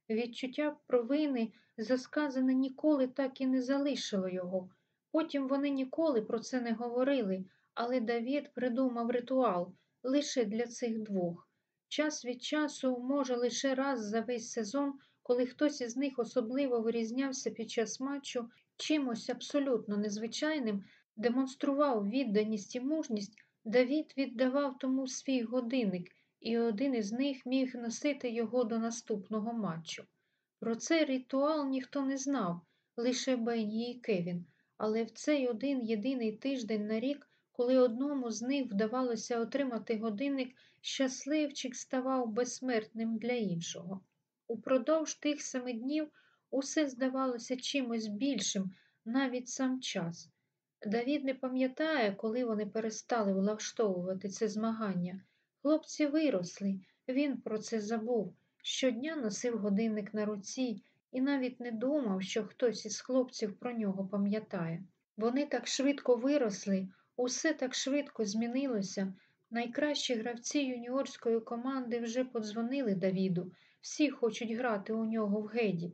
A: Відчуття провини, засказане ніколи так і не залишило його. Потім вони ніколи про це не говорили, але Давід придумав ритуал лише для цих двох. Час від часу, може, лише раз за весь сезон, коли хтось із них особливо вирізнявся під час матчу, чимось абсолютно незвичайним, демонстрував відданість і мужність, Давід віддавав тому свій годинник, і один із них міг носити його до наступного матчу. Про цей ритуал ніхто не знав, лише Бенні і Кевін, але в цей один єдиний тиждень на рік, коли одному з них вдавалося отримати годинник, щасливчик ставав безсмертним для іншого. Упродовж тих семи днів усе здавалося чимось більшим, навіть сам час. Давід не пам'ятає, коли вони перестали влаштовувати це змагання. Хлопці виросли, він про це забув. Щодня носив годинник на руці і навіть не думав, що хтось із хлопців про нього пам'ятає. Вони так швидко виросли, усе так швидко змінилося. Найкращі гравці юніорської команди вже подзвонили Давіду, всі хочуть грати у нього в геді.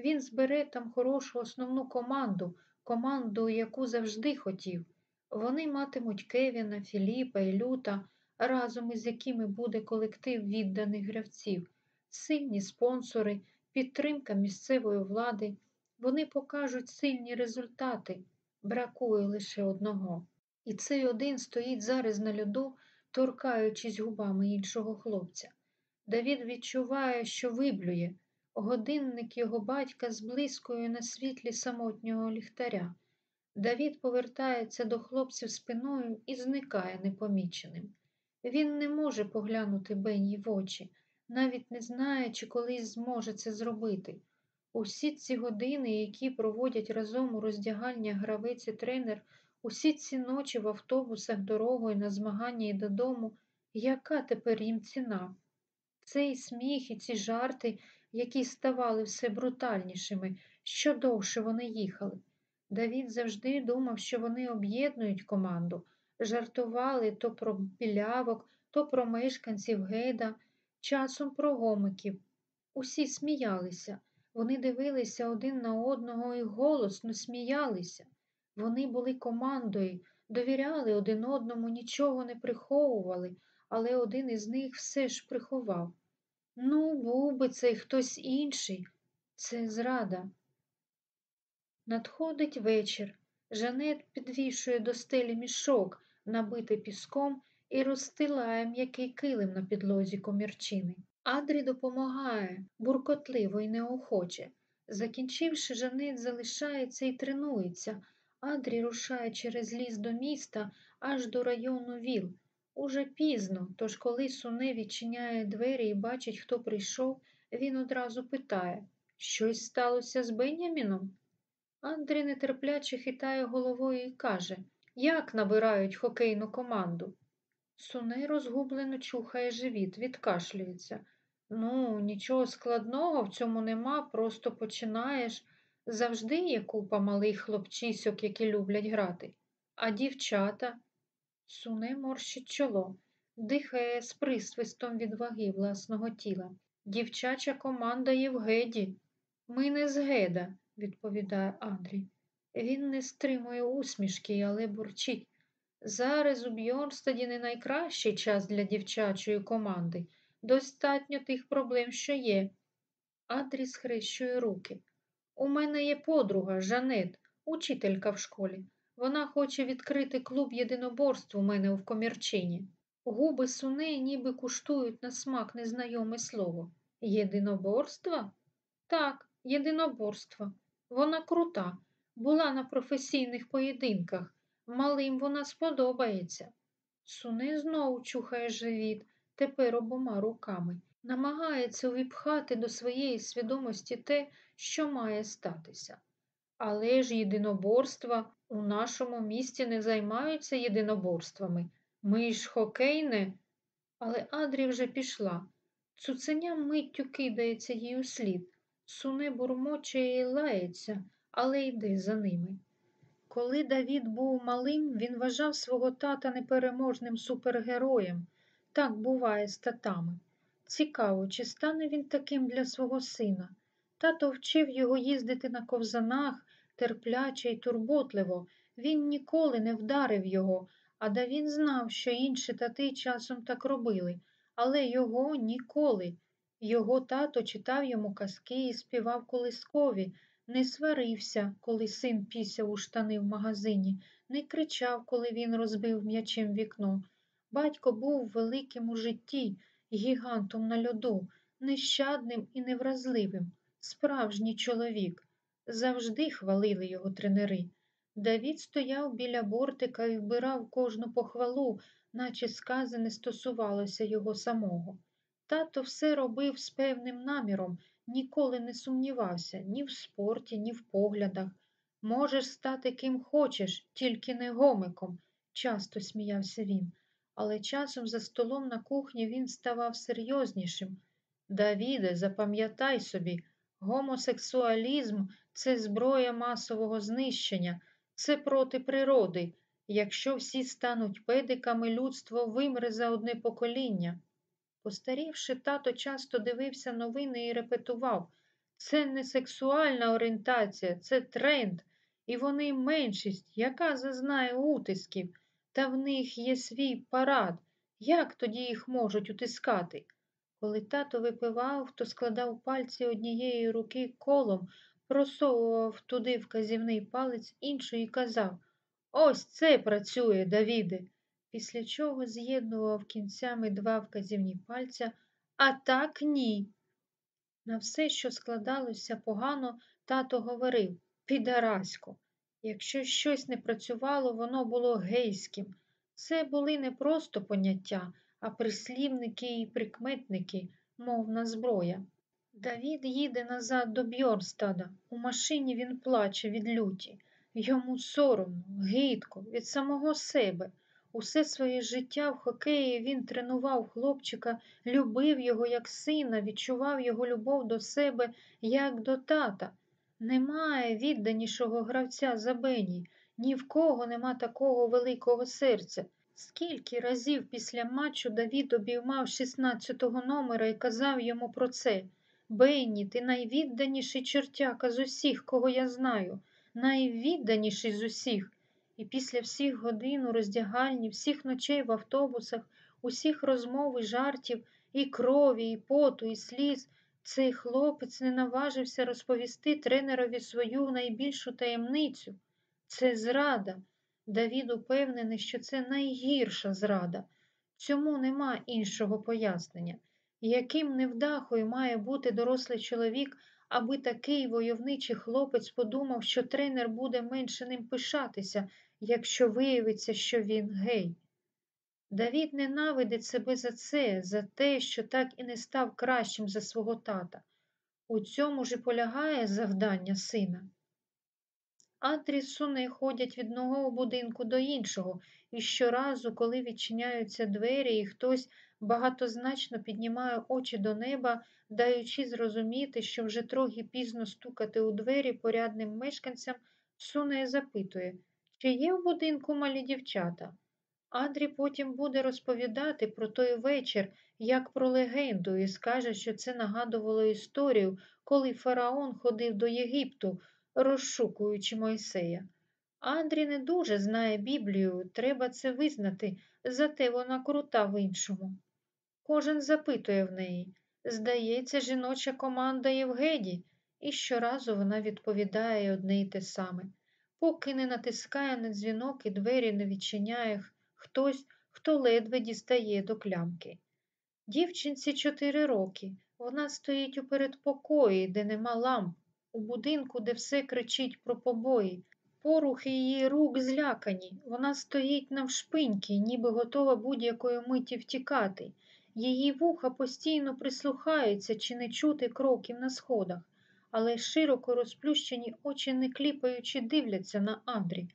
A: Він збере там хорошу основну команду, команду, яку завжди хотів. Вони матимуть Кевіна, Філіпа і Люта, разом із якими буде колектив відданих гравців, сильні спонсори, підтримка місцевої влади. Вони покажуть сильні результати. Бракує лише одного. І цей один стоїть зараз на льоду, торкаючись губами іншого хлопця. Давід відчуває, що виблює. Годинник його батька зблискує на світлі самотнього ліхтаря. Давід повертається до хлопців спиною і зникає непоміченим. Він не може поглянути Бенні в очі, навіть не знає, чи колись зможе це зробити. Усі ці години, які проводять разом у роздягальня гравець тренер, усі ці ночі в автобусах дорогою на змагання і додому, яка тепер їм ціна? Цей сміх і ці жарти, які ставали все брутальнішими, що довше вони їхали. Давід завжди думав, що вони об'єднують команду, жартували то про білявок, то про мешканців гейда, часом про гомиків. Усі сміялися, вони дивилися один на одного і голосно сміялися. Вони були командою, довіряли один одному, нічого не приховували, але один із них все ж приховав. Ну, був би цей хтось інший. Це зрада. Надходить вечір. Жанет підвішує до стелі мішок, набитий піском, і розстилає м'який килим на підлозі комірчини. Адрі допомагає, буркотливо і неохоче. Закінчивши, Жанет залишається і тренується. Адрі рушає через ліс до міста аж до району Віл. Уже пізно, тож коли суне відчиняє двері і бачить, хто прийшов, він одразу питає Щось сталося з Беняміном? Андрій нетерпляче хитає головою і каже Як набирають хокейну команду? Суне розгублено чухає живіт, відкашлюється. Ну, нічого складного в цьому нема, просто починаєш. Завжди є купа малих хлопчисьок, які люблять грати. А дівчата суне морщить чоло, дихає з присвистом від ваги власного тіла. Дівчача команда є в геді. Ми не з геда, відповідає Андрій. Він не стримує усмішки, але бурчить. Зараз у Бьорнстаді не найкращий час для дівчачої команди. Достатньо тих проблем, що є. Андрій схрещує руки. У мене є подруга Жанет, учителька в школі. Вона хоче відкрити клуб єдиноборств у мене в комірчині. Губи суни ніби куштують на смак незнайоме слово. Єдиноборства? Так, єдиноборство. Вона крута, була на професійних поєдинках. Малим вона сподобається. Суне знову чухає живіт, тепер обома руками, намагається увіпхати до своєї свідомості те, що має статися. Але ж єдиноборства у нашому місті не займаються єдиноборствами. Ми ж хокейне. Але Адрі вже пішла. Цуценя миттю кидається їй у слід. Суне бурмоче і лається, але йде за ними. Коли Давід був малим, він вважав свого тата непереможним супергероєм. Так буває з татами. Цікаво, чи стане він таким для свого сина. Тато вчив його їздити на ковзанах терпляче й турботливо. Він ніколи не вдарив його, а Давід знав, що інші тати часом так робили, але його ніколи. Його тато читав йому казки і співав колискові, не сварився, коли син пісяв у штани в магазині, не кричав, коли він розбив м'ячем вікно. Батько був великим у житті, гігантом на льоду, нещадним і невразливим, справжній чоловік. Завжди хвалили його тренери. Давід стояв біля бортика і вбирав кожну похвалу, наче сказане стосувалося його самого. Тато все робив з певним наміром, ніколи не сумнівався ні в спорті, ні в поглядах. Можеш стати ким хочеш, тільки не гомиком, часто сміявся він. Але часом за столом на кухні він ставав серйознішим. Давіде, запам'ятай собі, гомосексуалізм це зброя масового знищення, це проти природи. Якщо всі стануть педиками, людство вимре за одне покоління. Постарівши, тато часто дивився новини і репетував. Це не сексуальна орієнтація, це тренд, і вони меншість, яка зазнає утисків, та в них є свій парад. Як тоді їх можуть утискати? Коли тато випивав, то складав пальці однієї руки колом, просовував туди вказівний палець іншої і казав Ось це працює, Давіде після чого з'єднував кінцями два вказівні пальця, а так ні. На все, що складалося погано, тато говорив підарасько. Якщо щось не працювало, воно було гейським. Це були не просто поняття, а прислівники і прикметники, мовна зброя. Давід їде назад до Бьорстада. У машині він плаче від люті. Йому соромно, гидко, від самого себе. Усе своє життя в хокеї він тренував хлопчика, любив його як сина, відчував його любов до себе, як до тата. Немає відданішого гравця за Бені, ні в кого нема такого великого серця. Скільки разів після матчу Давід обіймав 16-го номера і казав йому про це. Бенні, ти найвідданіший чертяка з усіх, кого я знаю, найвідданіший з усіх. І після всіх годин у роздягальні, всіх ночей в автобусах, усіх розмов і жартів, і крові, і поту, і сліз, цей хлопець не наважився розповісти тренерові свою найбільшу таємницю. Це зрада. Давід упевнений, що це найгірша зрада. Цьому нема іншого пояснення. Яким невдахою має бути дорослий чоловік, аби такий войовничий хлопець подумав, що тренер буде менше ним пишатися, якщо виявиться, що він гей. Давід ненавидить себе за це, за те, що так і не став кращим за свого тата. У цьому ж і полягає завдання сина. Андрі з Суни ходять від одного будинку до іншого, і щоразу, коли відчиняються двері, і хтось багатозначно піднімає очі до неба, даючи зрозуміти, що вже трохи пізно стукати у двері порядним мешканцям, Суне запитує, чи є в будинку малі дівчата. Андрій потім буде розповідати про той вечір, як про легенду, і скаже, що це нагадувало історію, коли фараон ходив до Єгипту, розшукуючи Мойсея. Андрій не дуже знає Біблію, треба це визнати, зате вона крута в іншому. Кожен запитує в неї здається, жіноча команда Євгеді, і щоразу вона відповідає одне й те саме. Поки не натискає на дзвінок і двері не відчиняє хтось, хто ледве дістає до клямки. Дівчинці чотири роки. Вона стоїть у передпокої, де нема ламп, у будинку, де все кричить про побої. Порухи її рук злякані. Вона стоїть навшпиньки, ніби готова будь-якої миті втікати. Її вуха постійно прислухаються чи не чути кроків на сходах, але широко розплющені очі, не кліпаючи, дивляться на Андрі.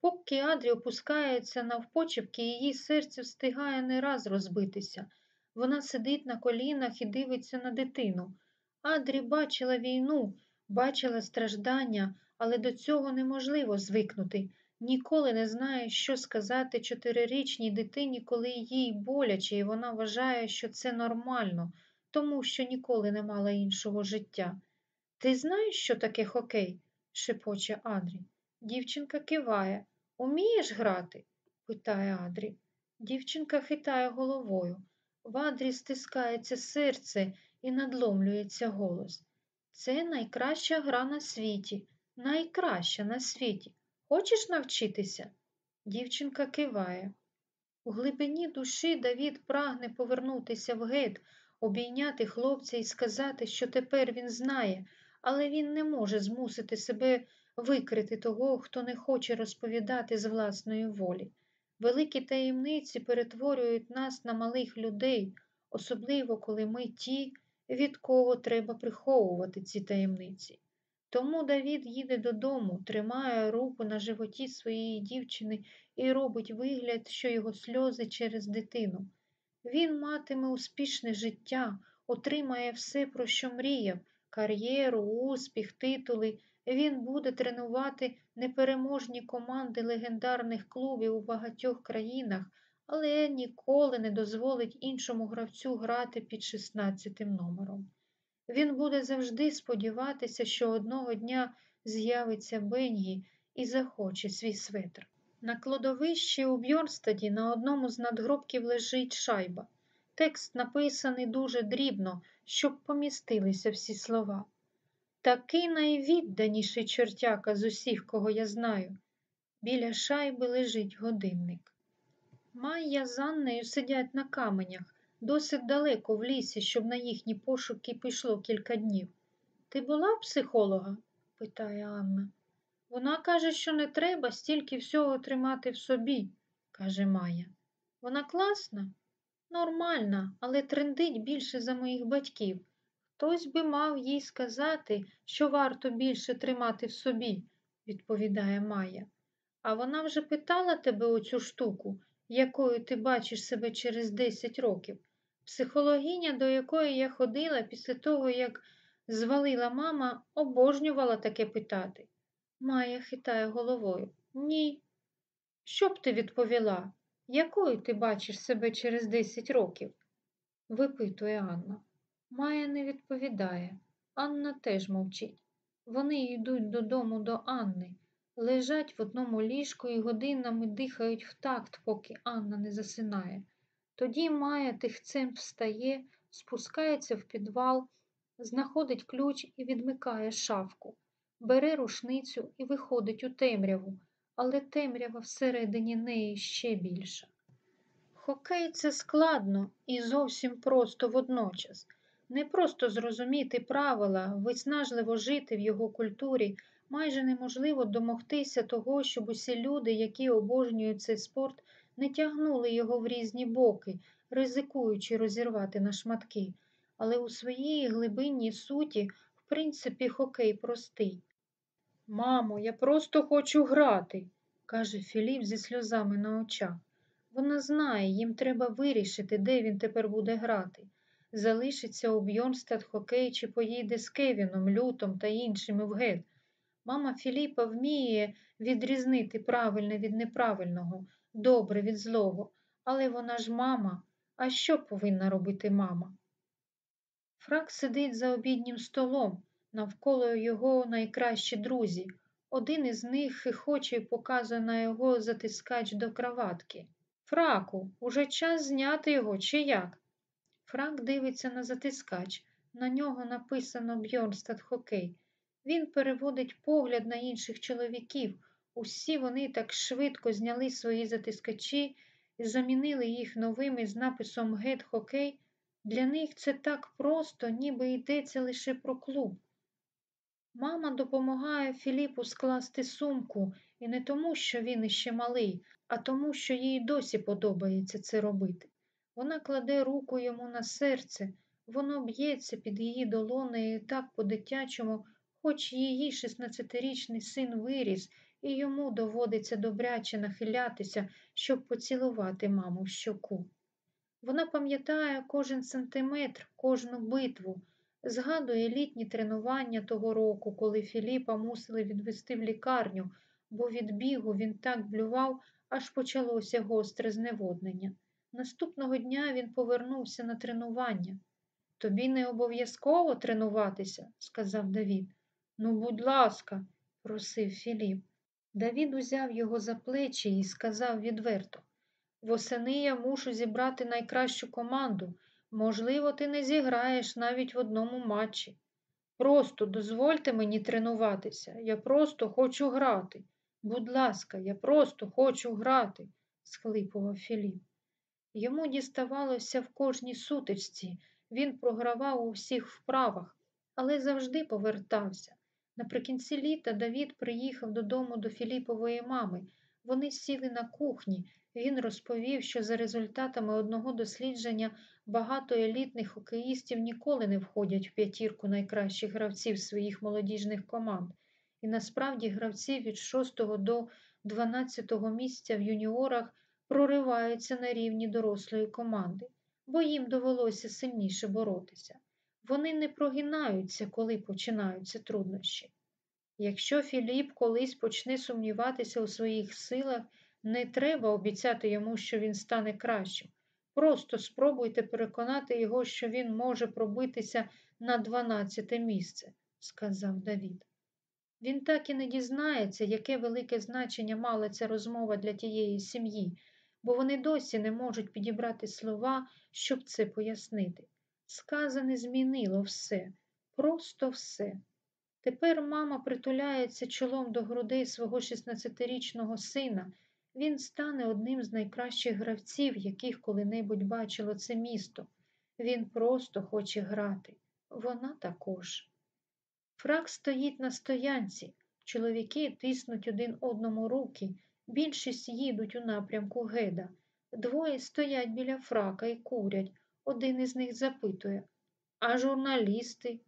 A: Поки Адрі опускається навпочепки, її серце встигає не раз розбитися. Вона сидить на колінах і дивиться на дитину. Адрі бачила війну, бачила страждання, але до цього неможливо звикнути. Ніколи не знає, що сказати чотирирічній дитині, коли їй боляче, і вона вважає, що це нормально, тому що ніколи не мала іншого життя. Ти знаєш, що таке хокей? шепоче Адрі. Дівчинка киває. Умієш грати? питає Адрі. Дівчинка хитає головою. В Адрі стискається серце і надломлюється голос. Це найкраща гра на світі, найкраща на світі. Хочеш навчитися? Дівчинка киває. У глибині душі Давід прагне повернутися в гет, обійняти хлопця і сказати, що тепер він знає, але він не може змусити себе викрити того, хто не хоче розповідати з власної волі. Великі таємниці перетворюють нас на малих людей, особливо коли ми ті, від кого треба приховувати ці таємниці. Тому Давід їде додому, тримає руку на животі своєї дівчини і робить вигляд, що його сльози через дитину. Він матиме успішне життя, отримає все, про що мріяв кар'єру, успіх, титули. Він буде тренувати непереможні команди легендарних клубів у багатьох країнах, але ніколи не дозволить іншому гравцю грати під 16 номером. Він буде завжди сподіватися, що одного дня з'явиться Бенгі і захоче свій светр. На кладовищі у Бьорстаді на одному з надгробків лежить шайба. Текст написаний дуже дрібно, щоб помістилися всі слова. Такий найвідданіший чортяка з усіх, кого я знаю. Біля шайби лежить годинник. Майя з Аннею сидять на каменях, досить далеко в лісі, щоб на їхні пошуки пішло кілька днів. Ти була психолога? питає Анна. Вона каже, що не треба стільки всього тримати в собі, каже Майя. Вона класна? Нормальна, але трендить більше за моїх батьків. Хтось би мав їй сказати, що варто більше тримати в собі, відповідає Майя. А вона вже питала тебе оцю штуку, якою ти бачиш себе через 10 років. Психологиня, до якої я ходила після того, як звалила мама, обожнювала таке питати. Майя хитає головою. Ні. Що б ти відповіла? Якою ти бачиш себе через 10 років? випитує Анна. Майя не відповідає. Анна теж мовчить. Вони йдуть додому до Анни, лежать в одному ліжку і годинами дихають в такт, поки Анна не засинає. Тоді Майя тихцем встає, спускається в підвал, знаходить ключ і відмикає шафку, бере рушницю і виходить у темряву, але темрява всередині неї ще більша. Хокей це складно і зовсім просто водночас. Не просто зрозуміти правила, виснажливо жити в його культурі, майже неможливо домогтися того, щоб усі люди, які обожнюють цей спорт, не тягнули його в різні боки, ризикуючи розірвати на шматки. Але у своїй глибинній суті, в принципі, хокей простий. Мамо, я просто хочу грати, каже Філіп зі сльозами на очах. Вона знає, їм треба вирішити, де він тепер буде грати. Залишиться у Бьорнстад хокей чи поїде з Кевіном, Лютом та іншими в гет. Мама Філіпа вміє відрізнити правильне від неправильного, добре від злого, але вона ж мама. А що повинна робити мама? Фрак сидить за обіднім столом, навколо його найкращі друзі. Один із них хихоче і показує на його затискач до краватки. Фраку, уже час зняти його, чи як? Фрак дивиться на затискач. На нього написано Бьорнстад Хокей. Він переводить погляд на інших чоловіків. Усі вони так швидко зняли свої затискачі і замінили їх новими з написом Гет Хокей. Для них це так просто, ніби йдеться лише про клуб. Мама допомагає Філіпу скласти сумку, і не тому, що він іще малий, а тому, що їй досі подобається це робити. Вона кладе руку йому на серце, воно б'ється під її долонею так по-дитячому, хоч її 16-річний син виріс, і йому доводиться добряче нахилятися, щоб поцілувати маму в щоку. Вона пам'ятає кожен сантиметр, кожну битву, згадує літні тренування того року, коли Філіпа мусили відвести в лікарню, бо від бігу він так блював, аж почалося гостре зневоднення. Наступного дня він повернувся на тренування. Тобі не обов'язково тренуватися, сказав Давід. Ну, будь ласка, просив Філіп. Давід узяв його за плечі і сказав відверто Восени я мушу зібрати найкращу команду. Можливо, ти не зіграєш навіть в одному матчі. Просто дозвольте мені тренуватися. Я просто хочу грати. Будь ласка, я просто хочу грати, схлипував Філіп. Йому діставалося в кожній сутичці, він програвав у всіх вправах, але завжди повертався. Наприкінці літа Давід приїхав додому до Філіпової мами. Вони сіли на кухні. Він розповів, що за результатами одного дослідження багато елітних хокеїстів ніколи не входять в п'ятірку найкращих гравців своїх молодіжних команд. І насправді гравці від 6 до 12 місця в юніорах прориваються на рівні дорослої команди, бо їм довелося сильніше боротися. Вони не прогинаються, коли починаються труднощі. Якщо Філіп колись почне сумніватися у своїх силах, не треба обіцяти йому, що він стане кращим. Просто спробуйте переконати його, що він може пробитися на 12 місце, сказав Давід. Він так і не дізнається, яке велике значення мала ця розмова для тієї сім'ї, бо вони досі не можуть підібрати слова, щоб це пояснити. Сказане змінило все, просто все. Тепер мама притуляється чолом до грудей свого 16-річного сина. Він стане одним з найкращих гравців, яких коли-небудь бачило це місто. Він просто хоче грати. Вона також. Фрак стоїть на стоянці. Чоловіки тиснуть один одному руки, більшість їдуть у напрямку геда. Двоє стоять біля фрака і курять. Один із них запитує А журналісти?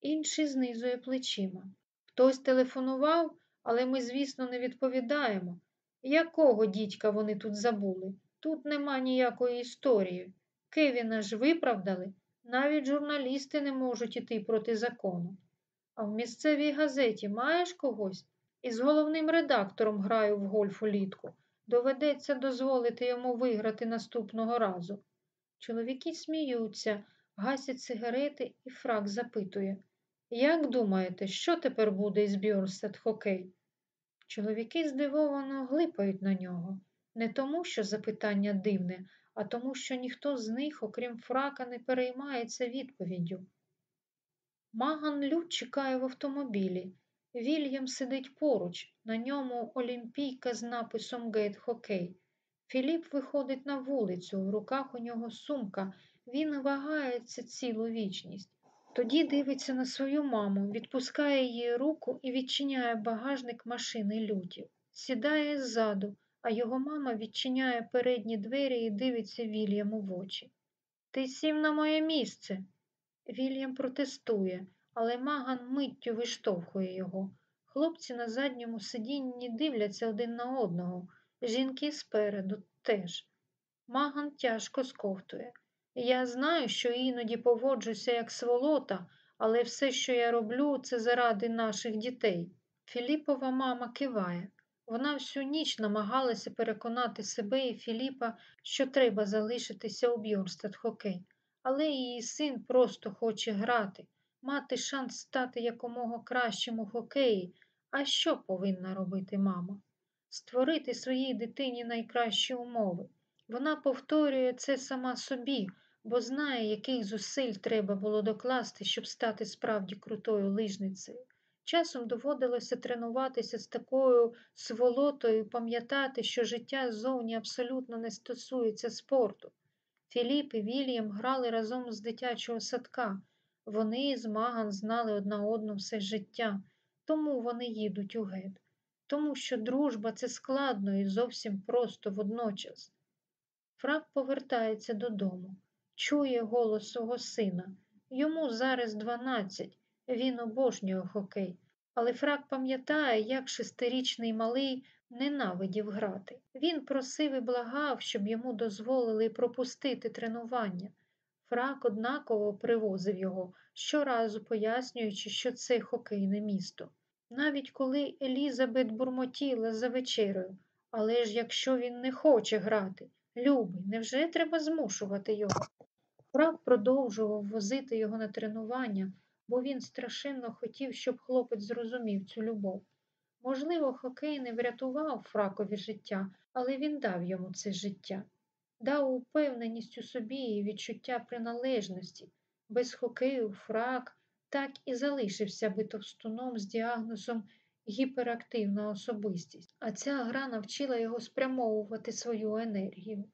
A: Інший знизує плечима. Хтось телефонував, але ми, звісно, не відповідаємо. Якого дідька вони тут забули? Тут нема ніякої історії. Кевіна ж виправдали, навіть журналісти не можуть іти проти закону. А в місцевій газеті маєш когось? Із головним редактором граю в гольф улітку. Доведеться дозволити йому виграти наступного разу. Чоловіки сміються, гасять сигарети, і фрак запитує Як думаєте, що тепер буде із Бьорстед хокей? Чоловіки здивовано глипають на нього, не тому, що запитання дивне, а тому, що ніхто з них, окрім фрака, не переймається відповіддю. Маган Лю чекає в автомобілі. Вільям сидить поруч, на ньому олімпійка з написом Гейт Хокей. Філіп виходить на вулицю, в руках у нього сумка, він вагається цілу вічність. Тоді дивиться на свою маму, відпускає її руку і відчиняє багажник машини лютів. Сідає ззаду, а його мама відчиняє передні двері і дивиться Вільяму в очі. Ти сів на моє місце. Вільям протестує, але Маган миттю виштовхує його. Хлопці на задньому сидінні дивляться один на одного, жінки спереду теж. Маган тяжко сковтує. Я знаю, що іноді поводжуся як сволота, але все, що я роблю, це заради наших дітей. Філіпова мама киває. Вона всю ніч намагалася переконати себе і Філіпа, що треба залишитися у Бьорстад хокей, але її син просто хоче грати, мати шанс стати якомога кращим у хокеї. А що повинна робити мама? Створити своїй дитині найкращі умови. Вона повторює це сама собі, бо знає, яких зусиль треба було докласти, щоб стати справді крутою лижницею. Часом доводилося тренуватися з такою сволотою пам'ятати, що життя ззовні абсолютно не стосується спорту. Філіп і Вільям грали разом з дитячого садка. Вони з Маган знали одна одну все життя, тому вони їдуть у гет. Тому що дружба це складно і зовсім просто водночас. Фрак повертається додому, чує голос свого сина. Йому зараз дванадцять, він обожнює хокей. Але Фрак пам'ятає, як шестирічний малий ненавидів грати. Він просив і благав, щоб йому дозволили пропустити тренування. Фрак однаково привозив його, щоразу пояснюючи, що це хокейне місто. Навіть коли Елізабет бурмотіла за вечерею, але ж якщо він не хоче грати, любий, невже треба змушувати його? Фрак продовжував возити його на тренування, бо він страшенно хотів, щоб хлопець зрозумів цю любов. Можливо, хокей не врятував фракові життя, але він дав йому це життя, дав упевненість у собі і відчуття приналежності. Без хокею фрак так і залишився би товстуном з діагнозом гіперактивна особистість, а ця гра навчила його спрямовувати свою енергію.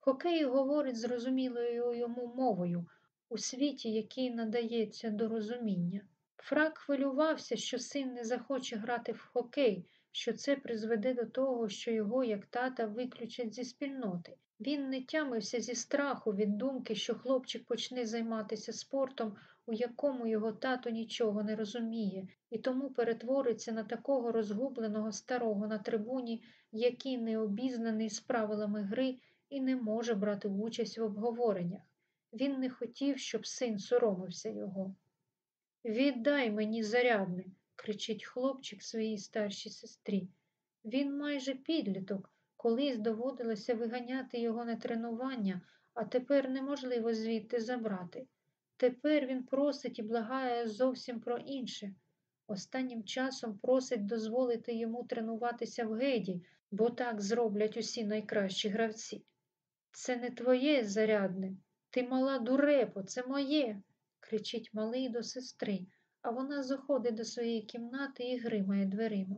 A: Хокей говорить зрозумілою йому мовою у світі, який надається до розуміння. Фрак хвилювався, що син не захоче грати в хокей, що це призведе до того, що його, як тата, виключать зі спільноти. Він не тямився зі страху від думки, що хлопчик почне займатися спортом, у якому його тато нічого не розуміє, і тому перетвориться на такого розгубленого старого на трибуні, який не обізнаний з правилами гри і не може брати участь в обговореннях. Він не хотів, щоб син соромився його. Віддай мені зарядне, кричить хлопчик своїй старшій сестрі. Він майже підліток, колись доводилося виганяти його на тренування, а тепер неможливо звідти забрати. Тепер він просить і благає зовсім про інше. Останнім часом просить дозволити йому тренуватися в геді, бо так зроблять усі найкращі гравці. Це не твоє зарядне, ти мала дурепо, це моє, кричить малий до сестри, а вона заходить до своєї кімнати і гримає дверима.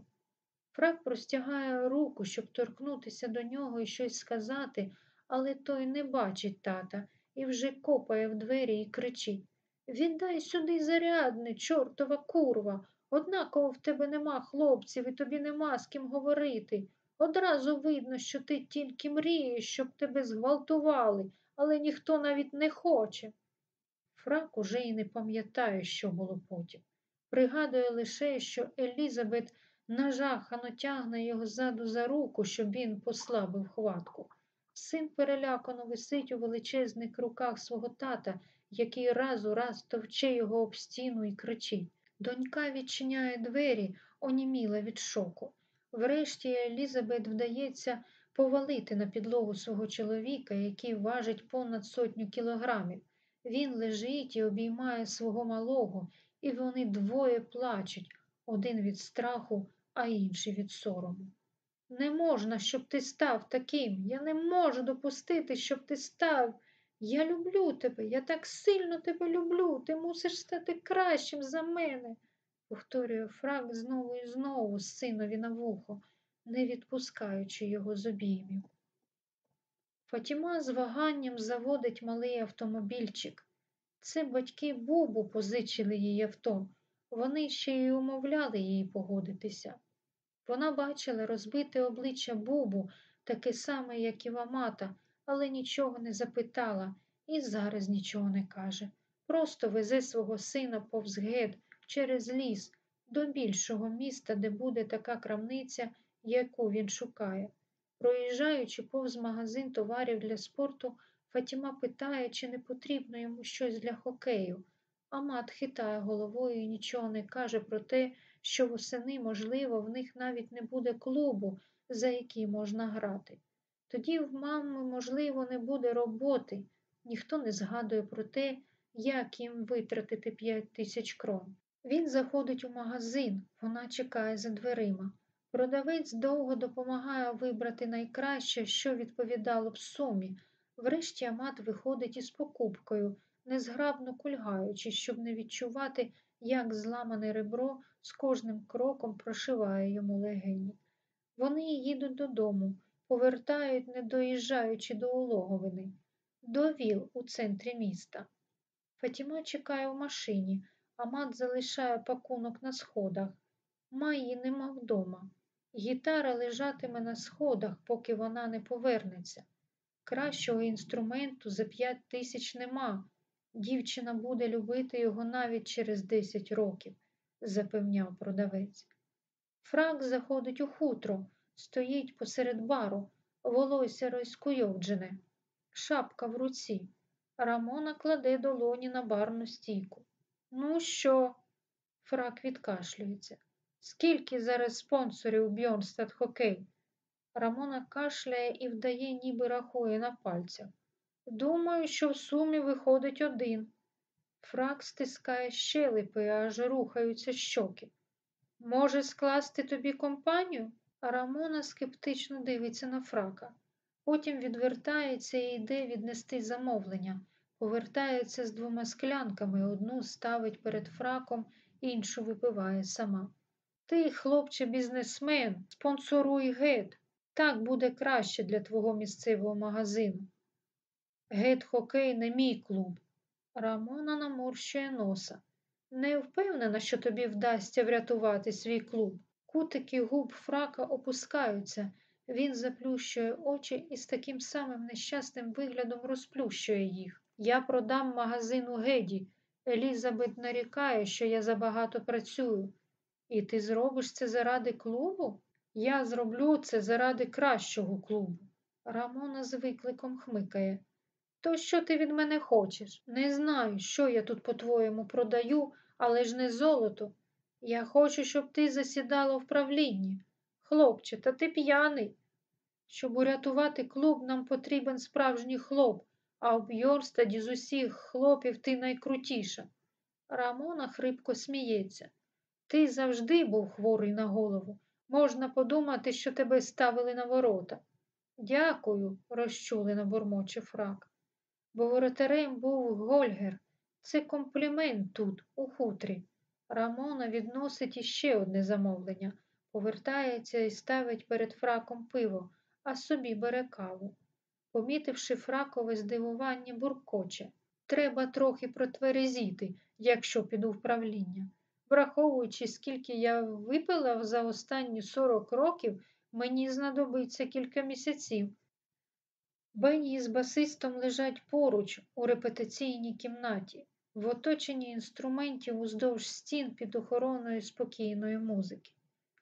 A: Фрак простягає руку, щоб торкнутися до нього і щось сказати, але той не бачить тата і вже копає в двері і кричить Віддай сюди зарядне, чортова курва. Однаково в тебе нема хлопців і тобі нема з ким говорити. Одразу видно, що ти тільки мрієш, щоб тебе зґвалтували, але ніхто навіть не хоче. Фрак уже і не пам'ятає, що було потім. Пригадує лише, що Елізабет нажахано тягне його ззаду за руку, щоб він послабив хватку. Син перелякано висить у величезних руках свого тата, який раз у раз товче його об стіну і кричить. Донька відчиняє двері, оніміла від шоку. Врешті Елізабет вдається повалити на підлогу свого чоловіка, який важить понад сотню кілограмів. Він лежить і обіймає свого малого, і вони двоє плачуть, один від страху, а інший від сорому. Не можна, щоб ти став таким. Я не можу допустити, щоб ти став. Я люблю тебе, я так сильно тебе люблю. Ти мусиш стати кращим за мене, повторює Франк знову і знову синові на вухо, не відпускаючи його з обіймів. Фатіма з ваганням заводить малий автомобільчик. Це батьки Бубу позичили їй авто. Вони ще й умовляли її погодитися. Вона бачила розбите обличчя Бубу, таке саме, як і Вамата, але нічого не запитала і зараз нічого не каже. Просто везе свого сина повз гет через ліс до більшого міста, де буде така крамниця, яку він шукає. Проїжджаючи повз магазин товарів для спорту, Фатіма питає, чи не потрібно йому щось для хокею. Амат хитає головою і нічого не каже про те, що восени, можливо, в них навіть не буде клубу, за який можна грати. Тоді в мами, можливо, не буде роботи. Ніхто не згадує про те, як їм витратити п'ять тисяч крон. Він заходить у магазин, вона чекає за дверима. Продавець довго допомагає вибрати найкраще, що відповідало б сумі. Врешті Амат виходить із покупкою, незграбно кульгаючи, щоб не відчувати, як зламане ребро з кожним кроком прошиває йому легені. Вони їдуть додому, повертають, не доїжджаючи до улоговини, до віл у центрі міста. Фатіма чекає у машині, Амат залишає пакунок на сходах. Маї нема вдома. Гітара лежатиме на сходах, поки вона не повернеться. Кращого інструменту за п'ять тисяч нема. Дівчина буде любити його навіть через десять років, запевняв продавець. Фрак заходить у хутро, стоїть посеред бару, волосся розкуйовджене, шапка в руці. Рамона кладе долоні на барну стійку. Ну що? Фрак відкашлюється. Скільки зараз спонсорів Бьорнстад хокей? Рамона кашляє і вдає, ніби рахує на пальцях. Думаю, що в сумі виходить один. Фрак стискає щелепи, аж рухаються щоки. Може, скласти тобі компанію? Рамона скептично дивиться на фрака. Потім відвертається і йде віднести замовлення. Повертається з двома склянками, одну ставить перед фраком, іншу випиває сама. Ти, хлопче, бізнесмен, спонсоруй гет. Так буде краще для твого місцевого магазину. Гет хокей не мій клуб. Рамона наморщує носа. Не впевнена, що тобі вдасться врятувати свій клуб. Кутики губ фрака опускаються. Він заплющує очі і з таким самим нещасним виглядом розплющує їх. Я продам магазину Геді. Елізабет нарікає, що я забагато працюю. І ти зробиш це заради клубу? Я зроблю це заради кращого клубу. Рамона з викликом хмикає. То що ти від мене хочеш? Не знаю, що я тут, по-твоєму, продаю, але ж не золото. Я хочу, щоб ти засідала в правлінні. Хлопче, та ти п'яний. Щоб урятувати клуб, нам потрібен справжній хлоп, а в Бьорстаді з усіх хлопів ти найкрутіша. Рамона хрипко сміється. Ти завжди був хворий на голову. Можна подумати, що тебе ставили на ворота. Дякую, розчулено бурмоче фрак. Бо воротарем був Гольгер. Це комплімент тут, у хутрі. Рамона відносить іще одне замовлення, повертається і ставить перед фраком пиво, а собі бере каву. Помітивши фракове здивування, буркоче. Треба трохи протверезіти, якщо піду в правління. Враховуючи, скільки я випила за останні 40 років, мені знадобиться кілька місяців. Бенні з басистом лежать поруч у репетиційній кімнаті, в оточенні інструментів уздовж стін під охороною спокійної музики.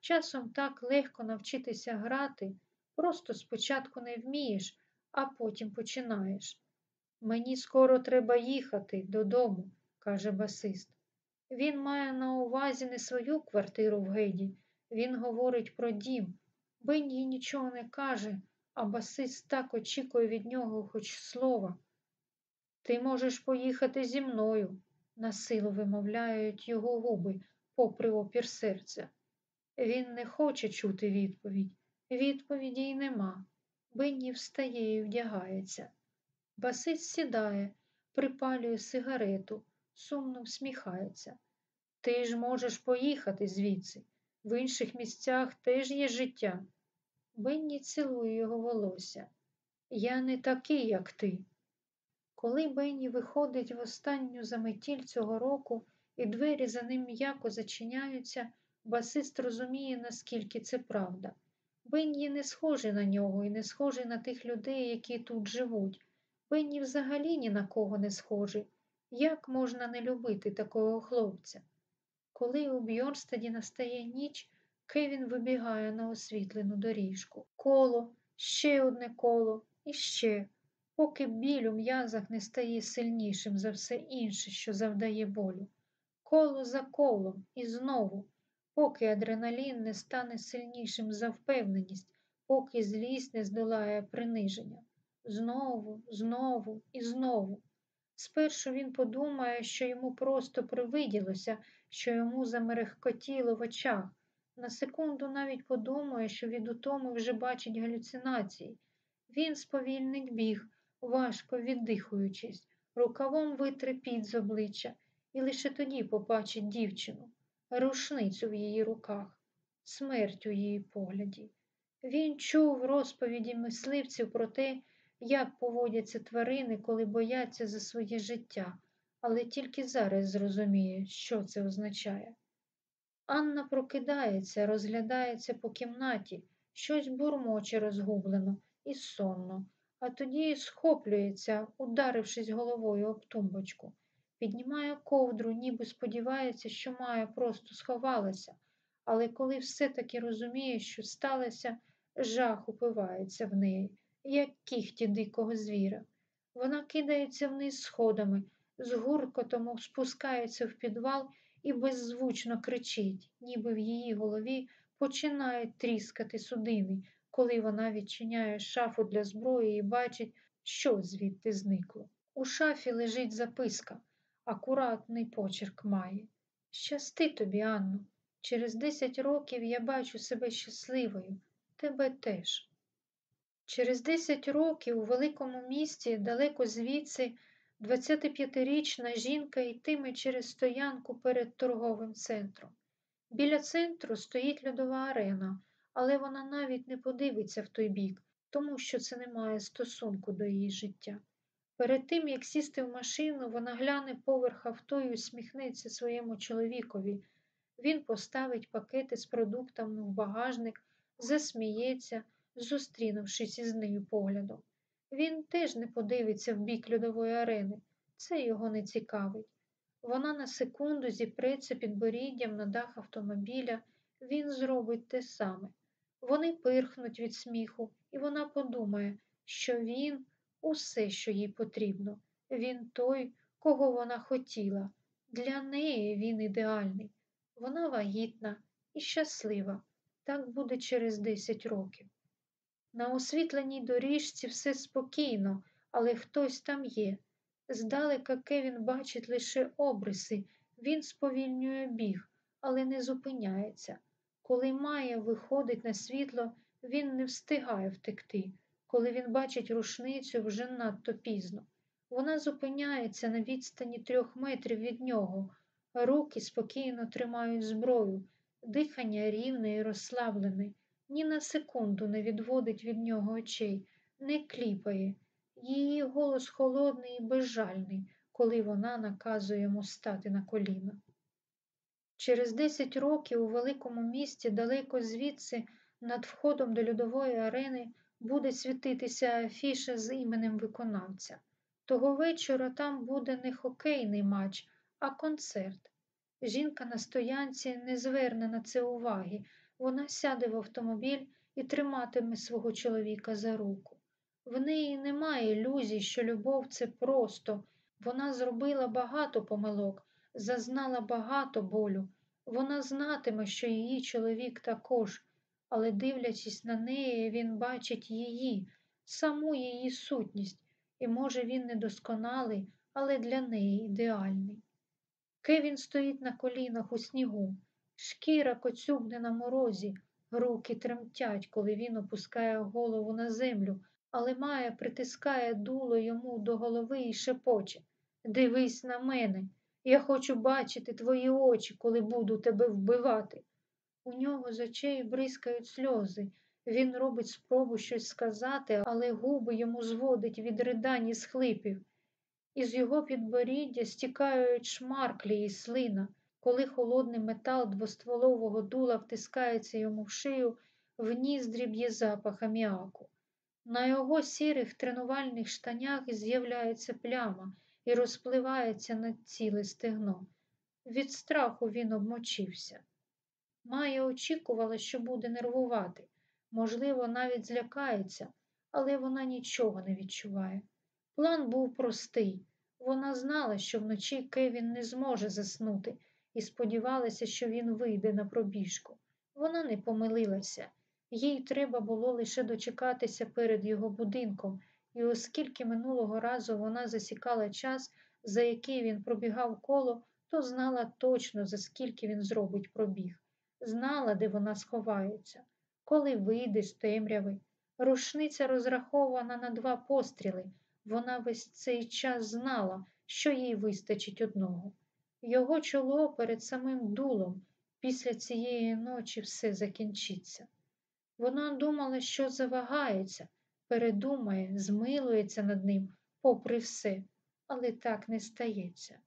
A: Часом так легко навчитися грати, просто спочатку не вмієш, а потім починаєш. Мені скоро треба їхати додому, каже басист. Він має на увазі не свою квартиру в гейді, він говорить про дім. Бенні нічого не каже, а басист так очікує від нього хоч слова. Ти можеш поїхати зі мною, насилу вимовляють його губи, попри опір серця. Він не хоче чути відповідь. Відповіді й нема. Бенні встає і вдягається. Басист сідає, припалює сигарету, сумно всміхається. Ти ж можеш поїхати звідси. В інших місцях теж є життя. Бенні цілує його волосся. Я не такий, як ти. Коли Бенні виходить в останню заметіль цього року, і двері за ним м'яко зачиняються, басист розуміє, наскільки це правда. Бенні не схожий на нього і не схожий на тих людей, які тут живуть. Бенні взагалі ні на кого не схожий. Як можна не любити такого хлопця? Коли у Бьорстаді настає ніч, Кевін вибігає на освітлену доріжку. Коло, ще одне коло і ще, поки біль у м'язах не стає сильнішим за все інше, що завдає болю. Коло за колом і знову, поки адреналін не стане сильнішим за впевненість, поки злість не здолає приниження. Знову, знову і знову. Спершу він подумає, що йому просто привиділося, що йому замерехкотіло в очах. На секунду навіть подумає, що від утоми вже бачить галюцинації. Він сповільнить біг, важко віддихуючись, рукавом витре під з обличчя і лише тоді побачить дівчину, рушницю в її руках, смерть у її погляді. Він чув розповіді мисливців про те, як поводяться тварини, коли бояться за своє життя, але тільки зараз зрозуміє, що це означає. Анна прокидається, розглядається по кімнаті, щось бурмоче розгублено і сонно, а тоді схоплюється, ударившись головою об тумбочку, піднімає ковдру, ніби сподівається, що Мая просто сховалася, але коли все-таки розуміє, що сталося, жах упивається в неї як кіхті дикого звіра. Вона кидається вниз сходами, з гуркотом спускається в підвал і беззвучно кричить, ніби в її голові починають тріскати судини, коли вона відчиняє шафу для зброї і бачить, що звідти зникло. У шафі лежить записка, акуратний почерк має. Щасти тобі, Анно, через десять років я бачу себе щасливою, тебе теж. Через 10 років у великому місті, далеко звідси, 25-річна жінка йтиме через стоянку перед торговим центром. Біля центру стоїть льодова арена, але вона навіть не подивиться в той бік, тому що це не має стосунку до її життя. Перед тим, як сісти в машину, вона гляне поверх авто і усміхнеться своєму чоловікові. Він поставить пакети з продуктами в багажник, засміється зустрінувшись із нею поглядом. Він теж не подивиться в бік льодової арени, це його не цікавить. Вона на секунду зіпреться під боріддям на дах автомобіля, він зробить те саме. Вони пирхнуть від сміху, і вона подумає, що він усе, що їй потрібно. Він той, кого вона хотіла. Для неї він ідеальний. Вона вагітна і щаслива. Так буде через 10 років. На освітленій доріжці все спокійно, але хтось там є. Здалека Кевін бачить лише обриси, він сповільнює біг, але не зупиняється. Коли Майя виходить на світло, він не встигає втекти. Коли він бачить рушницю, вже надто пізно. Вона зупиняється на відстані трьох метрів від нього, руки спокійно тримають зброю, дихання рівне і розслаблене ні на секунду не відводить від нього очей, не кліпає. Її голос холодний і безжальний, коли вона наказує йому стати на коліна. Через десять років у великому місті, далеко звідси, над входом до льодової арени, буде світитися афіша з іменем виконавця. Того вечора там буде не хокейний матч, а концерт. Жінка на стоянці не зверне на це уваги, вона сяде в автомобіль і триматиме свого чоловіка за руку. В неї немає ілюзій, що любов це просто. Вона зробила багато помилок, зазнала багато болю. Вона знатиме, що її чоловік також, але, дивлячись на неї, він бачить її, саму її сутність, і, може, він недосконалий, але для неї ідеальний. Кевін стоїть на колінах у снігу. Шкіра коцюбне на морозі, Руки тремтять, коли він опускає голову на землю, але Майя притискає дуло йому до голови і шепоче. Дивись на мене. Я хочу бачити твої очі, коли буду тебе вбивати. У нього з очей бризкають сльози. Він робить спробу щось сказати, але губи йому зводить від ридань і схлипів. Із його підборіддя стікають шмарклі і слина. Коли холодний метал двостволового дула втискається йому в шию, в ніздрі б'є запах аміаку. На його сірих тренувальних штанях з'являється пляма і розпливається на ціле стегно. Від страху він обмочився. Майя очікувала, що буде нервувати, можливо, навіть злякається, але вона нічого не відчуває. План був простий. Вона знала, що вночі Кевін не зможе заснути, і сподівалася, що він вийде на пробіжку. Вона не помилилася. Їй треба було лише дочекатися перед його будинком, і оскільки минулого разу вона засікала час, за який він пробігав коло, то знала точно, за скільки він зробить пробіг. Знала, де вона сховається, коли вийде з темряви. Рушниця розрахована на два постріли. Вона весь цей час знала, що їй вистачить одного. Його чоло перед самим дулом. Після цієї ночі все закінчиться. Вона думала, що завагається, передумає, змилується над ним, попри все, але так не стається.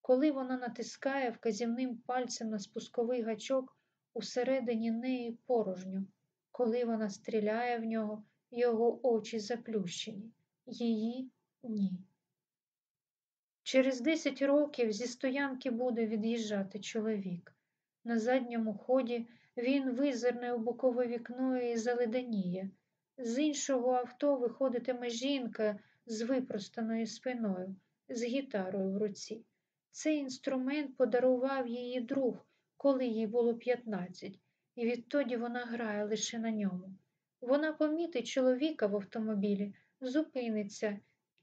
A: Коли вона натискає вказівним пальцем на спусковий гачок, усередині неї порожньо. Коли вона стріляє в нього, його очі заплющені, її ні. Через десять років зі стоянки буде від'їжджати чоловік. На задньому ході він визирне у бокове вікно і заледеніє. З іншого авто виходитиме жінка з випростаною спиною, з гітарою в руці. Цей інструмент подарував її друг, коли їй було 15, і відтоді вона грає лише на ньому. Вона помітить чоловіка в автомобілі, зупиниться,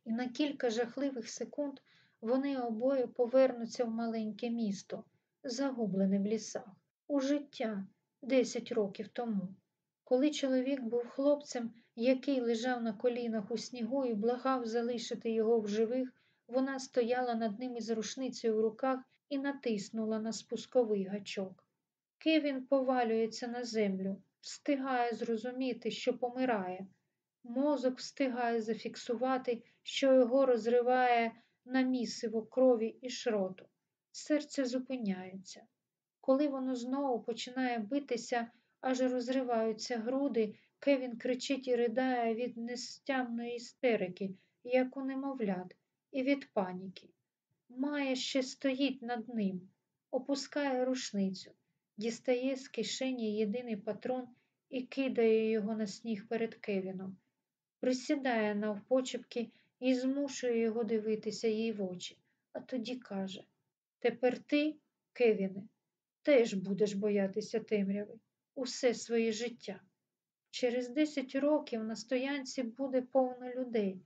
A: і на кілька жахливих секунд вони обоє повернуться в маленьке місто, загублене в лісах, у життя десять років тому. Коли чоловік був хлопцем, який лежав на колінах у снігу і благав залишити його в живих, вона стояла над ним із рушницею в руках і натиснула на спусковий гачок. Кевін повалюється на землю, встигає зрозуміти, що помирає. Мозок встигає зафіксувати, що його розриває на місиво крові і шроту. Серце зупиняється. Коли воно знову починає битися, аж розриваються груди, Кевін кричить і ридає від нестямної істерики, як у немовлят, і від паніки. Має ще стоїть над ним, опускає рушницю, дістає з кишені єдиний патрон і кидає його на сніг перед Кевіном, присідає навпочепки і змушує його дивитися їй в очі, а тоді каже Тепер ти, Кевіне, теж будеш боятися темряви усе своє життя. Через десять років на стоянці буде повно людей.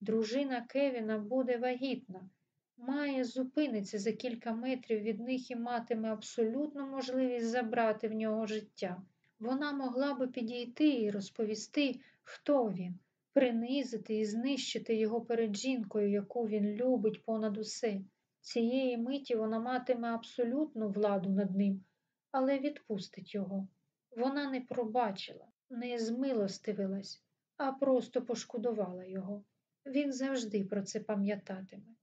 A: Дружина Кевіна буде вагітна, має зупиниться за кілька метрів від них і матиме абсолютну можливість забрати в нього життя. Вона могла би підійти і розповісти, хто він, принизити і знищити його перед жінкою, яку він любить понад усе. Цієї миті вона матиме абсолютну владу над ним, але відпустить його. Вона не пробачила, не змилостивилась, а просто пошкодувала його. Він завжди про це пам'ятатиме.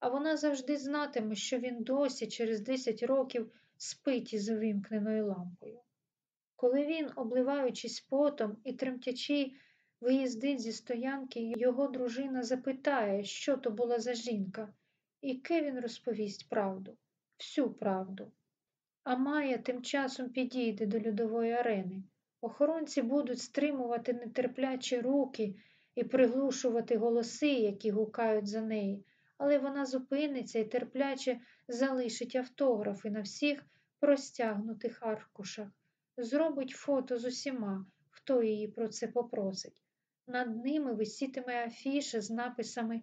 A: А вона завжди знатиме, що він досі через 10 років спить із увімкненою лампою. Коли він, обливаючись потом і тремтячи, виїздить зі стоянки, його дружина запитає, що то була за жінка, і Кевін розповість правду, всю правду. А Майя тим часом підійде до льодової арени. Охоронці будуть стримувати нетерплячі руки і приглушувати голоси, які гукають за неї, але вона зупиниться і терпляче залишить автографи на всіх простягнутих аркушах, зробить фото з усіма, хто її про це попросить. Над ними висітиме афіша з написами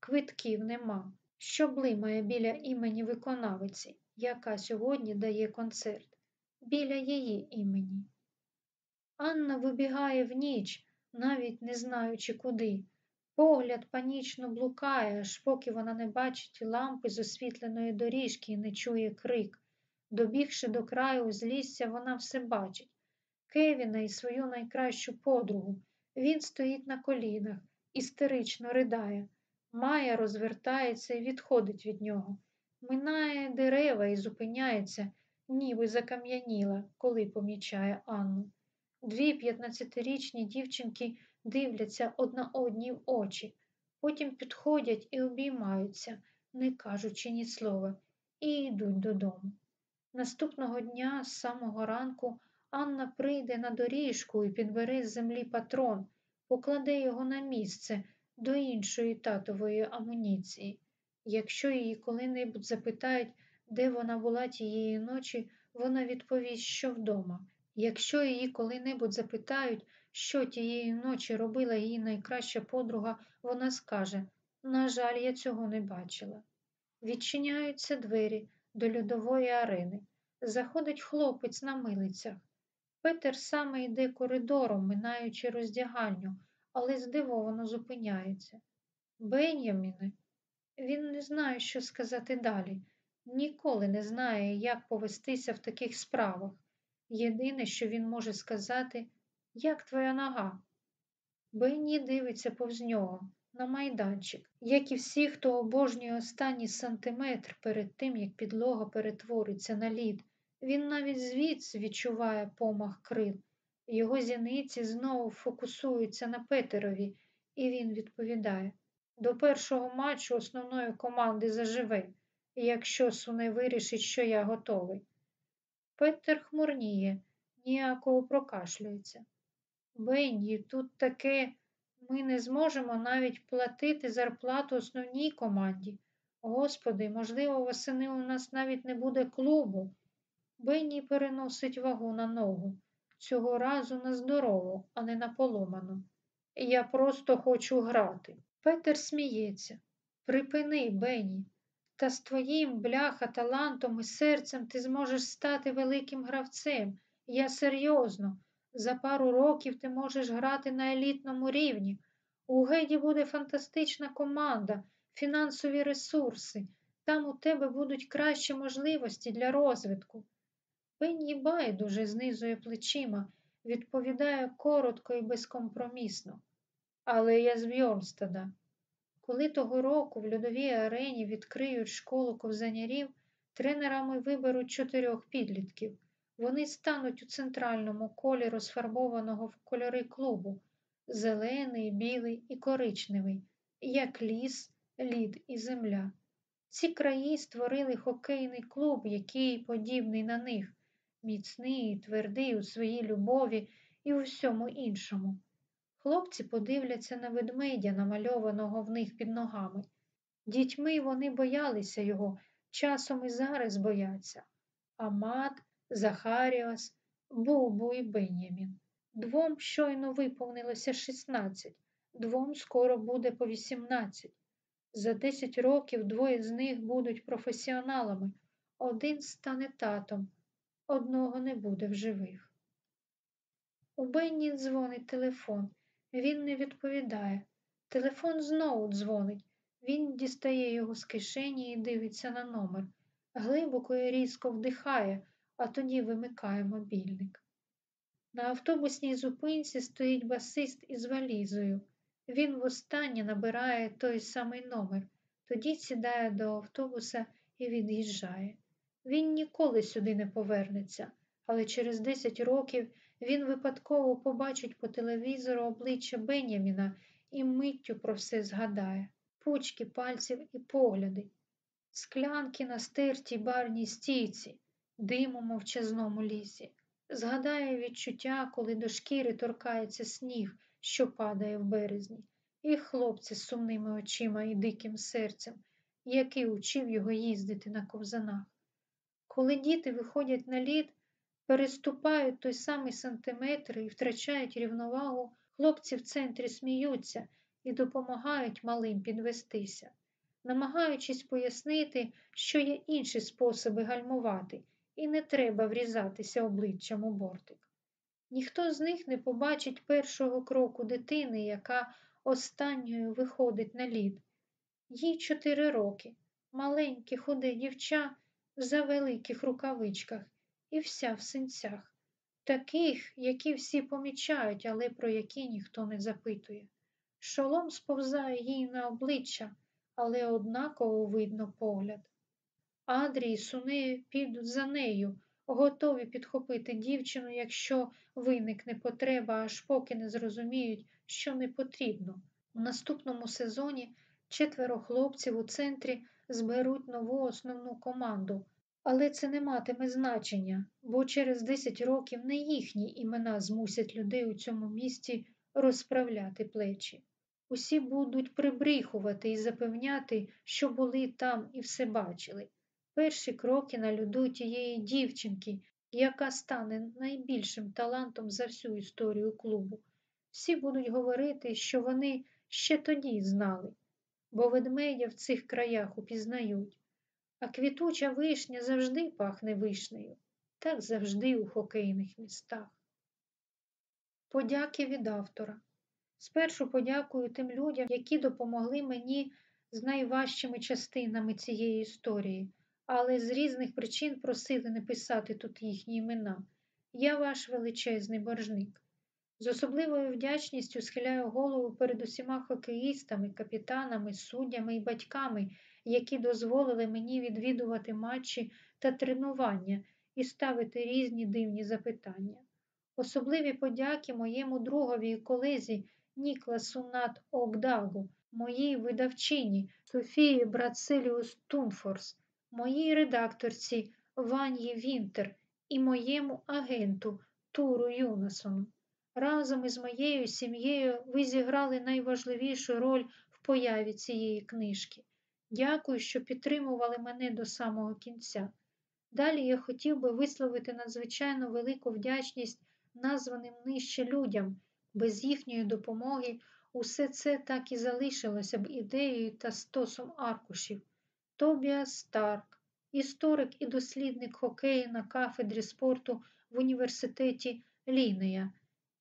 A: Квитків нема, що блимає біля імені виконавиці, яка сьогодні дає концерт, біля її імені. Анна вибігає в ніч, навіть не знаючи куди. Погляд панічно блукає, аж поки вона не бачить лампи з освітленої доріжки і не чує крик. Добігши до краю узлісся, вона все бачить. Кевіна і свою найкращу подругу. Він стоїть на колінах, істерично ридає. Майя розвертається і відходить від нього. Минає дерева і зупиняється, ніби закам'яніла, коли помічає Анну. Дві п'ятнадцятирічні дівчинки дивляться одна одній в очі, потім підходять і обіймаються, не кажучи ні слова, і йдуть додому. Наступного дня, з самого ранку, Анна прийде на доріжку і підбере з землі патрон, покладе його на місце до іншої татової амуніції. Якщо її коли-небудь запитають, де вона була тієї ночі, вона відповість, що вдома. Якщо її коли-небудь запитають, що тієї ночі робила її найкраща подруга, вона скаже на жаль, я цього не бачила. Відчиняються двері до льодової арени. Заходить хлопець на милицях. Петер саме йде коридором, минаючи роздягальню, але здивовано зупиняється. Беняміне, він не знає, що сказати далі, ніколи не знає, як повестися в таких справах. Єдине, що він може сказати, як твоя нога? Бенні дивиться повз нього на майданчик, як і всі, хто обожнює останній сантиметр перед тим, як підлога перетвориться на лід. Він навіть звідси відчуває помах крил. Його зіниці знову фокусуються на Петерові, і він відповідає до першого матчу основної команди заживе, якщо Суне вирішить, що я готовий. Петер хмурніє, ніякого прокашлюється. Бенні, тут таке ми не зможемо навіть платити зарплату основній команді. Господи, можливо, восени у нас навіть не буде клубу. Бенні переносить вагу на ногу, цього разу на здорову, а не на поломану. Я просто хочу грати. Петер сміється. Припини, Бенні. Та з твоїм бляха талантом і серцем ти зможеш стати великим гравцем. Я серйозно. За пару років ти можеш грати на елітному рівні. У Геді буде фантастична команда, фінансові ресурси. Там у тебе будуть кращі можливості для розвитку. Пенні байдуже знизує плечима, відповідає коротко і безкомпромісно. Але я з Бьорнстада. Коли того року в льодовій арені відкриють школу ковзанярів, тренерами виберуть чотирьох підлітків. Вони стануть у центральному колі розфарбованого в кольори клубу зелений, білий і коричневий, як ліс, лід і земля. Ці краї створили хокейний клуб, який подібний на них, міцний, твердий у своїй любові і у всьому іншому. Хлопці подивляться на ведмедя, намальованого в них під ногами. Дітьми вони боялися його, часом і зараз бояться. Амат, Захаріос, Бубу і Бенямін. Двом щойно виповнилося 16, двом скоро буде по 18. За 10 років двоє з них будуть професіоналами, один стане татом, одного не буде в живих. У Бенні дзвонить телефон. Він не відповідає. Телефон знову дзвонить. Він дістає його з кишені і дивиться на номер. Глибоко і різко вдихає, а тоді вимикає мобільник. На автобусній зупинці стоїть басист із валізою. Він востаннє набирає той самий номер, тоді сідає до автобуса і від'їжджає. Він ніколи сюди не повернеться, але через 10 років він випадково побачить по телевізору обличчя Беняміна і миттю про все згадає, пучки пальців і погляди, склянки на стертій барній стійці, дим у мовчазному лісі. Згадає відчуття, коли до шкіри торкається сніг, що падає в березні, і хлопці з сумними очима і диким серцем, який учив його їздити на ковзанах. Коли діти виходять на лід, переступають той самий сантиметр і втрачають рівновагу, хлопці в центрі сміються і допомагають малим підвестися, намагаючись пояснити, що є інші способи гальмувати, і не треба врізатися обличчям у бортик. Ніхто з них не побачить першого кроку дитини, яка останньою виходить на лід. Їй чотири роки, маленьке худе дівча в завеликих рукавичках і вся в синцях, таких, які всі помічають, але про які ніхто не запитує. Шолом сповзає їй на обличчя, але однаково видно погляд. Адрі і Сунею підуть за нею, готові підхопити дівчину, якщо виникне потреба, аж поки не зрозуміють, що не потрібно. У наступному сезоні четверо хлопців у центрі зберуть нову основну команду, але це не матиме значення, бо через 10 років не їхні імена змусять людей у цьому місті розправляти плечі. Усі будуть прибріхувати і запевняти, що були там і все бачили. Перші кроки на льоду тієї дівчинки, яка стане найбільшим талантом за всю історію клубу. Всі будуть говорити, що вони ще тоді знали, бо ведмедя в цих краях упізнають. А квітуча вишня завжди пахне вишнею, так завжди у хокейних містах. Подяки від автора. Спершу подякую тим людям, які допомогли мені з найважчими частинами цієї історії, але з різних причин просили не писати тут їхні імена. Я ваш величезний боржник. З особливою вдячністю схиляю голову перед усіма хокеїстами, капітанами, суддями і батьками, які дозволили мені відвідувати матчі та тренування і ставити різні дивні запитання. Особливі подяки моєму другові і колезі Нікласу Нат Огдагу, моїй видавчині Софії Брацеліус Тунфорс, моїй редакторці Ванії Вінтер і моєму агенту Туру Юнасону. Разом із моєю сім'єю ви зіграли найважливішу роль в появі цієї книжки. Дякую, що підтримували мене до самого кінця. Далі я хотів би висловити надзвичайно велику вдячність названим нижче людям. Без їхньої допомоги усе це так і залишилося б ідеєю та стосом аркушів. Тобіас Старк, історик і дослідник хокею на кафедрі спорту в університеті Лінея,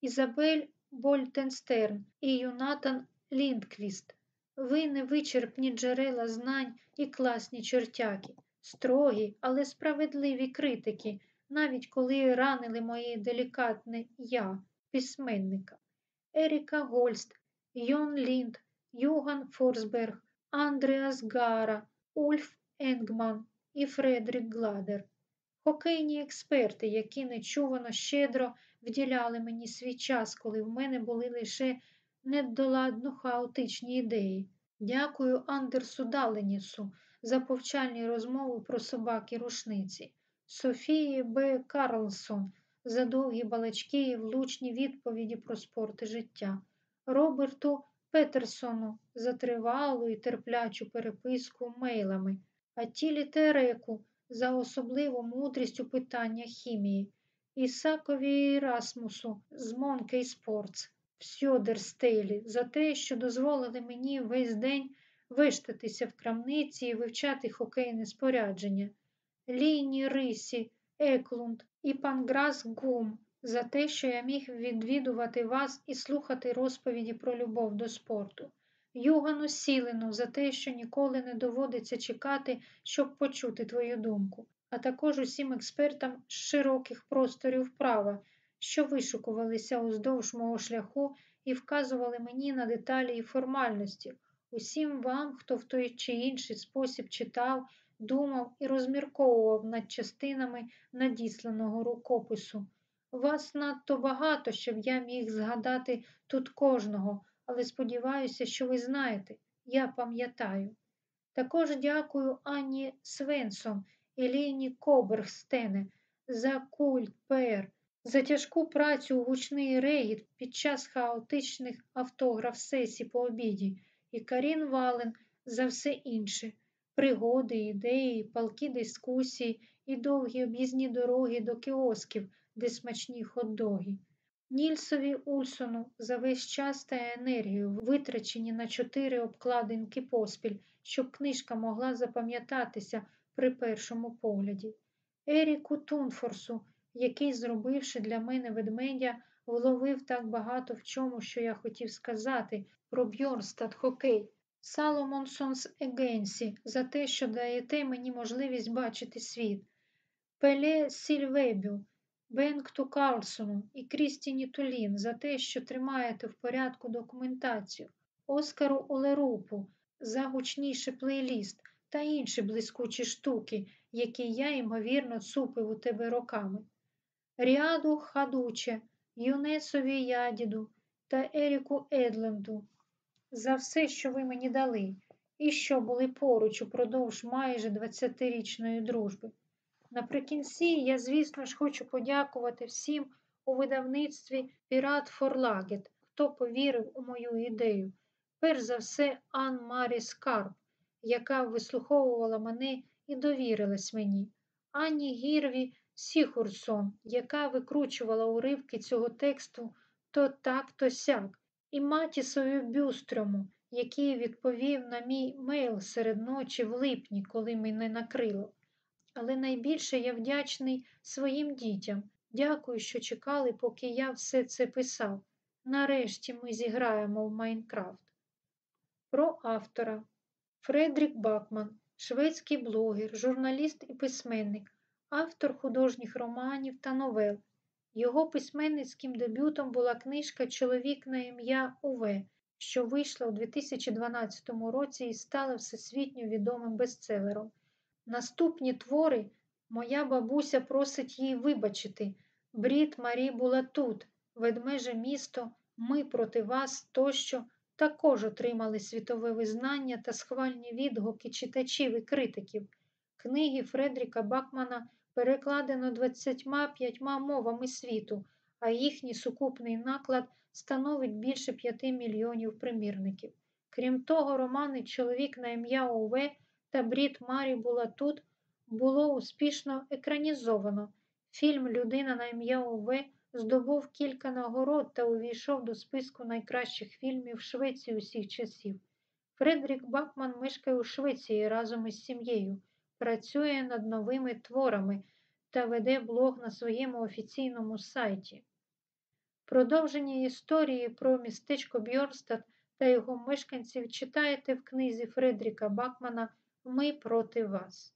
A: Ізабель Больтенстерн і Юнатан Ліндквіст. Ви невичерпні джерела знань і класні чертяки, строгі, але справедливі критики, навіть коли ранили моє делікатне я, письменника. Еріка Гольст, Йон Лінд, Юган Форсберг, Андреас Гара, Ульф Енгман і Фредрік Гладер. Хокейні експерти, які нечувано щедро вділяли мені свій час, коли в мене були лише недоладно хаотичні ідеї. Дякую Андерсу Даленісу за повчальні розмови про собаки рушниці, Софії Б. Карлсон за довгі балачки і влучні відповіді про спорт і життя, Роберту Петерсону за тривалу і терплячу переписку мейлами, а тілі Тереку за особливу мудрість у питаннях хімії, Ісакові Расмусу з Monkey Sports, Сьодерстейлі за те, що дозволили мені весь день виштатися в крамниці і вивчати хокейне спорядження, Ліні Рисі, Еклунд і Панграс Гум за те, що я міг відвідувати вас і слухати розповіді про любов до спорту. Югану Сілену за те, що ніколи не доводиться чекати, щоб почути твою думку, а також усім експертам з широких просторів права, що вишукувалися уздовж мого шляху і вказували мені на деталі і формальності, усім вам, хто в той чи інший спосіб читав, думав і розмірковував над частинами надісланого рукопису. Вас надто багато, щоб я міг згадати тут кожного, але сподіваюся, що ви знаєте, я пам'ятаю. Також дякую Анні Свенсон і Ліні Кобергстене за культ ПР, за тяжку працю у гучний регіт під час хаотичних автограф сесій по обіді, і Карін Вален за все інше пригоди, ідеї, палкі дискусії і довгі об'їзні дороги до кіосків, де смачні хот-доги. Нільсові Ульсону за весь час та енергію, витрачені на чотири обкладинки поспіль, щоб книжка могла запам'ятатися при першому погляді. Еріку Тунфорсу який, зробивши для мене ведмедя, вловив так багато в чому, що я хотів сказати про Бьорнстад хокей. Саломонсонс Егенсі за те, що даєте мені можливість бачити світ. Пеле Сільвебю, Бенкту Карлсону і Крістіні Тулін за те, що тримаєте в порядку документацію, Оскару Олерупу за гучніший плейліст та інші блискучі штуки, які я, ймовірно, цупив у тебе роками. Ріаду Хадуче, Юнесові Ядіду та Еріку Едленду за все, що ви мені дали, і що були поруч упродовж майже 20-річної дружби. Наприкінці я, звісно ж, хочу подякувати всім у видавництві Пірат Форлагет, хто повірив у мою ідею. Перш за все, Ан Марі Скарб, яка вислуховувала мене і довірилась мені, Анні Гірві Сіхурсон, яка викручувала уривки цього тексту то так, то сяк, і Матісові Бюстрьому, який відповів на мій мейл серед ночі в липні, коли мене накрило. Але найбільше я вдячний своїм дітям. Дякую, що чекали, поки я все це писав. Нарешті ми зіграємо в Майнкрафт. Про автора Фредрік Бакман, шведський блогер, журналіст і письменник, автор художніх романів та новел. Його письменницьким дебютом була книжка Чоловік на ім'я Уве, що вийшла у 2012 році і стала всесвітньо відомим бестселером. Наступні твори моя бабуся просить їй вибачити. Брід Марі була тут, ведмеже місто, ми проти вас тощо також отримали світове визнання та схвальні відгуки читачів і критиків. Книги Фредріка Бакмана перекладено 25 мовами світу, а їхній сукупний наклад становить більше 5 мільйонів примірників. Крім того, романи Чоловік на ім'я Ове та Брід Марі була тут було успішно екранізовано. Фільм Людина на ім'я Ове здобув кілька нагород та увійшов до списку найкращих фільмів Швеції усіх часів. Фредрік Бакман мешкає у Швеції разом із сім'єю, працює над новими творами та веде блог на своєму офіційному сайті. Продовження історії про містечко Бьорстад та його мешканців читаєте в книзі Фредріка Бакмана Ми проти вас.